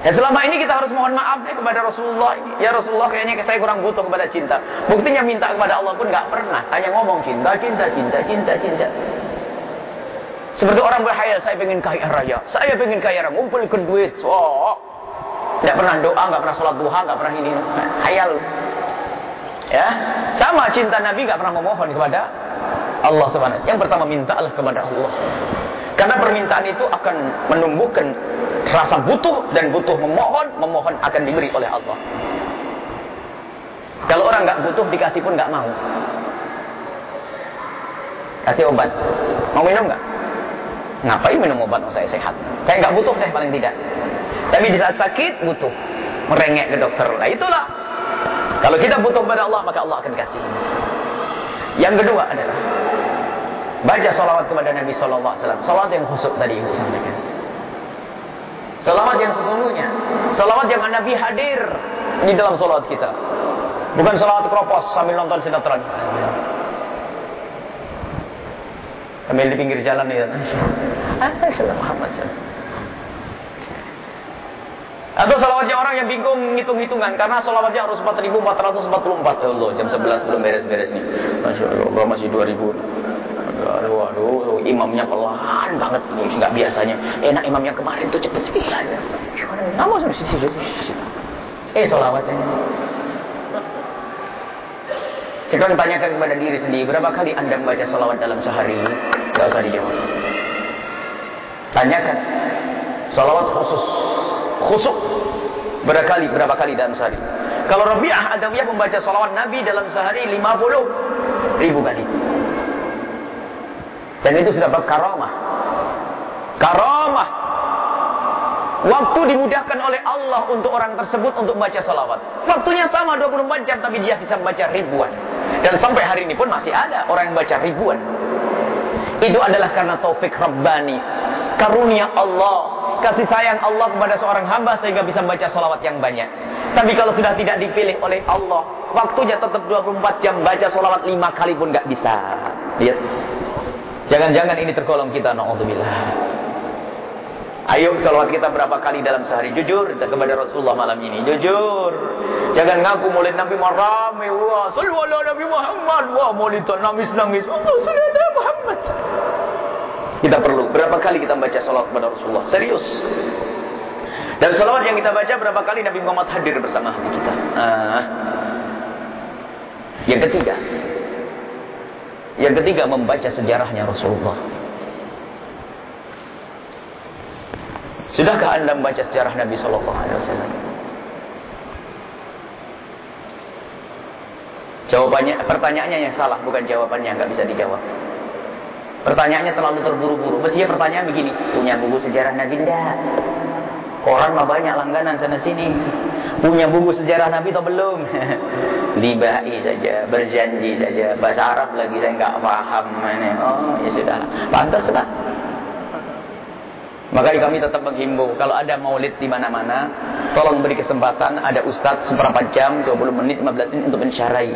Dan selama ini kita harus mohon maaf nih kepada Rasulullah. Ya Rasulullah kayaknya saya kurang butuh kepada cinta. Buktinya minta kepada Allah pun nggak pernah. Hanya ngomong cinta, cinta, cinta, cinta, cinta. Seperti orang berhayal, saya pengen kaya raya. Saya pengen kaya raya, ngumpulkan duit. Oh, nggak pernah doa, nggak pernah sholat duha, nggak pernah ini. Hayal. Ya, sama cinta Nabi nggak pernah memohon kepada Allah Subhanahu Yang pertama mintalah kepada Allah. Karena permintaan itu akan menumbuhkan rasa butuh dan butuh memohon, memohon akan diberi oleh Allah. Kalau orang nggak butuh dikasih pun nggak mau. Kasih obat. Mau minum nggak? Ngapain minum obat saya sehat? Saya nggak butuh deh paling tidak. Tapi di saat sakit butuh. Merengek ke dokter. Nah itulah. Kalau kita butuh pada Allah maka Allah akan kasih. Yang kedua adalah baca salawat kepada Nabi Sallallahu Alaihi Wasallam. Salawat yang khusus tadi ibu sampaikan. Salawat yang sesungguhnya. Salawat yang Nabi hadir di dalam salawat kita. Bukan salawat keropos sambil nonton sinetron. Sambil di pinggir jalan ya. Ah, Muhammad Atau salawatnya orang yang bingung ngitung-hitungan karena salawatnya harus 4444. Ya Allah, jam 11 belum beres-beres nih. Masya Allah, masih 2000. Aduh, aduh, imamnya pelan banget nggak biasanya. Enak imam yang kemarin tuh cepet-cepet. Nama sudah sisi, Eh, salawatnya. Sekarang tanyakan kepada diri sendiri, berapa kali anda membaca salawat dalam sehari? Tidak usah dijawab. Tanyakan. Salawat khusus. Khusuk. Berapa kali, berapa kali dalam sehari? Kalau Rabi'ah Adawiyah membaca salawat Nabi dalam sehari 50 ribu kali. Dan itu sudah berkaramah. Karamah. Waktu dimudahkan oleh Allah untuk orang tersebut untuk membaca salawat. Waktunya sama 24 jam tapi dia bisa membaca ribuan. Dan sampai hari ini pun masih ada orang yang baca ribuan. Itu adalah karena taufik Rabbani. Karunia Allah. Kasih sayang Allah kepada seorang hamba sehingga bisa membaca salawat yang banyak. Tapi kalau sudah tidak dipilih oleh Allah, waktunya tetap 24 jam baca salawat 5 kali pun nggak bisa. Lihat. Jangan-jangan ini tergolong kita, na'udzubillah. Ayo salawat kita berapa kali dalam sehari? Jujur kepada Rasulullah malam ini. Jujur. Jangan ngaku maulid Nabi Muhammad. Wah, sallallahu Nabi Muhammad. Wah, maulid nangis-nangis. Allah sallallahu Muhammad. Kita perlu. Berapa kali kita baca salawat kepada Rasulullah? Serius. Dan salawat yang kita baca berapa kali Nabi Muhammad hadir bersama hati kita? Ah. Yang ketiga. Yang ketiga membaca sejarahnya Rasulullah. Sudahkah Anda membaca sejarah Nabi Sallallahu Alaihi Wasallam? Jawabannya, pertanyaannya yang salah, bukan jawabannya, nggak bisa dijawab. Pertanyaannya terlalu terburu-buru. Mestinya pertanyaan begini, punya buku sejarah Nabi enggak? Koran mah banyak langganan sana sini. Punya buku sejarah Nabi atau belum? Libai saja, berjanji saja. Bahasa Arab lagi saya nggak paham. Oh ya sudah, pantas lah. Maka kami tetap menghimbau kalau ada maulid di mana-mana, tolong beri kesempatan ada ustadz seperempat jam, 20 menit, 15 menit untuk mensyarai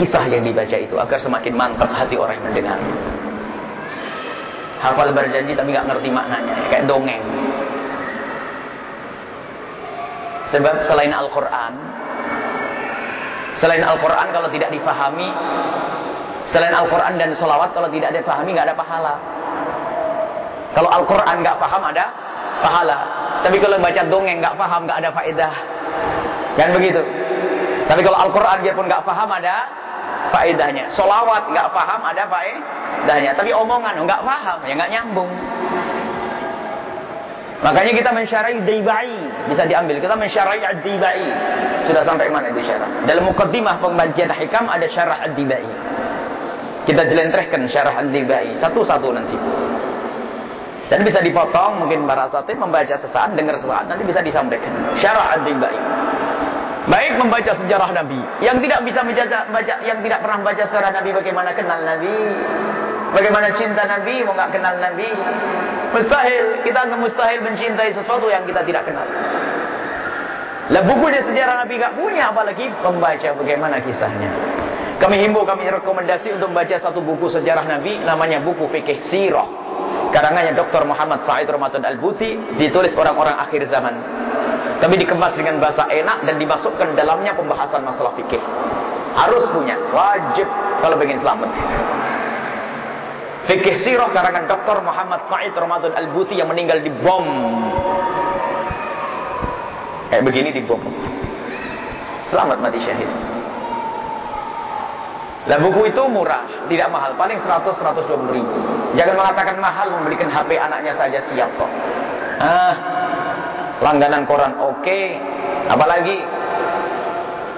kisah yang dibaca itu agar semakin mantap hati orang yang mendengar. Hafal berjanji tapi nggak ngerti maknanya, kayak dongeng. Sebab selain Al-Quran, selain Al-Quran kalau tidak difahami, selain Al-Quran dan sholawat kalau tidak difahami nggak ada pahala. Kalau Al-Quran nggak paham ada pahala. Tapi kalau baca dongeng nggak paham nggak ada faedah. Kan begitu. Tapi kalau Al-Quran dia pun nggak paham ada faedahnya. Solawat nggak paham ada faedahnya. Tapi omongan nggak paham ya nggak nyambung. Makanya kita mensyarai dibai bisa diambil. Kita mensyarai ad-dibai. Sudah sampai mana itu syarah? Dalam mukaddimah pembagian hikam ada syarah ad-dibai. Kita jelentrehkan syarah ad-dibai satu-satu nanti. Dan bisa dipotong, mungkin para asatid membaca sesaat, dengar sesaat, nanti bisa disampaikan. Syarah ad baik. Membaca sejarah Nabi. Yang tidak bisa membaca, baca, yang tidak pernah membaca sejarah Nabi, bagaimana kenal Nabi? Bagaimana cinta Nabi, mau nggak kenal Nabi? Mustahil, kita akan mustahil mencintai sesuatu yang kita tidak kenal. Lah bukunya sejarah Nabi nggak punya, apalagi membaca bagaimana kisahnya. Kami himbau, kami rekomendasi untuk membaca satu buku sejarah Nabi, namanya buku fikih sirah karangannya Dr. Muhammad Said Ramadan Al-Buti ditulis orang-orang akhir zaman tapi dikemas dengan bahasa enak dan dimasukkan dalamnya pembahasan masalah fikih harus punya wajib kalau ingin selamat fikih sirah karangan Dr. Muhammad Said Ramadan Al-Buti yang meninggal di bom kayak begini di bom selamat mati syahid Lah buku itu murah, tidak mahal, paling 100 120 ribu. Jangan mengatakan mahal membelikan HP anaknya saja siap kok. Ah, langganan koran oke, okay. apalagi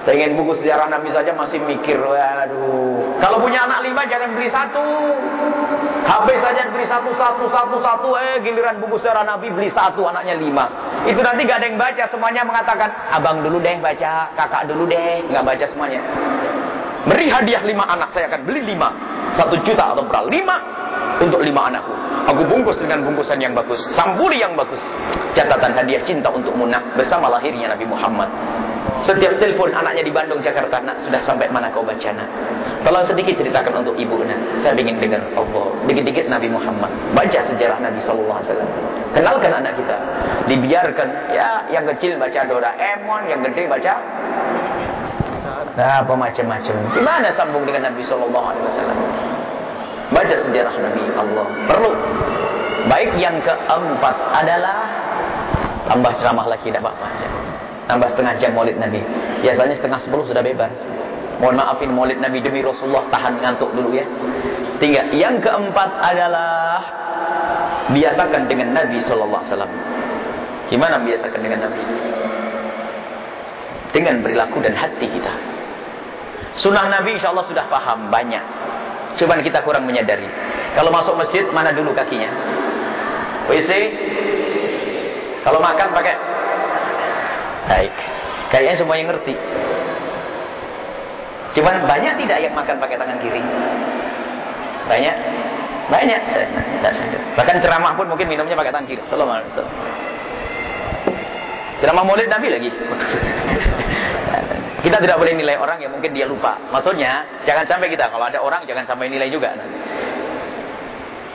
Pengen buku sejarah Nabi saja masih mikir, waduh. Kalau punya anak lima jangan beli satu. Habis saja beli satu, satu, satu, satu. Eh, giliran buku sejarah Nabi beli satu, anaknya lima. Itu nanti gak ada yang baca, semuanya mengatakan, abang dulu deh baca, kakak dulu deh. Nggak baca semuanya. Beri hadiah lima anak, saya akan beli lima. Satu juta atau berapa? Lima untuk lima anakku. Aku bungkus dengan bungkusan yang bagus, sambuli yang bagus. Catatan hadiah cinta untuk Munah bersama lahirnya Nabi Muhammad. Setiap telepon anaknya di Bandung, Jakarta, nak sudah sampai mana kau baca nak? Tolong sedikit ceritakan untuk ibu nak. Saya ingin dengar Allah. Dikit-dikit Nabi Muhammad. Baca sejarah Nabi Sallallahu Alaihi Wasallam. Kenalkan anak kita. Dibiarkan ya yang kecil baca Doraemon, yang gede baca Nah, apa macam-macam. Gimana sambung dengan Nabi Sallallahu Alaihi Wasallam? Baca sejarah Nabi Allah. Perlu. Baik yang keempat adalah tambah ceramah lagi tidak apa-apa. Tambah setengah jam maulid Nabi. Biasanya setengah sepuluh sudah bebas. Mohon maafin maulid Nabi demi Rasulullah tahan ngantuk dulu ya. Tinggal yang keempat adalah biasakan dengan Nabi Sallallahu Alaihi Wasallam. Gimana biasakan dengan Nabi? Dengan perilaku dan hati kita. Sunnah Nabi insya Allah sudah paham banyak. Cuman kita kurang menyadari. Kalau masuk masjid, mana dulu kakinya? WC. Kalau makan pakai. Baik. Kayaknya semua yang ngerti. Cuman banyak tidak yang makan pakai tangan kiri? Banyak? Banyak. Bahkan ceramah pun mungkin minumnya pakai tangan kiri. Assalamualaikum. Ceramah maulid Nabi lagi. Kita tidak boleh nilai orang yang mungkin dia lupa. Maksudnya, jangan sampai kita, kalau ada orang jangan sampai nilai juga.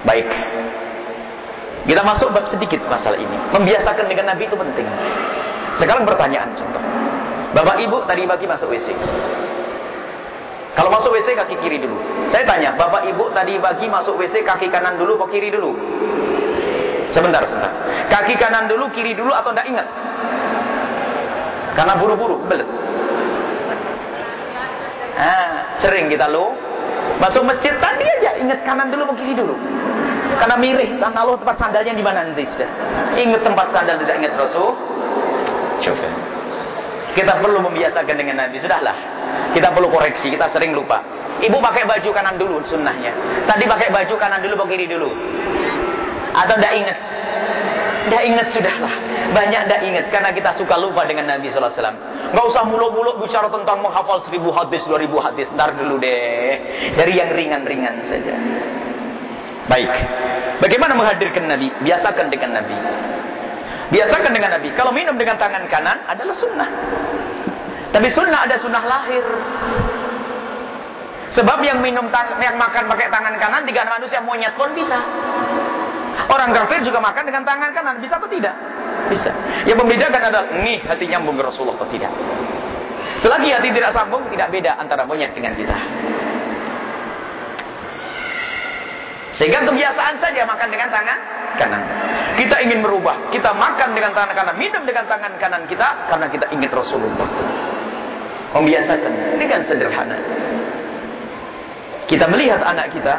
Baik. Kita masuk bab sedikit masalah ini. Membiasakan dengan Nabi itu penting. Sekarang pertanyaan contoh. Bapak ibu tadi pagi masuk WC. Kalau masuk WC kaki kiri dulu. Saya tanya, bapak ibu tadi pagi masuk WC kaki kanan dulu atau kiri dulu? Sebentar, sebentar. Kaki kanan dulu, kiri dulu atau tidak ingat? Karena buru-buru, belet. Ah, sering kita lo masuk masjid tadi aja ingat kanan dulu mau kiri dulu. Karena mirip, karena Allah tempat sandalnya di mana nanti sudah. Ingat tempat sandal tidak ingat Rasul. Coba. Kita perlu membiasakan dengan Nabi. Sudahlah. Kita perlu koreksi. Kita sering lupa. Ibu pakai baju kanan dulu sunnahnya. Tadi pakai baju kanan dulu, mau kiri dulu. Atau tidak ingat. Tidak ingat sudahlah. Banyak tidak ingat. Karena kita suka lupa dengan Nabi SAW. Nggak usah muluk-muluk bicara tentang menghafal seribu hadis, dua ribu hadis. Ntar dulu deh. Dari yang ringan-ringan saja. Baik. Bagaimana menghadirkan Nabi? Biasakan dengan Nabi. Biasakan dengan Nabi. Kalau minum dengan tangan kanan adalah sunnah. Tapi sunnah ada sunnah lahir. Sebab yang minum yang makan pakai tangan kanan tiga manusia monyet pun bisa. Orang kafir juga makan dengan tangan kanan, bisa atau tidak? Bisa. Yang membedakan adalah nih hati nyambung ke Rasulullah atau tidak. Selagi hati tidak sambung, tidak beda antara monyet dengan kita. Sehingga kebiasaan saja makan dengan tangan kanan. Kita ingin merubah. Kita makan dengan tangan kanan, minum dengan tangan kanan kita karena kita ingin Rasulullah. Membiasakan dengan sederhana. Kita melihat anak kita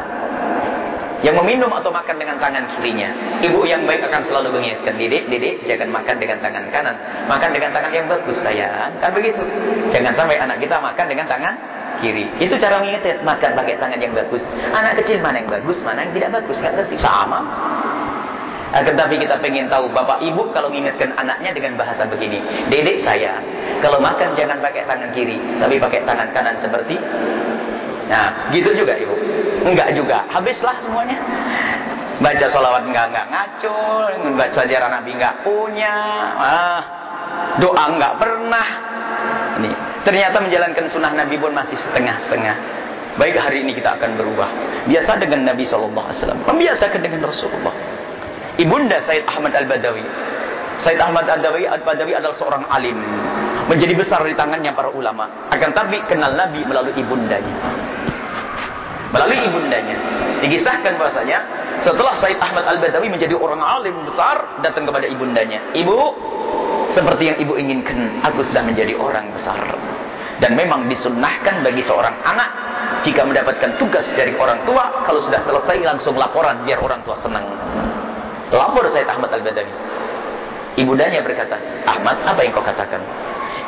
yang meminum atau makan dengan tangan kirinya. Ibu yang baik akan selalu mengingatkan, Didik, Didik, jangan makan dengan tangan kanan. Makan dengan tangan yang bagus, sayang. Kan begitu. Jangan sampai anak kita makan dengan tangan kiri. Itu cara mengingatkan, makan pakai tangan yang bagus. Anak kecil mana yang bagus, mana yang tidak bagus. Nggak ngerti. Sama. Akan tapi kita pengen tahu bapak ibu kalau mengingatkan anaknya dengan bahasa begini. Dedek saya, kalau makan jangan pakai tangan kiri, tapi pakai tangan kanan seperti Nah, gitu juga ibu. Enggak juga. Habislah semuanya. Baca sholawat enggak enggak ngacul, baca sejarah Nabi enggak punya, ah, doa enggak pernah. Ini ternyata menjalankan sunnah Nabi pun masih setengah-setengah. Baik hari ini kita akan berubah. Biasa dengan Nabi Shallallahu Alaihi Wasallam, membiasakan dengan Rasulullah. Ibunda Said Ahmad Al Badawi. Said Ahmad Al Badawi, Al Badawi adalah seorang alim menjadi besar di tangannya para ulama. Akan tapi kenal Nabi melalui ibundanya. Melalui ibundanya. Dikisahkan bahasanya, setelah Said Ahmad Al-Badawi menjadi orang alim besar, datang kepada ibundanya. Ibu, seperti yang ibu inginkan, aku sudah menjadi orang besar. Dan memang disunnahkan bagi seorang anak jika mendapatkan tugas dari orang tua, kalau sudah selesai langsung laporan biar orang tua senang. Lapor saya Ahmad Al-Badawi. Ibu Danya berkata, Ahmad, apa yang kau katakan?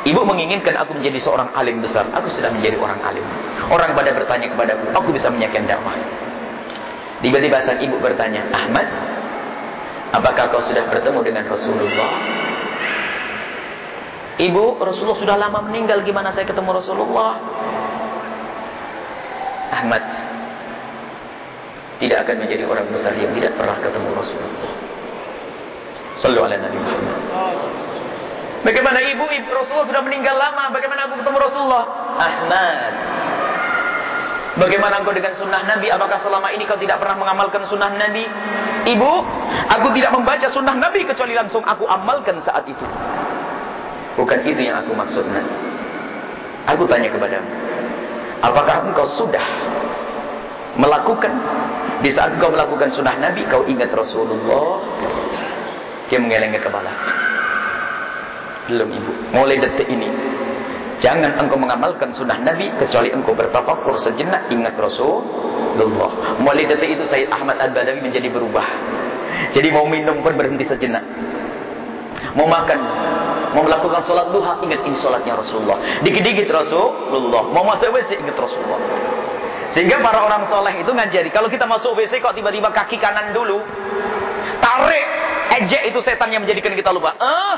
Ibu menginginkan aku menjadi seorang alim besar. Aku sudah menjadi orang alim. Orang pada bertanya kepada aku, bisa menyaksikan dakwah. Tiba-tiba sang ibu bertanya, Ahmad, apakah kau sudah bertemu dengan Rasulullah? Ibu, Rasulullah sudah lama meninggal, gimana saya ketemu Rasulullah? Ahmad tidak akan menjadi orang besar yang tidak pernah ketemu Rasulullah. Sallu ala Nabi Muhammad. Bagaimana ibu, ibu Rasulullah sudah meninggal lama, bagaimana aku ketemu Rasulullah? Ahmad. Bagaimana engkau dengan sunnah Nabi? Apakah selama ini kau tidak pernah mengamalkan sunnah Nabi? Ibu, aku tidak membaca sunnah Nabi kecuali langsung aku amalkan saat itu. Bukan itu yang aku maksudkan. Aku tanya kepadamu. Apakah engkau sudah melakukan di saat engkau melakukan sunnah Nabi kau ingat Rasulullah dia mengeleng ke kepala belum ibu mulai detik ini jangan engkau mengamalkan sunnah Nabi kecuali engkau bertafakkur sejenak ingat Rasulullah mulai detik itu Sayyid Ahmad Al-Badawi menjadi berubah jadi mau minum pun berhenti sejenak mau makan Mau melakukan sholat duha, ingat ini sholatnya Rasulullah. Dikit-dikit Rasulullah. Mau masuk WC, ingat Rasulullah. Sehingga para orang soleh itu ngajari. Kalau kita masuk WC kok tiba-tiba kaki kanan dulu. Tarik. Ejek itu setan yang menjadikan kita lupa. Ah,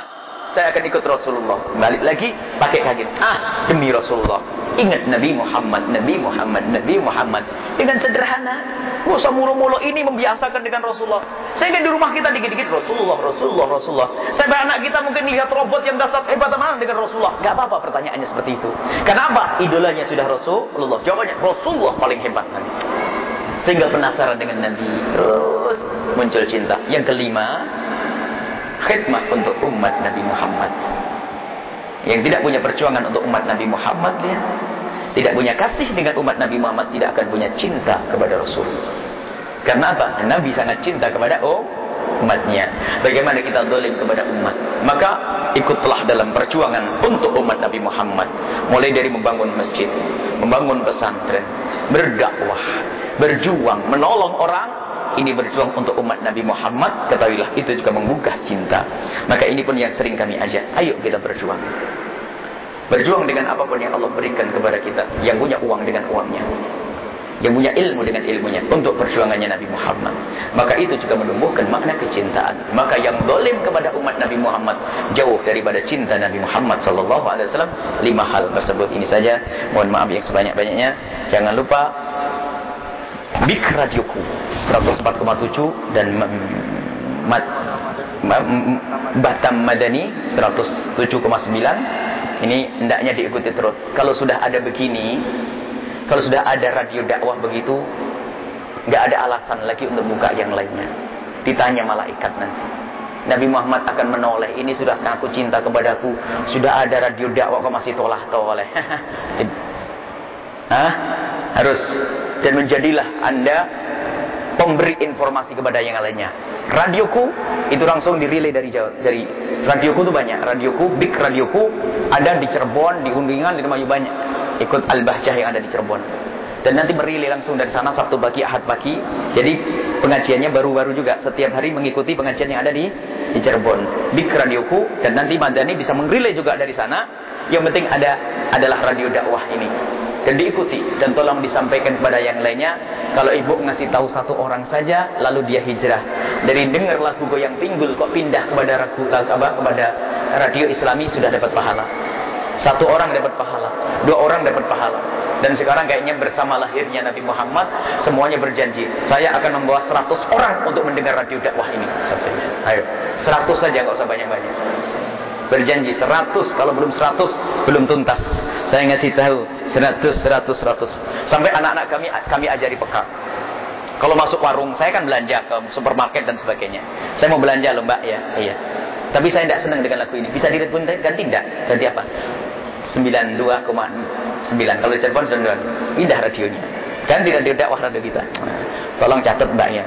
saya akan ikut Rasulullah. Balik lagi, pakai kaget. Ah, demi Rasulullah. Ingat Nabi Muhammad, Nabi Muhammad, Nabi Muhammad. Dengan sederhana. Usah mulu-mulu ini membiasakan dengan Rasulullah. Sehingga di rumah kita dikit-dikit Rasulullah, Rasulullah, Rasulullah. Sampai anak kita mungkin lihat robot yang dasar hebat mana dengan Rasulullah. Gak apa-apa pertanyaannya seperti itu. Kenapa? Idolanya sudah Rasulullah. Jawabannya Rasulullah paling hebat. Sehingga penasaran dengan Nabi. Terus muncul cinta. Yang kelima, khidmat untuk umat Nabi Muhammad. Yang tidak punya perjuangan untuk umat Nabi Muhammad dia tidak punya kasih dengan umat Nabi Muhammad tidak akan punya cinta kepada Rasul. Karena apa? Nabi sangat cinta kepada umatnya. Bagaimana kita dolim kepada umat? Maka ikutlah dalam perjuangan untuk umat Nabi Muhammad. Mulai dari membangun masjid, membangun pesantren, berdakwah, berjuang, menolong orang. Ini berjuang untuk umat Nabi Muhammad. Ketahuilah itu juga menggugah cinta. Maka ini pun yang sering kami ajak. Ayo kita berjuang. Berjuang dengan apa pun yang Allah berikan kepada kita. Yang punya uang dengan uangnya. Yang punya ilmu dengan ilmunya. Untuk perjuangannya Nabi Muhammad. Maka itu juga menumbuhkan makna kecintaan. Maka yang dolim kepada umat Nabi Muhammad. Jauh daripada cinta Nabi Muhammad SAW. Lima hal tersebut ini saja. Mohon maaf yang sebanyak-banyaknya. Jangan lupa. Bik Radioku. 104,7 dan Mat, Batam Madani 107,9 ini hendaknya diikuti terus. Kalau sudah ada begini, kalau sudah ada radio dakwah begitu, nggak ada alasan lagi untuk buka yang lainnya. Ditanya malaikat nanti. Nabi Muhammad akan menoleh. Ini sudah ngaku cinta kepadaku. Sudah ada radio dakwah kok masih tolah toleh. Hah? Harus. Dan menjadilah anda pemberi informasi kepada yang lainnya. Radioku itu langsung dirilai dari Jawa, dari radioku itu banyak. Radioku, big radioku ada di Cirebon, di Undingan, di Demayu banyak. Ikut Al-Bahjah yang ada di Cirebon. Dan nanti merilai langsung dari sana Sabtu pagi, Ahad pagi. Jadi pengajiannya baru-baru juga. Setiap hari mengikuti pengajian yang ada di, di Cirebon. Big radioku dan nanti Madani bisa merilai juga dari sana. Yang penting ada adalah radio dakwah ini. Dan diikuti dan tolong disampaikan kepada yang lainnya. Kalau ibu ngasih tahu satu orang saja lalu dia hijrah. Dari dengar lagu goyang pinggul kok pindah kepada ragu apa kepada radio islami sudah dapat pahala. Satu orang dapat pahala dua orang dapat pahala. Dan sekarang kayaknya bersama lahirnya Nabi Muhammad semuanya berjanji saya akan membawa seratus orang untuk mendengar radio dakwah ini. Ayo. Seratus saja nggak usah banyak-banyak berjanji 100 kalau belum 100 belum tuntas. Saya ngasih tahu 100 100 100 sampai anak-anak kami kami ajari peka. Kalau masuk warung saya kan belanja ke supermarket dan sebagainya. Saya mau belanja loh mbak ya. Iya. Tapi saya tidak senang dengan lagu ini. Bisa ganti tidak? Ganti apa? 92,9 kalau di telepon 92 pindah radionya. Ganti radio dakwah radio kita. Tolong catat mbak ya.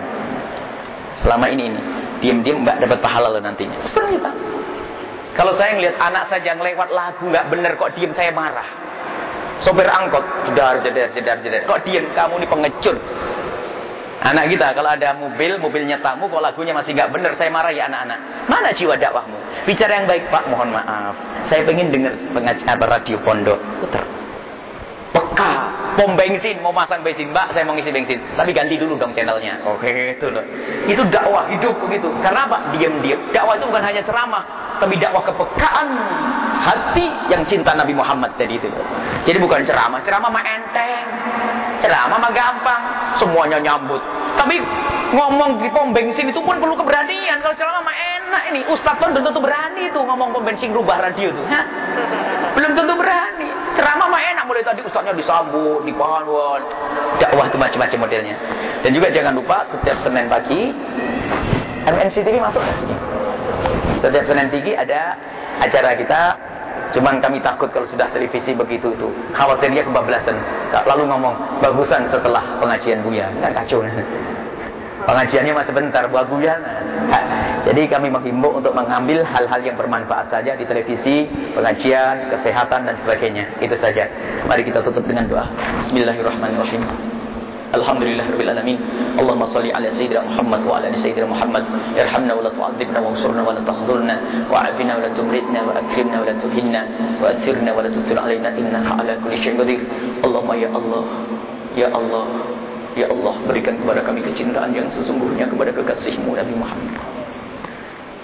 Selama ini ini. Diam-diam mbak dapat pahala loh nantinya. Seperti itu kalau saya ngelihat anak saja lewat lagu nggak benar kok diem saya marah. Sopir angkot, jedar, jedar, jedar, jedar. Kok diam? Kamu ini pengecut. Anak kita kalau ada mobil, mobilnya tamu, kok lagunya masih nggak benar, saya marah ya anak-anak. Mana jiwa dakwahmu? Bicara yang baik Pak, mohon maaf. Saya pengen dengar pengajian radio pondok. Putar peka pom bensin mau pasang bensin mbak saya mau ngisi bensin tapi ganti dulu dong channelnya oke itu loh itu dakwah hidup begitu karena apa diam-diam dakwah itu bukan hanya ceramah tapi dakwah kepekaan hati yang cinta Nabi Muhammad jadi itu. Jadi bukan ceramah. Ceramah mah enteng. Ceramah mah gampang. Semuanya nyambut. Tapi ngomong di pom bensin itu pun perlu keberanian. Kalau ceramah mah enak ini. Ustadz pun belum tentu berani tuh ngomong pom bensin rubah radio tuh. Hah? belum tentu berani. Ceramah mah enak. Mulai tadi ustadz besoknya disambut, dipanwan. Dakwah itu macam-macam modelnya. Dan juga jangan lupa setiap Senin pagi MNC TV masuk Setiap Senin pagi ada acara kita Cuman kami takut kalau sudah televisi begitu itu. Khawatirnya kebablasan. Lalu ngomong, bagusan setelah pengajian Buya. Enggak kacau. Pengajiannya masih sebentar, buat Buya. Jadi kami menghimbau untuk mengambil hal-hal yang bermanfaat saja di televisi, pengajian, kesehatan dan sebagainya. Itu saja. Mari kita tutup dengan doa. Bismillahirrahmanirrahim. Alhamdulillah alamin. Allahumma salli ala sayyidina Muhammad wa ala sayyidina Muhammad. Irhamna wa la tu'adzibna wa ansurna wa la tahdhurna wa 'afina wa la tumritna wa akrimna wa la tuhinna wa athirna wa la tusir alaina innaka ala kulli syai'in. Allahumma ya Allah, ya Allah, ya Allah berikan kepada kami kecintaan yang sesungguhnya kepada kekasihmu Nabi Muhammad.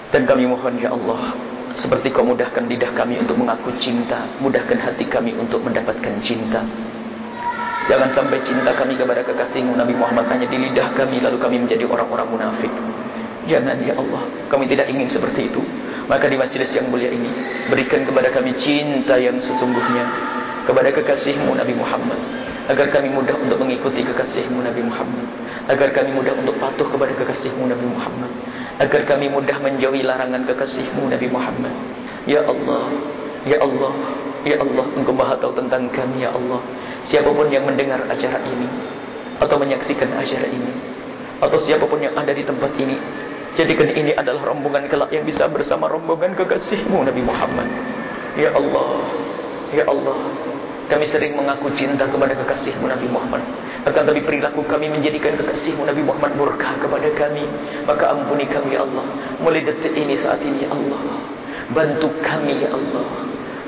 Dan kami mohon ya Allah Seperti kau mudahkan lidah kami untuk mengaku cinta Mudahkan hati kami untuk mendapatkan cinta Jangan sampai cinta kami kepada kekasihmu Nabi Muhammad hanya di lidah kami Lalu kami menjadi orang-orang munafik. Jangan ya Allah. Kami tidak ingin seperti itu. Maka di majlis yang mulia ini Berikan kepada kami cinta yang sesungguhnya Kepada kekasihmu Nabi Muhammad. Agar kami mudah untuk mengikuti kekasihmu Nabi Muhammad. Agar kami mudah untuk patuh kepada kekasihmu Nabi Muhammad. Agar kami mudah menjauhi larangan kekasihmu Nabi Muhammad. Ya Allah, Ya Allah, Ya Allah, Engkau maha tahu tentang kami, Ya Allah. Siapa pun yang mendengar acara ini, atau menyaksikan acara ini, atau siapa pun yang ada di tempat ini, jadikan ini adalah rombongan kelak yang bisa bersama rombongan kekasihmu Nabi Muhammad. Ya Allah, Ya Allah, kami sering mengaku cinta kepada kekasihmu Nabi Muhammad. Akan tapi perilaku kami menjadikan kekasihmu Nabi Muhammad murka kepada kami. Maka ampuni kami ya Allah. Mulai detik ini saat ini ya Allah. Bantu kami ya Allah.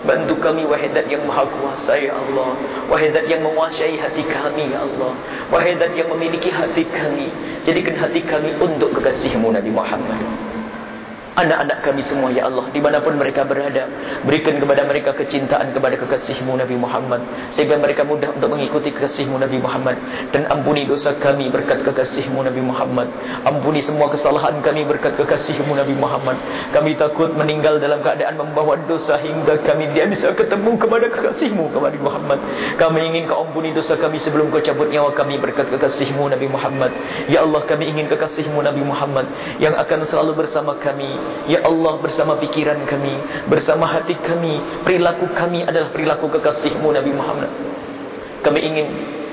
Bantu kami wahidat yang maha kuasa ya Allah. Wahidat yang menguasai hati kami ya Allah. Wahidat yang memiliki hati kami. Jadikan hati kami untuk kekasihmu Nabi Muhammad. Anak-anak kami semua ya Allah Dimanapun mereka berada Berikan kepada mereka kecintaan kepada kekasihmu Nabi Muhammad Sehingga mereka mudah untuk mengikuti kekasihmu Nabi Muhammad. Dan ampuni dosa kami berkat kekasihmu Nabi Muhammad. Ampuni semua kesalahan kami berkat kekasihmu Nabi Muhammad. Kami takut meninggal dalam keadaan membawa dosa Hingga kami dia bisa ketemu kepada kekasihmu Nabi Muhammad. Kami ingin kau ampuni dosa kami sebelum kau cabut nyawa kami berkat kekasihmu Nabi Muhammad. Ya Allah kami ingin kekasihmu Nabi Muhammad Yang akan selalu bersama kami Ya Allah bersama pikiran kami Bersama hati kami Perilaku kami adalah perilaku kekasihmu Nabi Muhammad. Kami ingin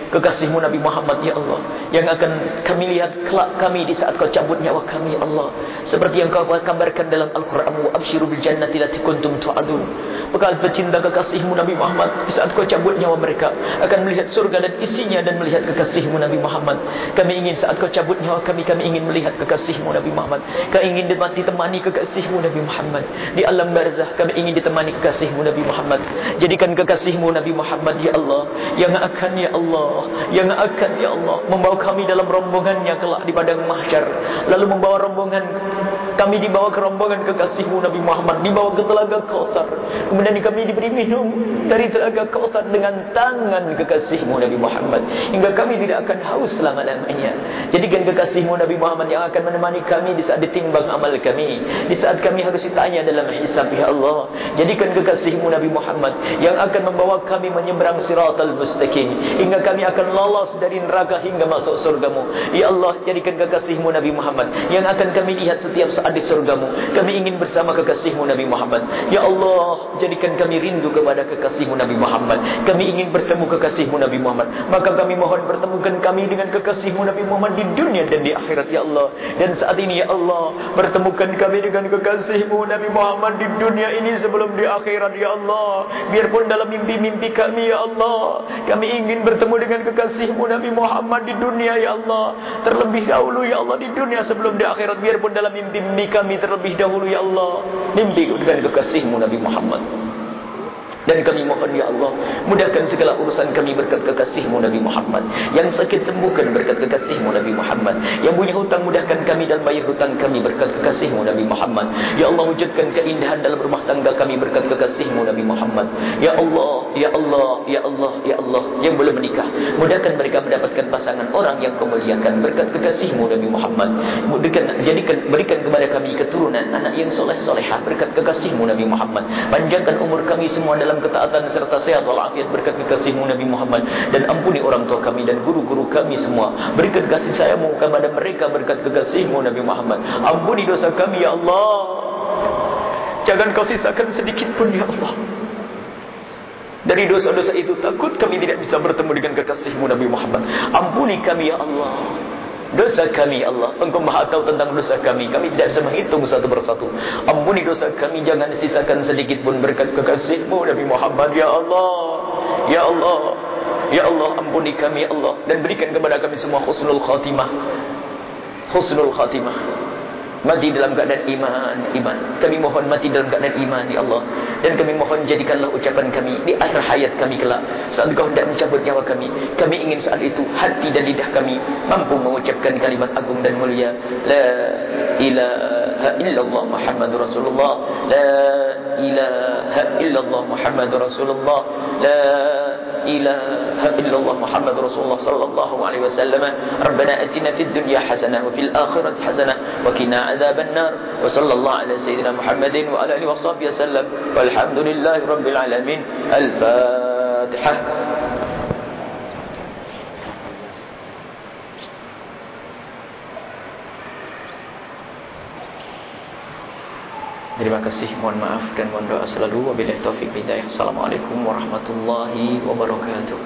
kekasihmu Nabi Muhammad ya Allah yang akan kami lihat kelak kami di saat kau cabut nyawa kami ya Allah. Seperti yang kau kabarkan dalam Al-Quran wa abshiru bil jannati lati kuntum tu'adun. Bekal pecinta kekasihmu Nabi Muhammad di saat kau cabut nyawa mereka akan melihat surga dan isinya dan melihat kekasihmu Nabi Muhammad. Kami ingin saat kau cabut nyawa kami kami ingin melihat kekasihmu Nabi Muhammad. Kami ingin ditemani kekasihmu Nabi Muhammad. Di alam barzah kami ingin ditemani kekasihmu Nabi Muhammad. Jadikan kekasihmu Nabi Muhammad ya Allah yang akan ya Allah Allah yang akan ya Allah membawa kami dalam rombongannya kelak di padang mahsyar. Lalu membawa rombongan kami dibawa ke rombongan kekasihmu Nabi Muhammad. Dibawa ke telaga Kautsar kemudian kami diberi minum dari telaga Kautsar dengan tangan kekasihmu Nabi Muhammad. Hingga kami tidak akan haus selama-lamanya. Jadikan kekasihmu Nabi Muhammad yang akan menemani kami di saat ditimbang amal kami. Di saat kami harus ditanya dalam hisab ya Allah jadikan kekasihmu Nabi Muhammad yang akan membawa kami menyeberang siratal mustaqim. Hingga kami akan lolos dari neraka hingga masuk surgamu. Ya Allah, jadikan kekasihmu Nabi Muhammad yang akan kami lihat setiap saat di surgamu. Kami ingin bersama kekasihmu Nabi Muhammad. Ya Allah, jadikan kami rindu kepada kekasihmu Nabi Muhammad. Kami ingin bertemu kekasihmu Nabi Muhammad. Maka kami mohon pertemukan kami dengan kekasihmu Nabi Muhammad di dunia dan di akhirat ya Allah. Dan saat ini ya Allah, pertemukan kami dengan kekasihmu Nabi Muhammad di dunia ini sebelum di akhirat ya Allah. Biarpun dalam mimpi-mimpi kami ya Allah, kami ingin bertemu dengan kekasihmu Nabi Muhammad di dunia ya Allah. Terlebih dahulu ya Allah di dunia sebelum di akhirat. Biarpun dalam mimpi-mimpi kami terlebih dahulu ya Allah. Mimpi dengan kekasihmu Nabi Muhammad. Dan kami mohon ya Allah Mudahkan segala urusan kami berkat kekasihmu Nabi Muhammad. Yang sakit sembuhkan berkat kekasihmu Nabi Muhammad. Yang punya hutang mudahkan kami dan bayar hutang kami berkat kekasihmu Nabi Muhammad. Ya Allah wujudkan keindahan dalam rumah tangga kami berkat kekasihmu Nabi Muhammad. Ya Allah, Ya Allah, Ya Allah, Ya Allah Yang belum menikah. Mudahkan mereka mendapatkan pasangan orang yang kau muliakan. Berkat kekasihmu Nabi Muhammad. Mudahkan, jadikan, berikan kepada kami keturunan anak yang soleh-solehah berkat kekasihmu Nabi Muhammad. Panjangkan umur kami semua dalam ketaatan serta sehat walafiat berkat kekasihmu Nabi Muhammad. Dan ampuni orang tua kami dan guru-guru kami semua. Berikan kasih sayangmu kepada mereka berkat kekasihmu Nabi Muhammad. Ampuni dosa kami ya Allah. Jangan kau sisakan sedikit pun ya Allah. Dari dosa-dosa itu takut kami tidak bisa bertemu dengan kekasihmu Nabi Muhammad. Ampuni kami ya Allah dosa kami Allah. Engkau maha tahu tentang dosa kami. Kami tidak bisa menghitung satu persatu. Ampuni dosa kami Jangan sisakan sedikit pun berkat kekasihmu Nabi Muhammad. Ya Allah. Ya Allah. Ya Allah ampuni kami Allah. Dan berikan kepada kami semua khusnul khatimah. Khusnul khatimah mati dalam keadaan iman iman. Kami mohon mati dalam keadaan iman ya Allah. Dan kami mohon jadikanlah ucapan kami di akhir hayat kami kelak. Saat Engkau hendak mencabut nyawa kami kami ingin saat itu hati dan lidah kami mampu mengucapkan kalimat agung dan mulia. La ilaha illallah muhammadur rasulullah. La ilaha illallah muhammadur rasulullah. La ilaha illallah muhammadur rasulullah sallallahu alaihi wasallam. Rabbana atina fid dunya hasanah wa fil akhirati hasanah wa qina عذاب النار وصلى الله على سيدنا محمد وعلى اله وصحبه وسلم والحمد لله رب العالمين الفاتحه Terima kasih, mohon maaf dan mohon doa selalu. Wabillahi taufiq hidayah. Assalamualaikum warahmatullahi wabarakatuh.